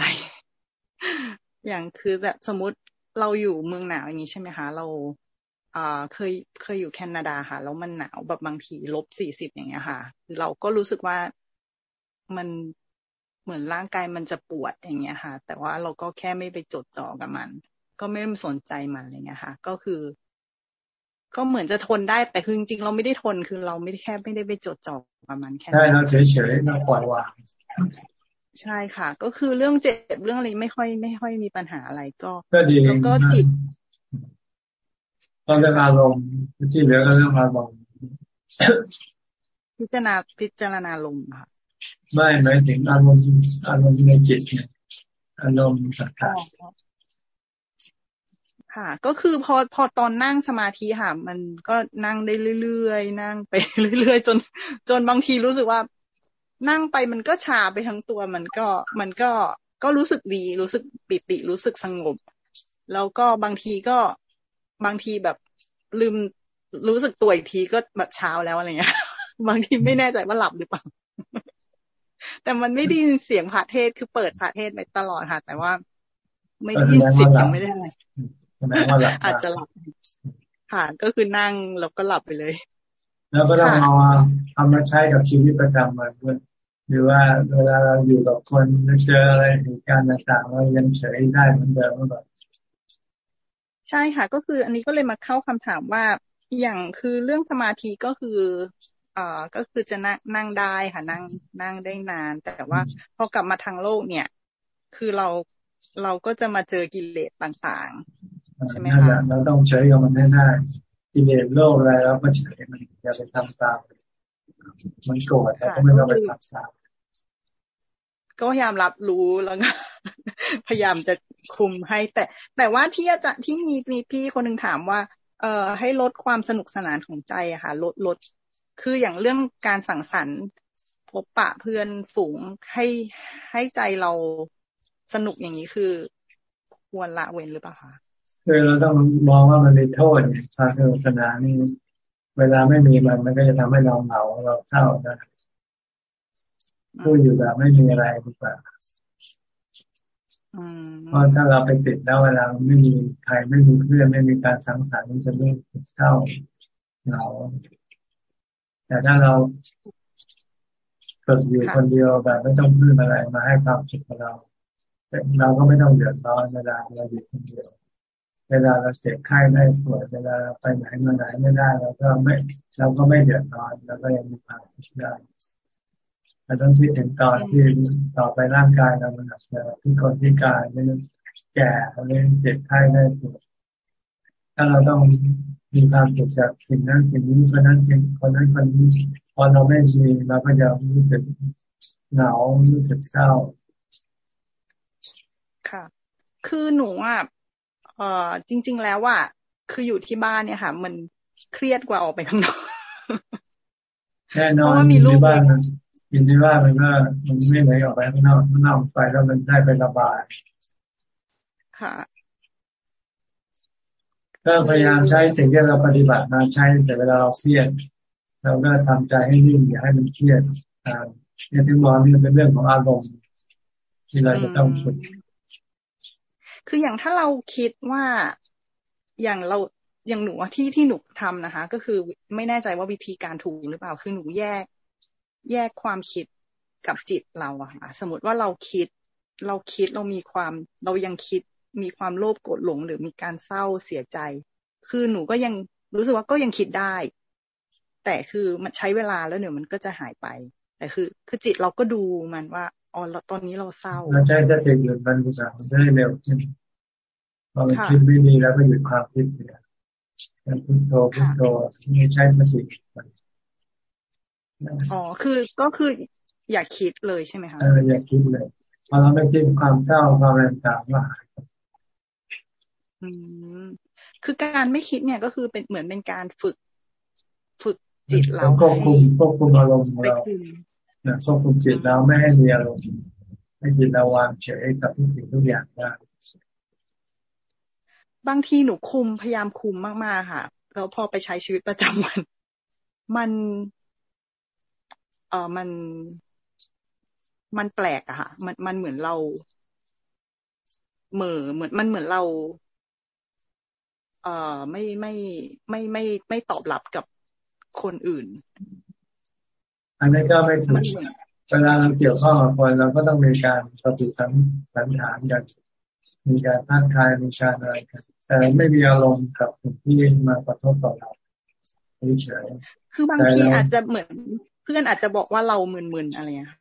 อย่างคือแบบสมมติเราอยู่เมืองหนาวอย่างนี้ใช่ไหมคะ เราเคยเคยอยู่แคนาดาค่ะ แล้วมันหนาวแบบบางทีลบสี่สิบอย่างเงี้ยค่ะ เราก็รู้สึกว่ามันเหมือนร่างกายมันจะปวดอย่างเงี้ยค่ะ แต่ว่าเราก็แค่ไม่ไปจดจ่อกับมัน ก็ไม่ได้สนใจมันอะไรเงี้ยค่ะ ก็คือ ก็เหมือนจะทนได้แต่คือจริงๆเราไม่ได้ทนคือเราไม่ได้แค่ไม่ได้ไปจดจ่อประมาณแค่ใช่เราเฉยๆเราปล่อยวางใช่ค่ะ ก็คือเรื่องเจ็บเรื่องอะไรไม่ค่อยไม่ค่อยมีปัญหาอะไรก็ก็ดีแล้วก็จิตตอนเรื่องอารมณ์ที่เหลือก็เรื่องอารมณ์พิจารณาพิจารณาลมค่ะ ไม่หมายถึงอารมณ์อารมณ์ในจิตเนี่ยอารมณ์ต่าง ค่ะ ก็คือพอพอตอนนั่งสมาธิค่ะ มันก็นั่งได้เรื่อยๆนั่งไปเรื่อยๆ จน จนบางทีรู้สึกว่า นั่งไปมันก็ชาไปทั้งตัว มันก็มันก็ก็รู้สึกดี รู้สึกปิติรู้สึกสงบ แล้วก็บางทีก็บางทีแบบลืมรู้สึกตัวอีกทีก็แบบเช้าแล้วอะไรเงี้ย บางทีไม่แน่ใจว่าหลับหรือเปล่า แต่มันไม่ได้ยินเสียงพระเทศคือเปิดพระเทศไปตลอดค่ะ แต่ว่าไม่ได้ยินเสียงไม่ได้อะไร อาจจะหลับค่ะก็คือนั่งแล้วก็หลับไปเลย แล้วก็ต้องเอาเอามาใช้กับชีวิตประจำวันด้วยหรือว่าเวลาเราอยู่กับคนเจออะไรเหตุการณ์ต่างๆเรายังเฉยได้เหมือนเดิมเมื่อก่อนใช่ค่ะ ก็คืออันนี้ก็เลยมาเข้าคำถามว่าอย่างคือเรื่องสมาธิก็คืออ่าก็คือจะนั่งนั่งได้ค่ะนั่งนั่งได้นาน แต่ว่าพอกลับมาทางโลกเนี่ย คือเราเราก็จะมาเจอกิเลสต่างๆ ใช่ไหมคะเราต้องใช้กับมันได้กิเลสโลกอะไรแล้วก็เฉยมันอย่าไปทำตามมันโกรธแต่ก็ไม่ต้องไปทำตามก็พยายามรับรู้แล้วก็พยายามจะคุมให้ แต่ แต่ว่าที่อาจารย์ที่มีมีพี่คนหนึ่งถามว่า เอ่อให้ลดความสนุกสนานของใจอะค่ะ ลดลดคืออย่างเรื่องการสั่งสรรค์พบปะเพื่อนฝูงให้ให้ใจเราสนุกอย่างนี้คือ ควรละเว้นหรือเปล่าคะ คือเราต้องมองว่ามันมีโทษเนี่ยความสนุกสนานนี่เวลาไม่มีมันมันก็จะทำให้เราเหงาเราเศร้าได้พูดอยู่แบบไม่มีอะไรดีกว่าเพราะถ้าเราไปติดแล้วเวลาไม่มีใครไม่มีเพื่อนไม่มีการสังสรรค์มันจะไม่เศร้าเหงาแต่ถ้าเราฝึกอยู่คนเดียวแบบไม่ต้องพึ่งอะไรมาให้ความสุขกับเราเราก็ไม่ต้องเดือดร้อนเวลาเราอยู่คนเดียว เวลาเราเจ็บไข้ได้ป่วยเวลาไปไหนมาไหนไม่ได้เราก็ไม่เราก็ไม่เดือดร้อนเราก็ยังมีความสุขได้เราต้องคิดถึงตอนที่ต่อไปร่างกายเรามันอาจจะที่คนที่กายไม่แก่อะไรเจ็บไข้ได้ป่วยถ้าเราต้องมีความสุขจากสิ่งนั้นสิ่งนี้คนนั้นสิ่งคนนั้นคนนี้พอเราไม่มีเราก็จะรู้สึกเหงารู้สึกเศร้า ค่ะ คือหนูอะ เอ่อจริง ๆ แล้วว่าคืออยู่ที่บ้านเนี่ยค่ะ มันเครียดกว่าออกไปข้างนอกแน่นอนมีลูกบ้านอยู่ที่บ้านมันก็มันไม่ไหนออกไปข้างนอกข้างนอกไปแล้วมันได้ไประบาย ค่ะก็พยายามใช้สิ่งที่เราปฏิบัติมาใช้แต่เวลาเราเครียดเราก็ทำใจให้นิ่งอย่าให้มันเครียดอ่าเนี่ยถึงบอกนี่เป็นเรื่องของอารมณ์ที่เราจะต้องฝึก คืออย่างถ้าเราคิดว่าอย่างเราอย่างหนูที่ที่หนูทำนะคะ ก็คือไม่แน่ใจว่าวิธีการถูกหรือเปล่า คือหนูแยก แยกความคิดกับจิตเราอะค่ะ สมมติว่าเราคิด เราคิดเรามีความ เรายังคิดมีความโลภโกรธหลง หรือมีการเศร้าเสียใจ คือหนูก็ยังรู้สึกว่าก็ยังคิดได้ แต่คือมันใช้เวลาแล้วเดี๋ยวมันก็จะหายไป แต่คือ คือจิตเราก็ดูมันว่า อ๋อตอนนี้เราเศร้าเราใช้สติหยุดมันดีกว่ามันจะได้เร็วขึ้นพอมันคิดไม่ดีแล้วก็หยุดความคิดเสียการพุทโธพุทโธนี่ใช้สติอ๋อคือก็คืออย่าคิดเลยใช่ไหมคะเอออย่าคิดเลยพอเราไม่คิดความเศร้าความแรงต่างว่าหายอืมคือการไม่คิดเนี่ยก็คือเป็นเหมือนเป็นการฝึก ฝึกจิตเราควบคุมควบคุมอารมณ์ของเรา ควบคุมจิตเราไม่ให้มีอารมณ์ให้จิตเราวางเฉยกับทุกสิ่งทุกอย่างได้บางทีหนูคุมพยายามคุมมากๆค่ะแล้วพอไปใช้ชีวิตประจำวัน มันเออมัน มันแปลกอะค่ะ มันมันเหมือนเราเหม่อเหมือนมันเหมือนเรา เอ่อไม่ไม่ไม่ไม่ไม่ตอบรับกับคนอื่น อันนี้ก็ไม่ถูกเวลาเราเกี่ยวข้องกับคนเราก็ต้องมีการปฏิสัมสันฐานกัน มีการทักทายมีการอะไรกันแต่ไม่มีอารมณ์กับสิ่งที่มากระทบต่อเราเฉยคือบางทีอาจจะเหมือนเพื่อนอาจจะบอกว่าเรามึนๆอะไรเงี้ย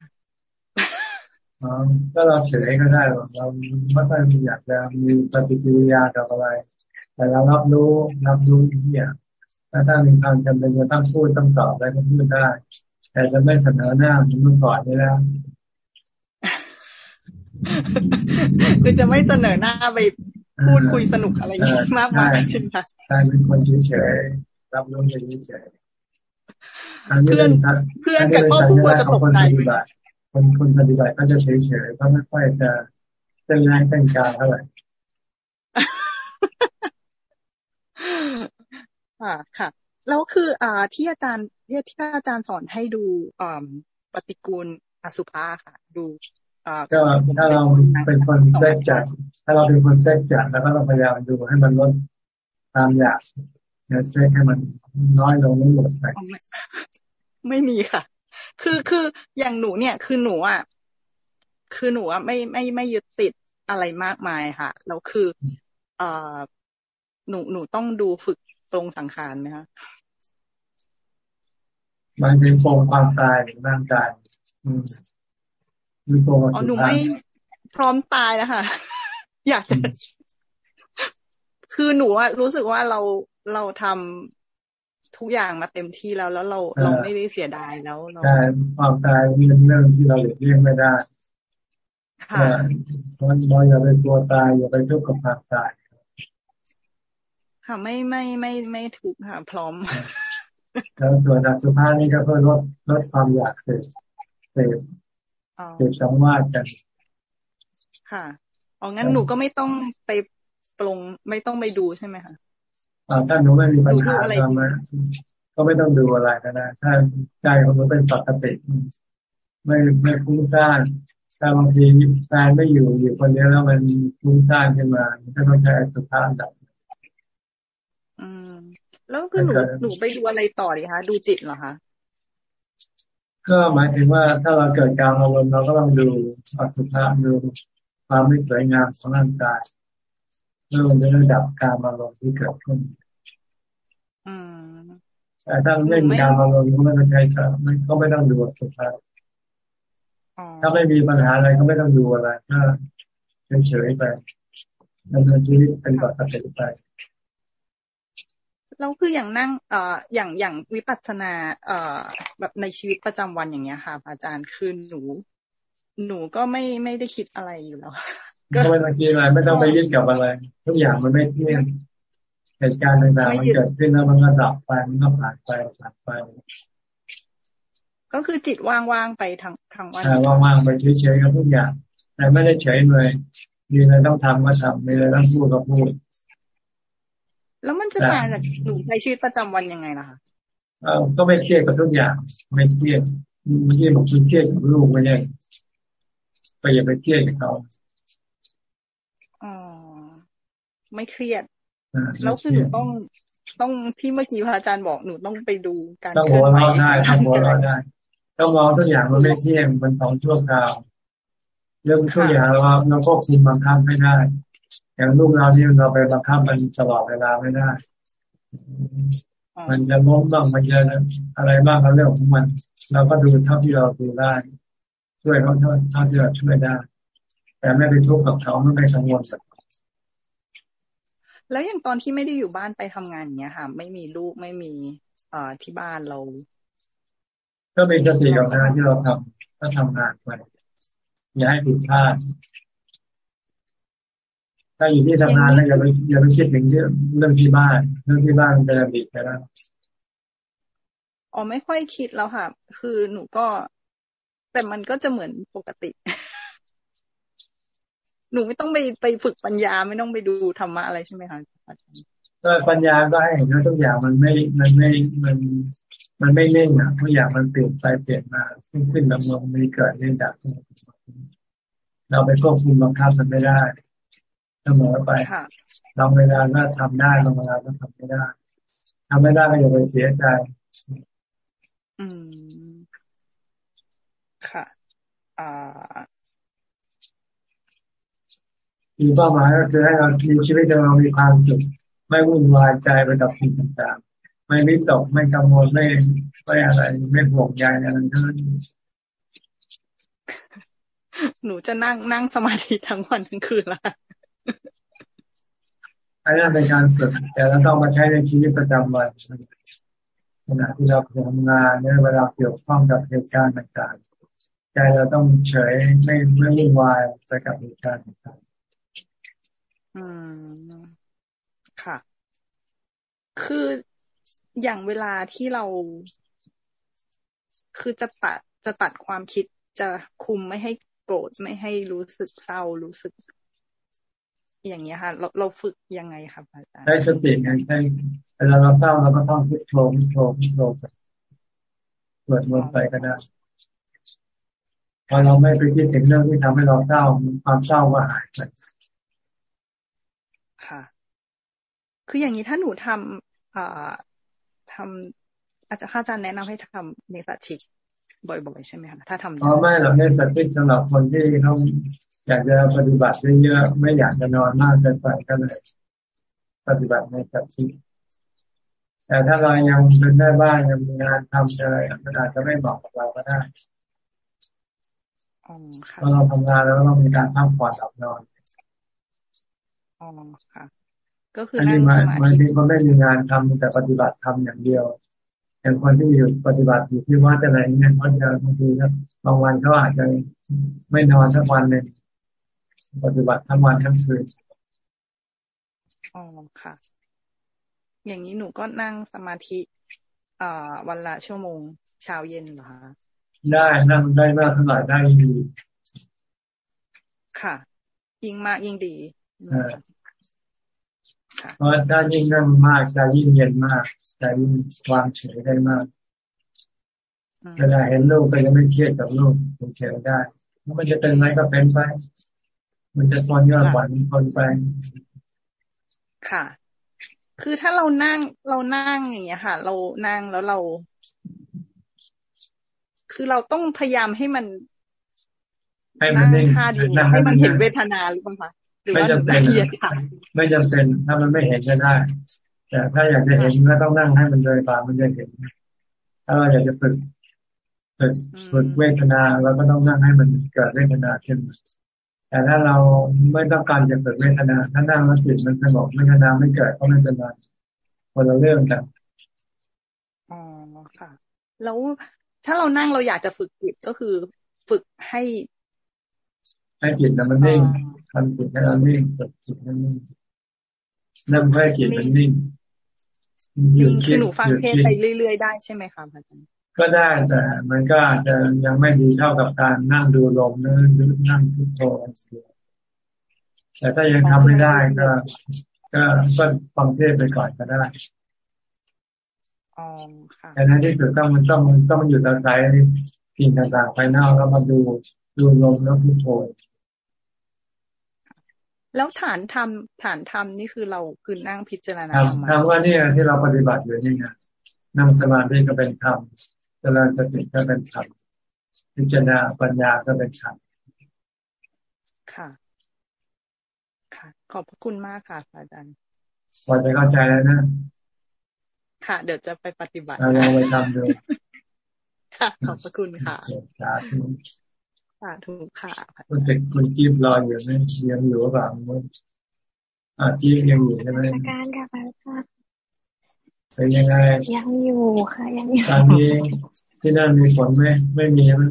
อ๋อก็เราเฉยก็ได้หรอกเราไม่ค่อยอยากจะมีปฏิกิริยากับอะไร แต่เรารับรู้รับรู้ที่อย่างถ้าถ้ามีความจำเป็นจะต้องพูดต้องตอบอะไรก็พูดได้ แต่จะไม่เสนอหน้าเหมือนเมื่อก่อนนี่แล้วคือจะไม่เสนอหน้าไปพูดคุยสนุกอะไรอย่างนี้มากมายใช่ไหมคะใช่เป็นคนเฉยๆรับรู้เฉยๆเพื่อนเพื่อนกับครอบครัวจะตกใจคนคนปฏิบัติก็จะเฉยๆก็ไม่ค่อยจะเต้นแรงเต้นกาเท่าไหร่ค่ะค่ะ แล้วคืออ่าที่อาจารย์ที่ที่อาจารย์สอนให้ดูอ่าปฏิกูลอสุภาค่ะ ดูก็ถ้าเราเป็นคนเซ็กจัด ถ้าเราเป็นคนเซ็กจัดแล้วก็เราพยายามดูให้มันลดตามอยากเนี่ยเซ็กให้มันน้อยลงไม่หมดไปไม่มีค่ะ คือคืออย่างหนูเนี่ย คือหนูอะคือหนูอะไม่ไม่ไม่ยึดติดอะไรมากมายค่ะแล้วคือ เอ่อหนูหนูต้องดูฝึกทรงสังขารไหมคะ มันเป็นโฟงความตายร่างกายอืมมีโฟงอ๋อหนูไม่พร้อมตายแล้วค่ะ อยากจะ คือหนูอะรู้สึกว่าเราเราทำทุกอย่างมาเต็มที่แล้วแล้วเราเราไม่ได้เสียดายแล้วเราใช่ความตายเป็นเรื่องที่เราหลีกเลี่ยงไม่ได้ค่ะเพราะเราอย่าไปกลัวตายอย่าไปทุกข์กับความตาย ค่ะไม่ไม่ไม่ไม่ถูกค่ะ พร้อม แล้วส่วนอัสุภานี่ก็เพื่อลดลดความอยากเสพเสพเสพสังวาสกัน ค่ะอ๋องั้นหนูก็ไม่ต้องไปปรงไม่ต้องไปดูใช่ไหมคะอ่าถ้าหนูไม่มีปัญหาทำมาก็ไม่ต้องดูอะไรก็ได้ถ้าใจของหนูเป็นปกติไม่ไม่ฟุ้งซ่านถ้าบางทีแฟนไม่อยู่อยู่คนเดียวแล้วมันฟุ้งซ่านขึ้นมาก็ต้องใช้สุภาพดับ แล้วคือหนูหนูไปดูอะไรต่อดีคะดูจิตเหรอคะก็หมายถึงว่าถ้าเราเกิดการอารมณ์เราก็ต้องดูอัตภาพดูความไม่สวยงามของร่างกายเพื่อมันจะระดับการอารมณ์ที่เกิดขึ้นแต่ถ้าไม่มีการอารมณ์ก็ไม่ต้องใช้ไม่ก็ไม่ต้องดูสุภาพถ้าไม่มีปัญหาอะไรก็ไม่ต้องดูอะไรก็เฉยๆไปดำเนินชีวิตเป็นปกติไป แล้วคืออย่างนั่งเอ่ออย่างอย่างวิปัสสนา เอ่อ แบบในชีวิตประจำวันอย่างเงี้ยค่ะ อาจารย์คือหนู หนูก็ไม่ไม่ได้คิดอะไรอยู่แล้วก็ไม่ต้องคิดอะไรไม่ต้องไปยึดกับอะไร ทุกอย่างมันไม่เที่ยงเหตุการณ์ต่างๆมันเกิดขึ้นแล้วมันก็ดับไปมันก็ผ่านไปผ่านไป ก็คือจิตว่างๆไปทั้งทั้งวันว่างๆไปเฉยๆกับทุกอย่าง แต่ไม่ได้เฉยเลยมีอะไรต้องทำก็ทำมีอะไรต้องพูดก็พูด แล้วมันจะต่างจากหนูในชีวิตประจำวันยังไงล่ะคะเออก็ไม่เครียดกับทุกอย่าง ไม่เครียดเมื่อกี้บอกคุณเครียดกับลูกไม่ใช่ไปอย่าไปเครียดกับเขาอ๋อไม่เครียดแล้วคือหนูต้องต้องที่เมื่อกี้พระอาจารย์บอกหนูต้องไปดูการต้องหัวเราได้ต้องหัวเราได้ ต้องมองทุกอย่างมันไม่เที่ยงมันของชั่วคราวเรื่องทุกอย่างเราเราควบคุมบังคับไม่ได้ อย่างลูกเรานี่เราไปบังคับมันตลอดเวลาไม่ได้ มันจะล้มบ้างมันจะอะไรบ้างก็เรื่องของมัน เราก็ดูเท่าที่เราดูได้ ช่วยเขาเท่าเท่าที่เราช่วยได้ แต่ไม่ไปทุกข์กับเขาไม่ไปกังวลกับแล้วอย่างตอนที่ไม่ได้อยู่บ้านไปทำงานอย่างเงี้ยค่ะ ไม่มีลูกไม่มีเอ่อที่บ้านเรา ก็เป็นสติกับงานที่เราทำก็ทำงานไปอย่าให้ผิดพลาด ถ้าอยู่ที่ทำงานแล้วอย่าไปอย่าไปคิดถึงเรื่องเรื่องที่บ้าน เรื่องที่บ้านมันจะดีไปแล้วอ๋อไม่ค่อยคิดแล้วค่ะ คือหนูก็ แต่มันก็จะเหมือนปกติ หนูไม่ต้องไปไปฝึกปัญญาไม่ต้องไปดูธรรมะอะไรใช่ไหมคะก็ปัญญาก็ให้เห็นว่าทุกอย่างมันไม่มันไม่มันมันไม่เล่งอะทุกอย่างมันเปลี่ยนไปเปลี่ยนมาขึ้นขึ้นลงลงมีเกิดมีดับเราไปควบคุมบังคับมันไม่ได้ เสมอไปบางเวลาก็ทำได้บางเวลาก็ทำไม่ได้ทำไม่ได้ก็อย่าไปเสียใจ อืม ค่ะ อ่ามีเป้าหมายก็คือให้เรามีชีวิตเรามีความสุขไม่วุ่นวายใจไปกับสิ่งต่างไม่วิตกไม่กังวลไม่ไม่อะไร ไม่ห่วงใยอะไรทั้งนั้นหนูจะนั่งนั่งสมาธิทั้งวันทั้งคืนละ อันนั้นเป็นการฝึกแต่เราต้องมาใช้ในชีวิตประจำวันขณะที่เราทำงานเนี่ยเวลาเกี่ยวข้องกับเหตุการณ์ต่างๆใจเราต้องเฉยไม่ไม่วุ่นวายไปกับเหตุการณ์ต่างๆอืมค่ะ คืออย่างเวลาที่เรา คือจะตัดจะตัดความคิดจะคุมไม่ให้โกรธไม่ให้รู้สึกเศร้ารู้สึก อย่างเงี้ยค่ะ เราเราฝึกยังไงครับอาจารย์ใช้สติไงใช้เวลาเราเศร้าเราก็ต้องพุทโธพุทโธพุทโธไปเปิดมนไปก็ได้พอเราไม่ไปคิดถึงเรื่องที่ทำให้เราเศร้าความเศร้าก็หายไปค่ะ คืออย่างนี้ถ้าหนูทำอ่าทำอาจจะข้าอาจารย์แนะนำให้ทำเนสัชิกบ่อยๆใช่ไหมคะถ้าทำอ๋อไม่หรอกเนสัชิกสำหรับคนที่เขา อยากจะปฏิบัติเยอะๆไม่อยากจะนอนมากเกินไปก็เลยปฏิบัติในสัชิกแต่ถ้าเรายังเป็นได้บ้านยังมีงานทำอะไรมันอาจจะไม่เหมาะกับเราก็ได้เพราะเราทำงานแล้วเรามีการพักผ่อนหลับนอนอ๋อค่ะ ก็คือนั่งสมาธิบางทีคนไม่มีงานทำแต่ปฏิบัติทำอย่างเดียว อย่างคนที่อยู่ปฏิบัติอยู่ที่วัดอะไรเนี่ยเขาจะบางทีนะบางวันเขาอาจจะไม่นอนสักวันหนึ่ง ปฏิบัติทั้งวันทั้งคืนอ๋อค่ะ อย่างนี้หนูก็นั่งสมาธิอ่าวันละชั่วโมงเช้าเย็นเหรอคะได้นั่งได้มากเท่าไหร่ได้ยิ่งดี ค่ะ ยิ่งมากยิ่งดีเพราะถ้ายิ่งนั่งมากจะยิ่งเย็นมากจะยิ่งวางเฉยได้มากเวลาเห็นลูกก็จะไม่เครียดกับลูกเฉยได้ถ้ามันจะเป็นไรก็เป็นไป มันจะทนก็หวานทนไปค่ะ คือถ้าเรานั่งเรานั่งอย่างเงี้ยค่ะ เรานั่งแล้วเรา คือเราต้องพยายามให้มันนั่งท่าเดียวให้มันเห็นเวทนาหรือเปล่าคะหรือว่าละเอียดค่ะไม่จำเป็นถ้ามันไม่เห็นก็ได้ แต่ถ้าอยากจะเห็นก็ต้องนั่งให้มันเลยตามันจะเห็น ถ้าเราอยากจะฝึกฝึกฝึกเวทนาเราก็ต้องนั่งให้มันเกิดเวทนาขึ้น แต่ถ้าเราไม่ต้องการจะเกิดเวทนา ถ้านั่งแล้วจิตมันสงบเวทนาไม่เกิดก็ไม่เป็นไรคนละเรื่องกันอ๋อค่ะ แล้วถ้าเรานั่งเราอยากจะฝึกจิตก็คือฝึกให้ให้จิตมันนิ่งทำจิตให้เรานิ่งฝึกจิตให้นิ่งนั่งให้จิตมันนิ่งนิ่งคือหนูฟังเทศไปเรื่อยๆได้ใช่ไหมคะอาจารย์ ก็ได้แต่มันก็อาจจะยังไม่ดีเท่ากับการนั่งดูลมนั่งนั่งพุทโธเสียแต่ถ้ายังทำไม่ได้ก็ก็ก็ฟังเทศไปก่อนก็ได้อ๋อค่ะแต่ในที่สุดต้องมันต้องมันต้องมันอยู่อาศัยสิ่งต่างๆภายนอกแล้วมาดูดูลมแล้วพุทโธแล้วฐานทำฐานทำนี่คือเราคือนั่งพิจารณาทำว่านี่ที่เราปฏิบัติอยู่นี่ไงนั่งสมาธิก็เป็นธรรม จริญสติก็เป็นธรรมพิจารณาปัญญาก็เป็นธรรมค่ะ ค่ะ ขอบพระคุณมากค่ะอาจารย์พอจะเข้าใจแล้วนะค่ะ เดี๋ยวจะไปปฏิบัติเราไปทำดูค่ะขอบพระคุณค่ะสาธุสาธุค่ะคุณเด็กคุณจี๊บรออยู่ไหมยังอยู่หรือเปล่าอ่าจี๊บยังอยู่ใช่ไหมการค่ะอาจารย์ เป็นยังไง ยังอยู่ค่ะ ยังอยู่ตอนนี้ที่นั่นมีฝนไหมไม่มีไหม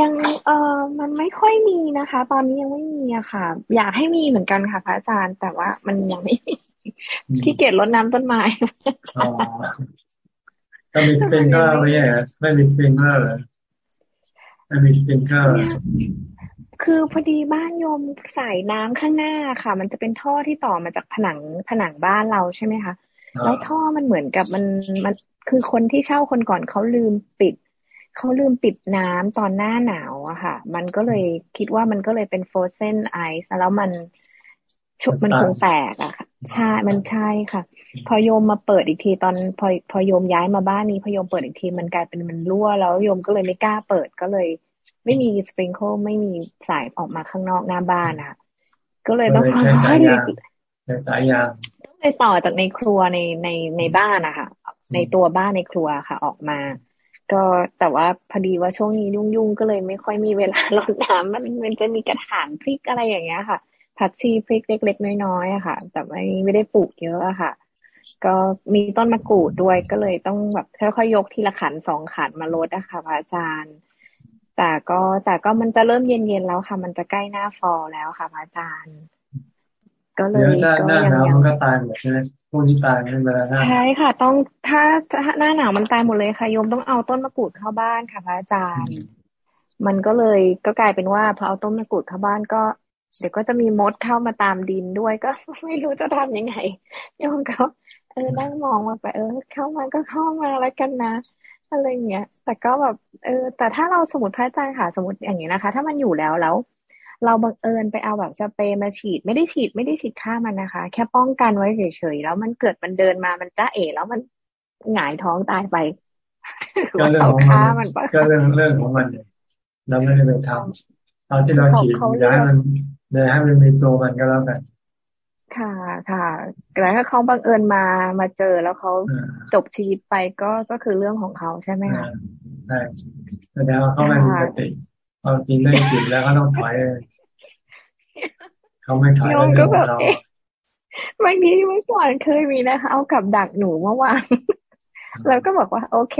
ยังเออมันไม่ค่อยมีนะคะ ตอนนี้ยังไม่มีอะค่ะ อยากให้มีเหมือนกันค่ะพระอาจารย์ แต่ว่ามันยังไม่ที่เกศรดน้ำต้นไม้ก็มีสปริงเกอร์ไม่ใช่ไม่มีสปริงเกอร์เลยไม่มีสปริงเกอร์คือพอดีบ้านโยมใส่น้ำข้างหน้าค่ะ มันจะเป็นท่อที่ต่อมาจากผนังผนังบ้านเราใช่ไหมคะ แล้วท่อมันเหมือนกับมันมันคือคนที่เช่าคนก่อนเขาลืมปิดเขาลืมปิดน้ำตอนหน้าหนาวอะค่ะ มันก็เลยคิดว่ามันก็เลยเป็นโฟรเซนไอซ์แล้วมันชุบมันคงแตกอะค่ะใช่มันใช่ค่ะ พอโยมมาเปิดอีกทีตอนพอพอโยมย้ายมาบ้านนี้พอโยมเปิดอีกทีมันกลายเป็นมันรั่ว แล้วโยมก็เลยไม่กล้าเปิดก็เลย ไม่มีสปริงเกิลไม่มีสายออกมาข้างนอกหน้าบ้านอะก็เลยต้องค่อยสายยาง ไปต่อจากในครัวในในในบ้านนะคะในตัวบ้านในครัวค่ะ ออกมา ก็แต่ว่าพอดีว่าช่วงนี้ยุ่งๆก็เลยไม่ค่อยมีเวลารดน้ำมันมันจะมีกระถางพริกอะไรอย่างเงี้ยค่ะ ผักชีพริกเล็กๆน้อยๆอะค่ะ แต่ไม่ไม่ได้ปลูกเยอะอะค่ะ ก็มีต้นมะกรูดด้วยก็เลยต้องแบบค่อยๆยกทีละขันสองขันมาลดอะค่ะพระอาจารย์ แต่ก็แต่ก็มันจะเริ่มเย็นๆแล้วค่ะ มันจะใกล้หน้าฟอลแล้วค่ะพระอาจารย์ ก็เลยก็หน้าหนาวมันก็ตายหมดใช่ไหมพวกนี้ตายในเวลาหน้าใช่ค่ะ ต้องถ้าถ้าหน้าหนาวมันตายหมดเลยค่ะโยมต้องเอาต้นมะกรูดเข้าบ้านค่ะพระอาจารย์ มันก็เลยก็กลายเป็นว่าพอเอาต้นมะกรูดเข้าบ้านก็ เดี๋ยวก็จะมีมดเข้ามาตามดินด้วยก็ไม่รู้จะทำยังไงโยมก็เออนั่งมองมาไปเออ เข้ามาก็เข้ามาแล้วกันนะอะไรเงี้ยแต่ก็แบบเออ แต่ถ้าเราสมมติพระอาจารย์ค่ะสมมติอย่างนี้นะคะ ถ้ามันอยู่แล้วแล้ว เราบังเอิญไปเอาแบบสเปรย์มาฉีด ไม่ได้ฉีดไม่ได้ฉีดฆ่ามันนะคะ แค่ป้องกันไว้เฉยๆแล้วมันเกิดมันเดินมามันจ้าเอ๋แล้วมันหงายท้องตายไปก็เรื่องของมันก็เรื่องเรื่องของมันเราไม่ได้ไปทำตอนที่เราฉีดอยากให้มันอยากให้มันมีตัวมันก็แล้วกันค่ะค่ะแต่ถ้าเขาบังเอิญมามาเจอแล้วเขาจบชีวิตไปก็ก็คือเรื่องของเขาใช่ไหมคะใช่แสดงว่าเขาไม่มีสติ เขาจริงได้จิตแล้วก็ต้องถอยเขาไม่ถอยก็แบบบางทีเมื่อก่อนเคยมีนะคะ เอากับดักหนูเมื่อวานแล้วก็บอกว่า โอเค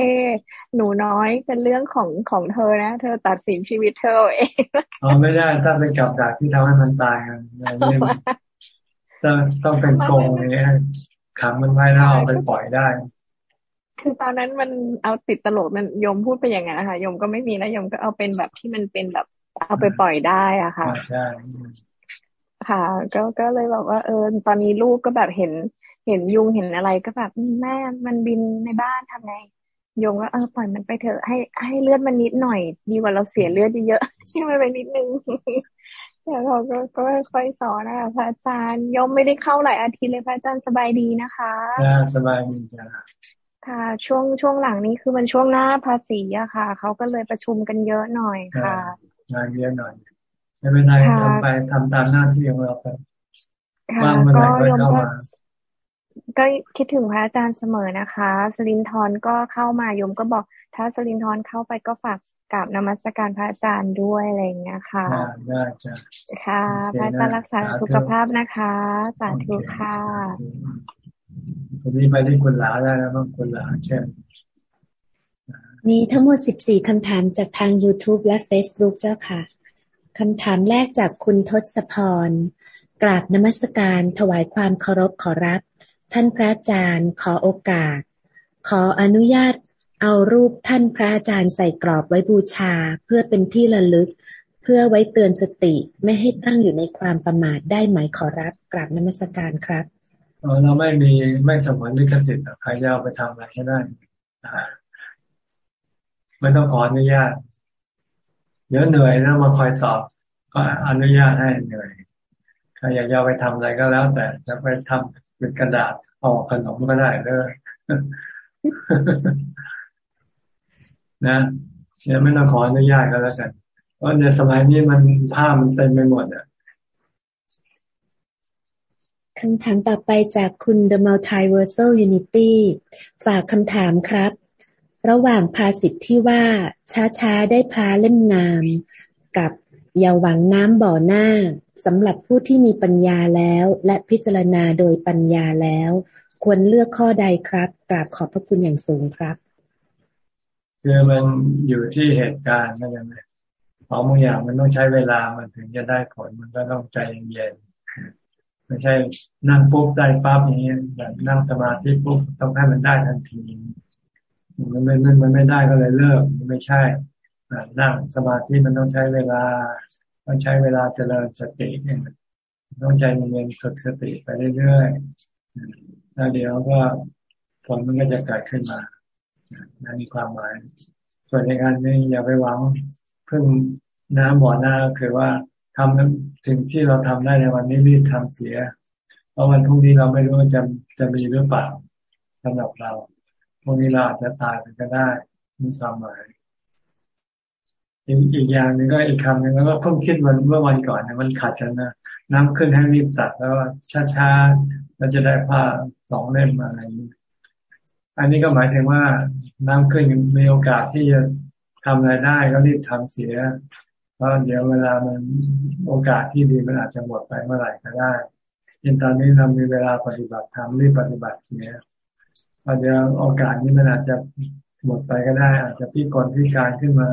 หนูน้อยเป็นเรื่องของของเธอนะ เธอตัดสินชีวิตเธอเองอ๋อไม่ได้ถ้าเป็นกับดักที่ทำให้มันตายกันต้องต้องเป็นกรงนี้ขังมันไว้แล้วเอาไปปล่อยได้ คือตอนนั้นมันเอาติดตลกมันยมพูดไปอย่างนั้นนะคะยมก็ไม่มีนะยมก็เอาเป็นแบบที่มันเป็นแบบเอาไปปล่อยได้อะค่ะใช่ค่ะ ก็ก็เลยบอกว่า เออตอนนี้ลูกก็แบบเห็น เห็นยุงเห็นอะไรก็แบบแม่มันบินในบ้านทำไงยงว่าเออปล่อยมันไปเถอะให้ให้เลือดมันนิดหน่อย ดีกว่าเราเสียเลือดเยอะๆให้มันไปนิดนึงแล้วเราก็ก็ค่อยสอนนะคะพระอาจารย์ยมไม่ได้เข้าหลายอาทิตย์เลยพระอาจารย์สบายดีนะคะสบายดีจ้ะ ค่ะ ช่วงช่วงหลังนี้คือมันช่วงหน้าภาษีอะค่ะ เขาก็เลยประชุมกันเยอะหน่อยค่ะงานเยอะหน่อยไม่เป็นไรทำไปทำตามหน้าที่ของเราไปว่างเมื่อไหร่ก็เข้ามาก็คิดถึงพระอาจารย์เสมอนะคะ สลินทรก็เข้ามายมก็บอก ถ้าสลินทรเข้าไปก็ฝากกับนมัสการพระอาจารย์ด้วยอะไรอย่างเงี้ยค่ะได้จ้ะค่ะ พระอาจารย์รักษาสุขภาพนะคะ สาธุค่ะ วันนี้ไปที่คุณหลาได้แล้วบ้างคุณหลาเช่นมีทั้งหมด 14 คำถามจากทาง YouTube และ Facebook เจ้าค่ะ คำถามแรกจากคุณทศพร กราบนมัสการถวายความเคารพขอรับ ท่านพระอาจารย์ขอโอกาส ขออนุญาตเอารูปท่านพระอาจารย์ใส่กรอบไว้บูชา เพื่อเป็นที่ระลึก เพื่อไว้เตือนสติไม่ให้ตั้งอยู่ในความประมาทได้ไหมขอรับ กราบนมัสการครับ เราไม่มีไม่สมวนลิขสิทธิ์ใครจะเอาไปทำอะไรก็ได้ไม่ต้องขออนุญาตเดี๋ยวเหนื่อยแล้วมาคอยตอบ ก็อนุญาตให้เหนื่อยใครอยากจะไปทำอะไรก็แล้ว แต่จะไปทำเป็นกระดาษออกขนมก็ได้เลยนะเนี่ยไม่ต้องขออนุญาตก็แล้วกันเพราะในสมัยนี้มันผ้ามันเต็มไปหมดอะ คำถามต่อไปจากคุณ The Multiversal Unity ฝากคำถามครับ ระหว่างภาษิตที่ว่าช้าๆ ได้พลาเล่มงาม กับอย่าหวังน้ำบ่อหน้าสำหรับผู้ที่มีปัญญาแล้ว และพิจารณาโดยปัญญาแล้ว ควรเลือกข้อใดครับกราบขอบพระคุณอย่างสูงครับคือมันอยู่ที่เหตุการณ์นั่นเองของบางอย่างมันต้องใช้เวลามันถึงจะได้ผลมันก็ต้องใจเย็น ไม่ใช่นั่งปุ๊บได้ปั๊บอย่างนี้ยแบบนั่งสมาธิปุ๊บต้องให้มันได้ทันทีมันไม่มันมันไม่ได้ก็เลยเลิกมันไม่ใช่นั่งสมาธิมันต้องใช้เวลาต้องใช้เวลาเจริญสติเนี่ยต้องใจเย็นฝึกสติไปเรื่อยๆแล้วเดี๋ยวก็ผลมันก็จะเกิดขึ้นมานั่นมีความหมาย ส่วนในการนี้อย่าไปหวังพึ่งน้ำบ่อหน้าคือว่า ทำถึงที่เราทำได้ในวันนี้รีบทำเสีย เพราะวันพรุ่งนี้เราไม่รู้ว่าจะจะมีหรือเปล่าสำหรับเราพรุ่งนี้เราอาจจะตายไปก็ได้มีความหมายอีกอีกอย่างหนึ่งก็อีกคำหนึ่งแล้วก็เพิ่งคิดวันเมื่อวันก่อนเนี่ยมันขัดกันนะน้ำขึ้นให้รีบตัดแล้วช้าๆเราจะได้ผ้าสองเล่มมาอะไรนี้อันนี้ก็หมายถึงว่าน้ำขึ้นมีโอกาสที่จะทำอะไรได้ก็รีบทำเสีย เพราะเดี๋ยวเวลามันโอกาสที่ดีมันอาจจะหมดไปเมื่อไหร่ก็ได้ยินตอนนี้เรามีเวลาปฏิบัติทำรีบปฏิบัติเสียพอเดี๋ยวโอกาสนี้มันอาจจะหมดไปก็ได้ อาจจะพิกลพิการขึ้นมา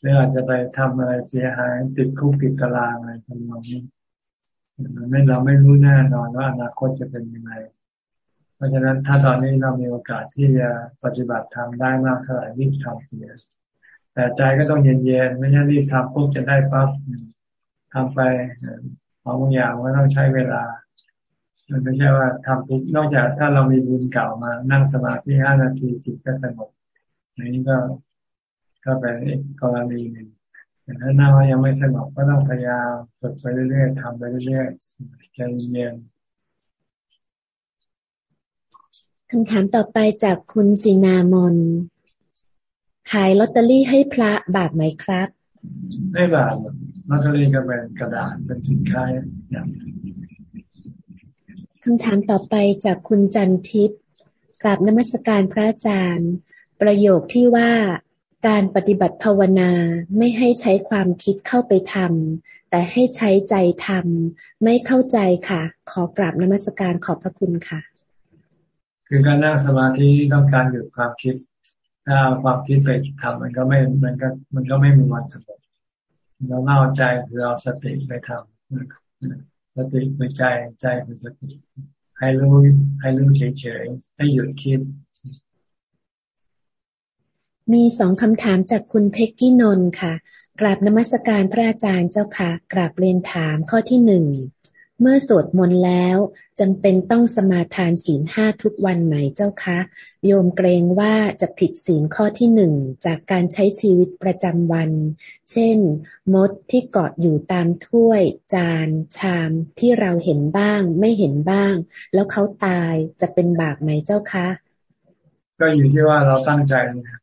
หรืออาจจะไปทำอะไรเสียหายติดคุกติดตารางอะไรทำนองนี้ไม่เราไม่รู้แน่นอนว่าอนาคตจะเป็นยังไง เพราะฉะนั้นถ้าตอนนี้เรามีโอกาสที่จะปฏิบัติทำได้มากเท่าไหร่รีบทำเสีย แต่ใจก็ต้องเย็นๆ ไม่ใช่รีบทำปุ๊บจะได้ปั๊บทำไปของบางอย่างก็ต้องใช้เวลา มันไม่ใช่ว่าทำปุ๊บนอกจากถ้าเรามีบุญเก่ามา นั่งสมาธิห้านาทีจิตก็สงบนี้ก็ก็เป็นอีกกรณีหนึ่งแต่ถ้านั่งแล้วยังไม่สงบก็ต้องพยายามฝึกไปเรื่อยๆทำไปเรื่อยๆใจเย็นคำถามต่อไปจากคุณสีนามน ขายลอตเตอรี่ให้พระบาปไหมครับ ไม่บาปลอตเตอรี่ก็เป็นกระดาษเป็นสินค้าอย่างคำถามต่อไปจากคุณจันทิพย์กราบนมัสการพระอาจารย์ ประโยคที่ว่าการปฏิบัติภาวนาไม่ให้ใช้ความคิดเข้าไปทำแต่ให้ใช้ใจทำไม่เข้าใจค่ะ ขอกราบนมัสการขอบพระคุณค่ะ คือการนั่งสมาธิต้องการหยุดความคิด ถ้าความคิดไปทำมันก็ไม่มันก็มันก็ไม่มีวันสงบเราเล่าใจคือเอาสติไปทำสติคือใจใจคือสติ ให้รู้ให้รู้เฉยๆให้หยุดคิด มีสองคำถามจากคุณเพ็กกี้นนท์ค่ะ กราบนมัสการพระอาจารย์เจ้าค่ะ กราบเรียนถามข้อที่หนึ่ง เมื่อสวดมนต์แล้วจำเป็นต้องสมาทานศีลห้าทุกวันไหมเจ้าคะ โยมเกรงว่าจะผิดศีลข้อที่หนึ่งจากการใช้ชีวิตประจำวัน เช่น มดที่เกาะอยู่ตามถ้วย จาน ชามที่เราเห็นบ้าง ไม่เห็นบ้าง แล้วเขาตายจะเป็นบาปไหมเจ้าคะ ก็อยู่ที่ว่าเราตั้งใจนะ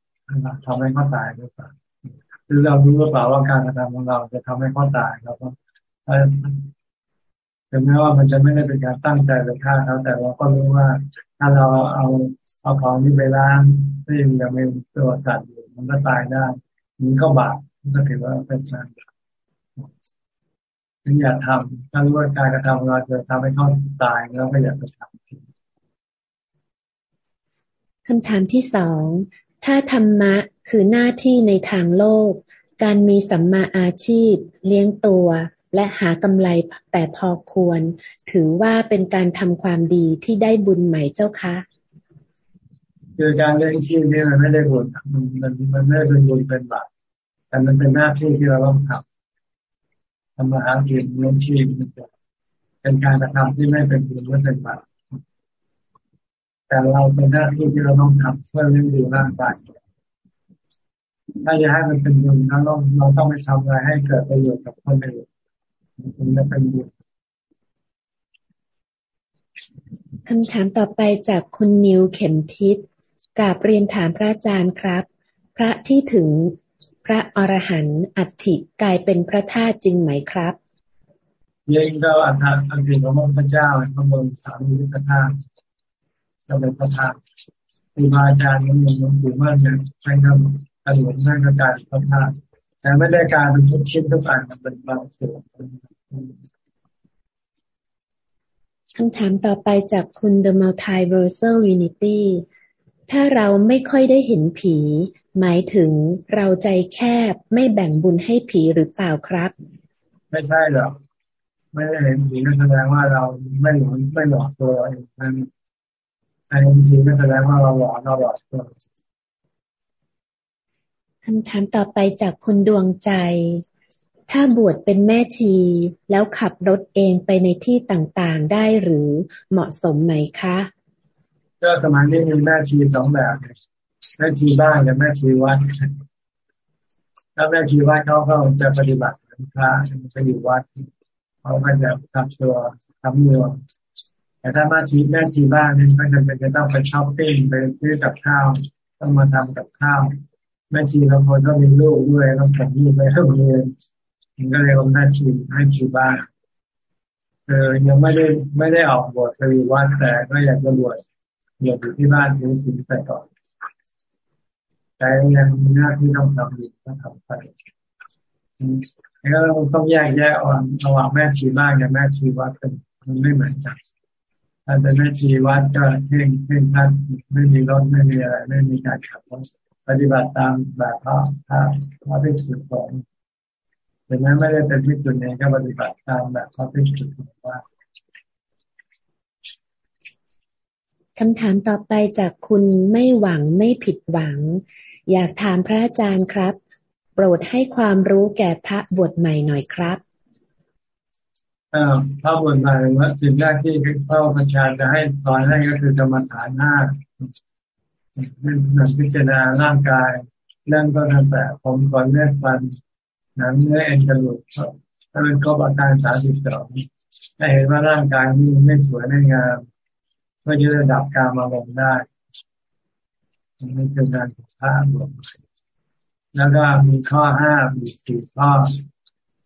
ทำให้เขาตายหรือเปล่าหรือเรารู้หรือเปล่าว่าการกระทำของเราจะทำให้เขาตายเราก็ ถึงแม้ว่ามันจะไม่ได้เป็นการตั้งใจไปฆ่าเขาแต่เราก็รู้ว่าถ้าเราเอาเอาของนี้ไปล้างที่ยังไม่ตัวสัตว์อยู่มันก็ตายได้มันก็บาปมันก็ถือว่าเป็นการถึงอย่าทำถ้ารู้ว่าการกระทำเราจะทำให้เขาตายแล้วก็อย่าไปทำคำถามที่สองถ้าธรรมะคือหน้าที่ในทางโลก การมีสัมมาอาชีพ เลี้ยงตัว และหากำไรแต่พอควร ถือว่าเป็นการทำความดีที่ได้บุญใหม่เจ้าคะคือการเลี้ยงชีพนี่มันไม่ได้บุญมันมันมันไม่ได้เป็นบุญเป็นบาปแต่มันเป็นหน้าที่ที่เราต้องทำทำมาหากินเลี้ยงชีพเป็นการกระทำที่ไม่เป็นบุญไม่เป็นบาปแต่เราเป็นหน้าที่ที่เราต้องทำเพื่อเลี้ยงดูร่างกายถ้าจะให้มันเป็นบุญเราเราต้องไปทำอะไรให้เกิดประโยชน์กับคนอื่น ถึงจะเป็นบุญคำถามต่อไปจากคุณนิวเข็มทิศกาบเรียนถามพระอาจารย์ครับ พระที่ถึงพระอรหันต์อัฐิกลายเป็นพระธาตุจริงไหมครับยิ่งก็อัฐอัฐิของพระเจ้าพระบรมสารีริกธาตุจะเป็นพระธาตุครูบาอาจารย์มันยังหลวงปู่มั่นเนี่ยใช้คำกระหลวงนั่นก็การพระธาตุ แต่ไม่ได้การเป็นทุกชิ้นทุกอันมันเป็นบางส่วนคำถามต่อไปจากคุณ The Multiversal Unity ถ้าเราไม่ค่อยได้เห็นผี หมายถึงเราใจแคบไม่แบ่งบุญให้ผีหรือเปล่าครับ ไม่ใช่หรอกไม่ได้เห็นผีนั่นแสดงว่าเราไม่หลงไม่หลอกตัวเองนั่นใช่จริงๆแสดงว่าเราหลอนเราหลอนตัว คำถามต่อไปจากคุณดวงใจ ถ้าบวชเป็นแม่ชี แล้วขับรถเองไปในที่ต่างๆได้หรือเหมาะสมไหมคะก็สมัยนี้มีแม่ชีสองแบบแม่ชีบ้านกับแม่ชีวัดถ้าแม่ชีวัดเขาเขาจะปฏิบัติพระจะอยู่วัดเขาก็จะทำตัวทำเมืองแต่ถ้ามาชีแม่ชีบ้านนี่ก็จะเป็นจะต้องไปช้อปปิ้งไปซื้อกับข้าว ต้องมาทำกับข้าว ม่ชีบางคนก็มีลูกด้วยต้องแข่งลูกไปโรงเรียนก็เลยเอาแม่ชีให้ชีบ้านเออยังไม่ได้ไม่ได้ออกบวชสวีวัดแต่ก็อยากจะบวชอย่าอยู่ที่บ้านถือศีลไปก่อนใจยังมีหน้าที่ต้องทำอยู่ต้องทำไปแล้วก็ต้องแยกแยะออนระหว่างแม่ชีบ้านกับแม่ชีวัดเป็นมันไม่เหมือนกันถ้าเป็นแม่ชีวัดก็เพ่งเพ่งท่านไม่มีรถไม่มีอะไรไม่มีการขับรถ ปฏิบัติตามแบบพระพระพระพิสุทธิ์สอนถึงแม้ไม่ได้เป็นพิสุทธิ์เองก็ปฏิบัติตามแบบพระพิสุทธิ์ว่าคำถามต่อไปจากคุณไม่หวังไม่ผิดหวัง อยากถามพระอาจารย์ครับ โปรดให้ความรู้แก่พระบวชใหม่หน่อยครับพระบวชใหม่ว่าสิ่งแรกที่พระอาจารย์จะให้สอนให้ก็คือกรรมฐานห้า เรื่องพิจารณาร่างกายเรื่องก็ตั้งแต่ผมก่อนเลือดฟันหนังเนื้อเอ็นกระดูกถ้าเป็นก็อาการสามสิบสองให้เห็นว่าร่างกายนี้ไม่สวยไม่งามก็จะระดับการมาลงได้นี่คืองานของพระบวชแล้วก็มีข้อห้ามีสี่ข้อ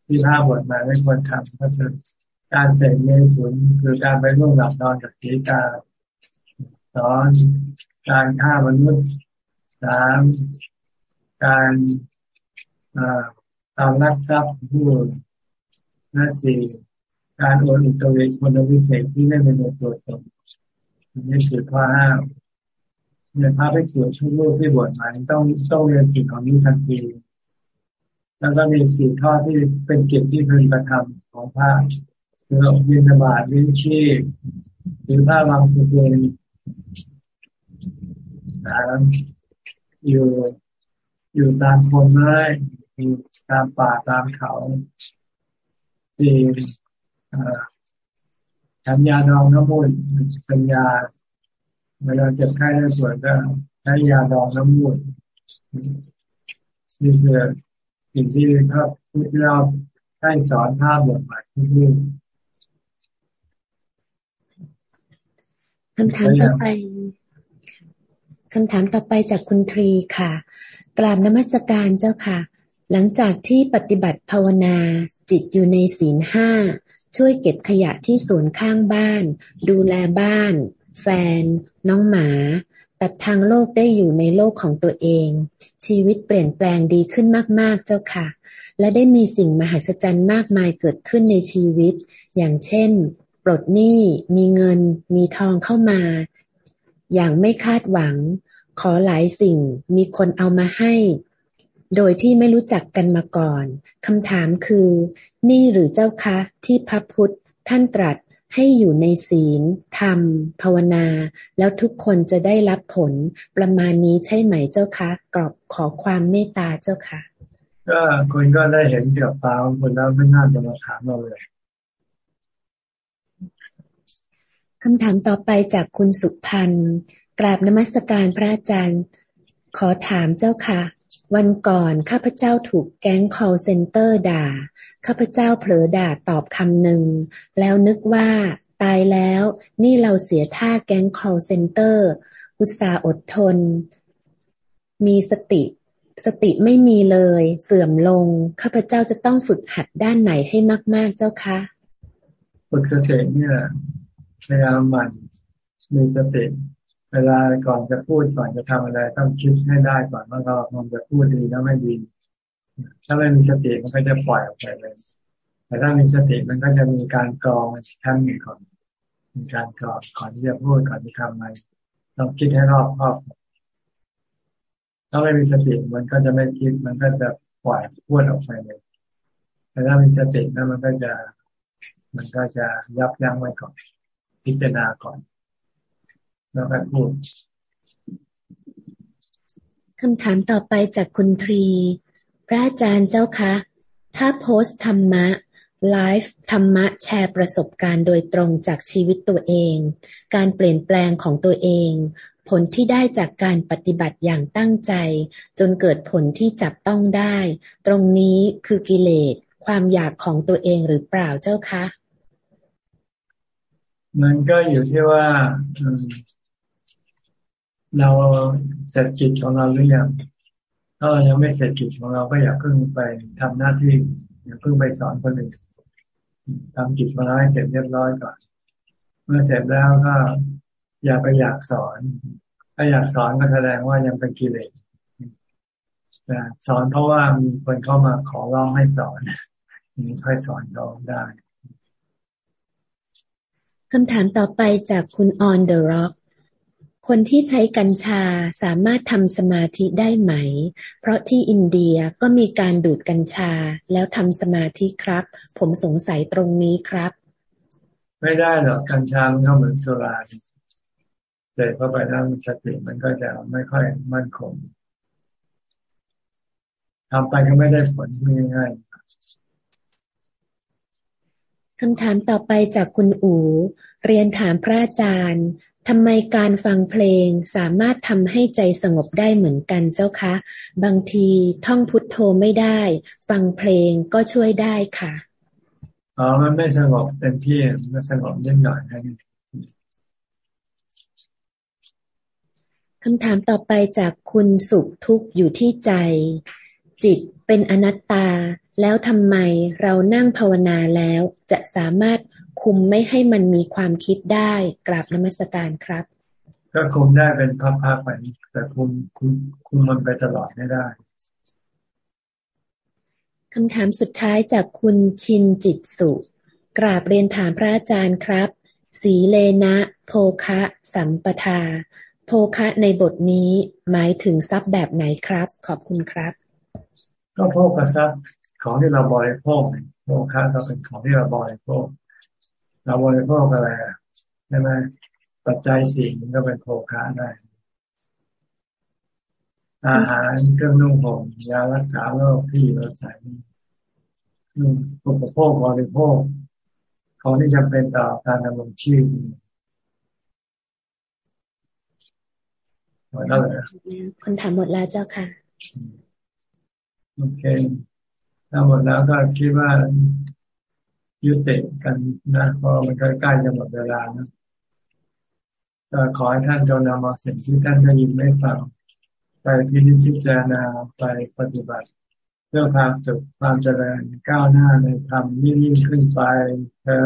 ที่พระบวชมาไม่ควรทำก็คือการเสพเมถุนคือการไปร่วมหลับนอนกับศีกาสอน การฆ่ามนุษย์สามการตามรักทรัพย์ผู้และสี่การโอนอิตเวชคนวิเศษที่ไม่เป็นตัวตนนี่คือข้อห้าเนี่ยพระภิกษุชุดลูกที่บวชมาต้องต้องเรียนสิ่งของนี้ทันทีแล้วก็มีสี่ข้อที่เป็นเกียรติที่พึงกระทำของพระคือวินบาตวิชีหรือผ้าวางสุเก นสามอยู่อยู่ตามโคนไม้อยู่ตามป่าตามเขาสี่ฉันยาดองน้ำมูลเป็นยาเวลาเจ็บไข้ได้ป่วยก็ใช้ยาดองน้ำมูลนี่คือสิ่งที่พระพุทธเจ้าได้สอนภาพบทใหม่ที่นี่คำถามต่อไป คำถามต่อไปจากคุณทรีค่ะ กราบนมัสการเจ้าค่ะ หลังจากที่ปฏิบัติภาวนาจิตอยู่ในศีลห้า ช่วยเก็บขยะที่สวนข้างบ้าน ดูแลบ้าน แฟน น้องหมาตัดทางโลกได้อยู่ในโลกของตัวเอง ชีวิตเปลี่ยนแปลงดีขึ้นมาก ๆ เจ้าค่ะ และได้มีสิ่งมหัศจรรย์มากมายเกิดขึ้นในชีวิต อย่างเช่น ปลดหนี้มีเงิน มีทองเข้ามา อย่างไม่คาดหวัง ขอหลายสิ่งมีคนเอามาให้ โดยที่ไม่รู้จักกันมาก่อนคำถามคือ นี่หรือเจ้าคะที่พระพุทธท่านตรัสให้อยู่ในศีล ธรรม ภาวนา แล้วทุกคนจะได้รับผลประมาณนี้ใช่ไหมเจ้าคะกรอบขอความเมตตาเจ้าค่ะก็คุณก็ได้เห็นเกี่ยวกับของคุณแล้วไม่น่าจะมาถามเราเลย คำถามต่อไปจากคุณสุพันธ์กราบนมัสการพระอาจารย์ ขอถามเจ้าค่ะ วันก่อนข้าพเจ้าถูกแก๊ง call center ด่า ข้าพเจ้าเผลอด่าตอบคำหนึ่ง แล้วนึกว่าตายแล้วนี่เราเสียท่าแก๊ง call center อุตส่าห์อดทน มีสติ สติไม่มีเลย เสื่อมลง ข้าพเจ้าจะต้องฝึกหัดด้านไหนให้มาก ๆ เจ้าคะ ฝึกสติเนี่ย พยายามมันมีสติ เวลาก่อนจะพูดก่อนจะทำอะไร ต้องคิดให้ได้ก่อนว่าเรามันจะพูดดีแล้วไม่ดี ถ้าไม่มีสติมันก็จะปล่อยออกไปเลย แต่ถ้ามีสติมันก็จะมีการกรองทั้งหนึ่งก่อนมีการกรองก่อนที่จะพูดก่อนที่ทำอะไรต้องคิดให้รอบคอบถ้าไม่มีสติมันก็จะไม่คิด มันก็จะปล่อยพูดออกไปเลย แต่ถ้ามีสตินั้นมันก็จะ มันก็จะยับยั้งไว้ก่อน พิจารณาก่อน แล้วก็พูดคำถามต่อไปจากคุณทรี พระอาจารย์เจ้าคะ ถ้าโพสต์ธรรมะไลฟ์ธรรมะแชร์ประสบการณ์โดยตรงจากชีวิตตัวเอง การเปลี่ยนแปลงของตัวเอง ผลที่ได้จากการปฏิบัติอย่างตั้งใจ จนเกิดผลที่จับต้องได้ ตรงนี้คือกิเลสความอยากของตัวเองหรือเปล่าเจ้าคะ มันก็อยู่ที่ว่าเราเสร็จจิตของเราหรือยังถ้าเรายังไม่เสร็จจิตของเราก็อย่าเพิ่งไปทำหน้าที่อย่าเพิ่งไปสอนคนอื่นทำจิตมาให้เสร็จเรียบร้อยก่อน เมื่อเสร็จแล้วก็อย่าไปอยากสอน ถ้าอยากสอนก็แสดงว่ายังเป็นกิเลสสอนเพราะว่ามีคนเข้ามาขอร้องให้สอนนี่ค่อยสอนเขาได้ คำถามต่อไปจากคุณ on the rock คนที่ใช้กัญชาสามารถทำสมาธิได้ไหม เพราะที่อินเดียก็มีการดูดกัญชาแล้วทำสมาธิครับ ผมสงสัยตรงนี้ครับ ไม่ได้หรอกกัญชามันก็เหมือนสุราเสพเข้าไปแล้วสติมันก็จะไม่ค่อยมั่นคงทำไปก็ไม่ได้ผลง่าย คำถามต่อไปจากคุณอูเรียนถามพระอาจารย์ทำไมการฟังเพลงสามารถทำให้ใจสงบได้เหมือนกันเจ้าคะ บางทีท่องพุทโธไม่ได้ ฟังเพลงก็ช่วยได้ค่ะอ๋อมันไม่สงบเต็มที่มันสงบนิดหน่อยนะคำถามต่อไปจากคุณสุขทุกข์อยู่ที่ใจ จิตเป็นอนัตตา แล้วทำไมเรานั่งภาวนาแล้วจะสามารถคุมไม่ให้มันมีความคิดได้กราบนมัสการครับ ก็คุมได้เป็นพักๆไปแต่คุมคุมคุมมันไปตลอดไม่ได้คำถามสุดท้ายจากคุณชินจิตสุ กราบเรียนถามพระอาจารย์ครับ สีเลนะโภคะสัมปทา โภคะในบทนี้หมายถึงทรัพย์แบบไหนครับ ขอบคุณครับ ก็โภคทรัพย์ ของที่เราบริโภคโภคะก็เป็นของที่เราบริโภค เราบริโภคอะไรใช่ไหมปัจจัยสิ่งก็เป็นโภคะได้ อาหารเครื่องนุ่งห่มยารักษาโรคที่เราใส่อุปโภคบริโภคของที่จำเป็นต่อการดำรงชีพหมดแล้วเหรอคนถามหมดแล้วเจ้าค่ะ โอเค ถ้าหมดแล้วก็คิดว่ายุติกันนะเพราะมันใกล้จะหมดเวลานะก็ขอให้ท่านจงนำเอาสิ่งที่ท่านได้ยินไม่ฟังไปพิจิจารณาไปปฏิบัติ เพื่อความสุขความเจริญก้าวหน้าในธรรมยิ่งขึ้นไปเธอ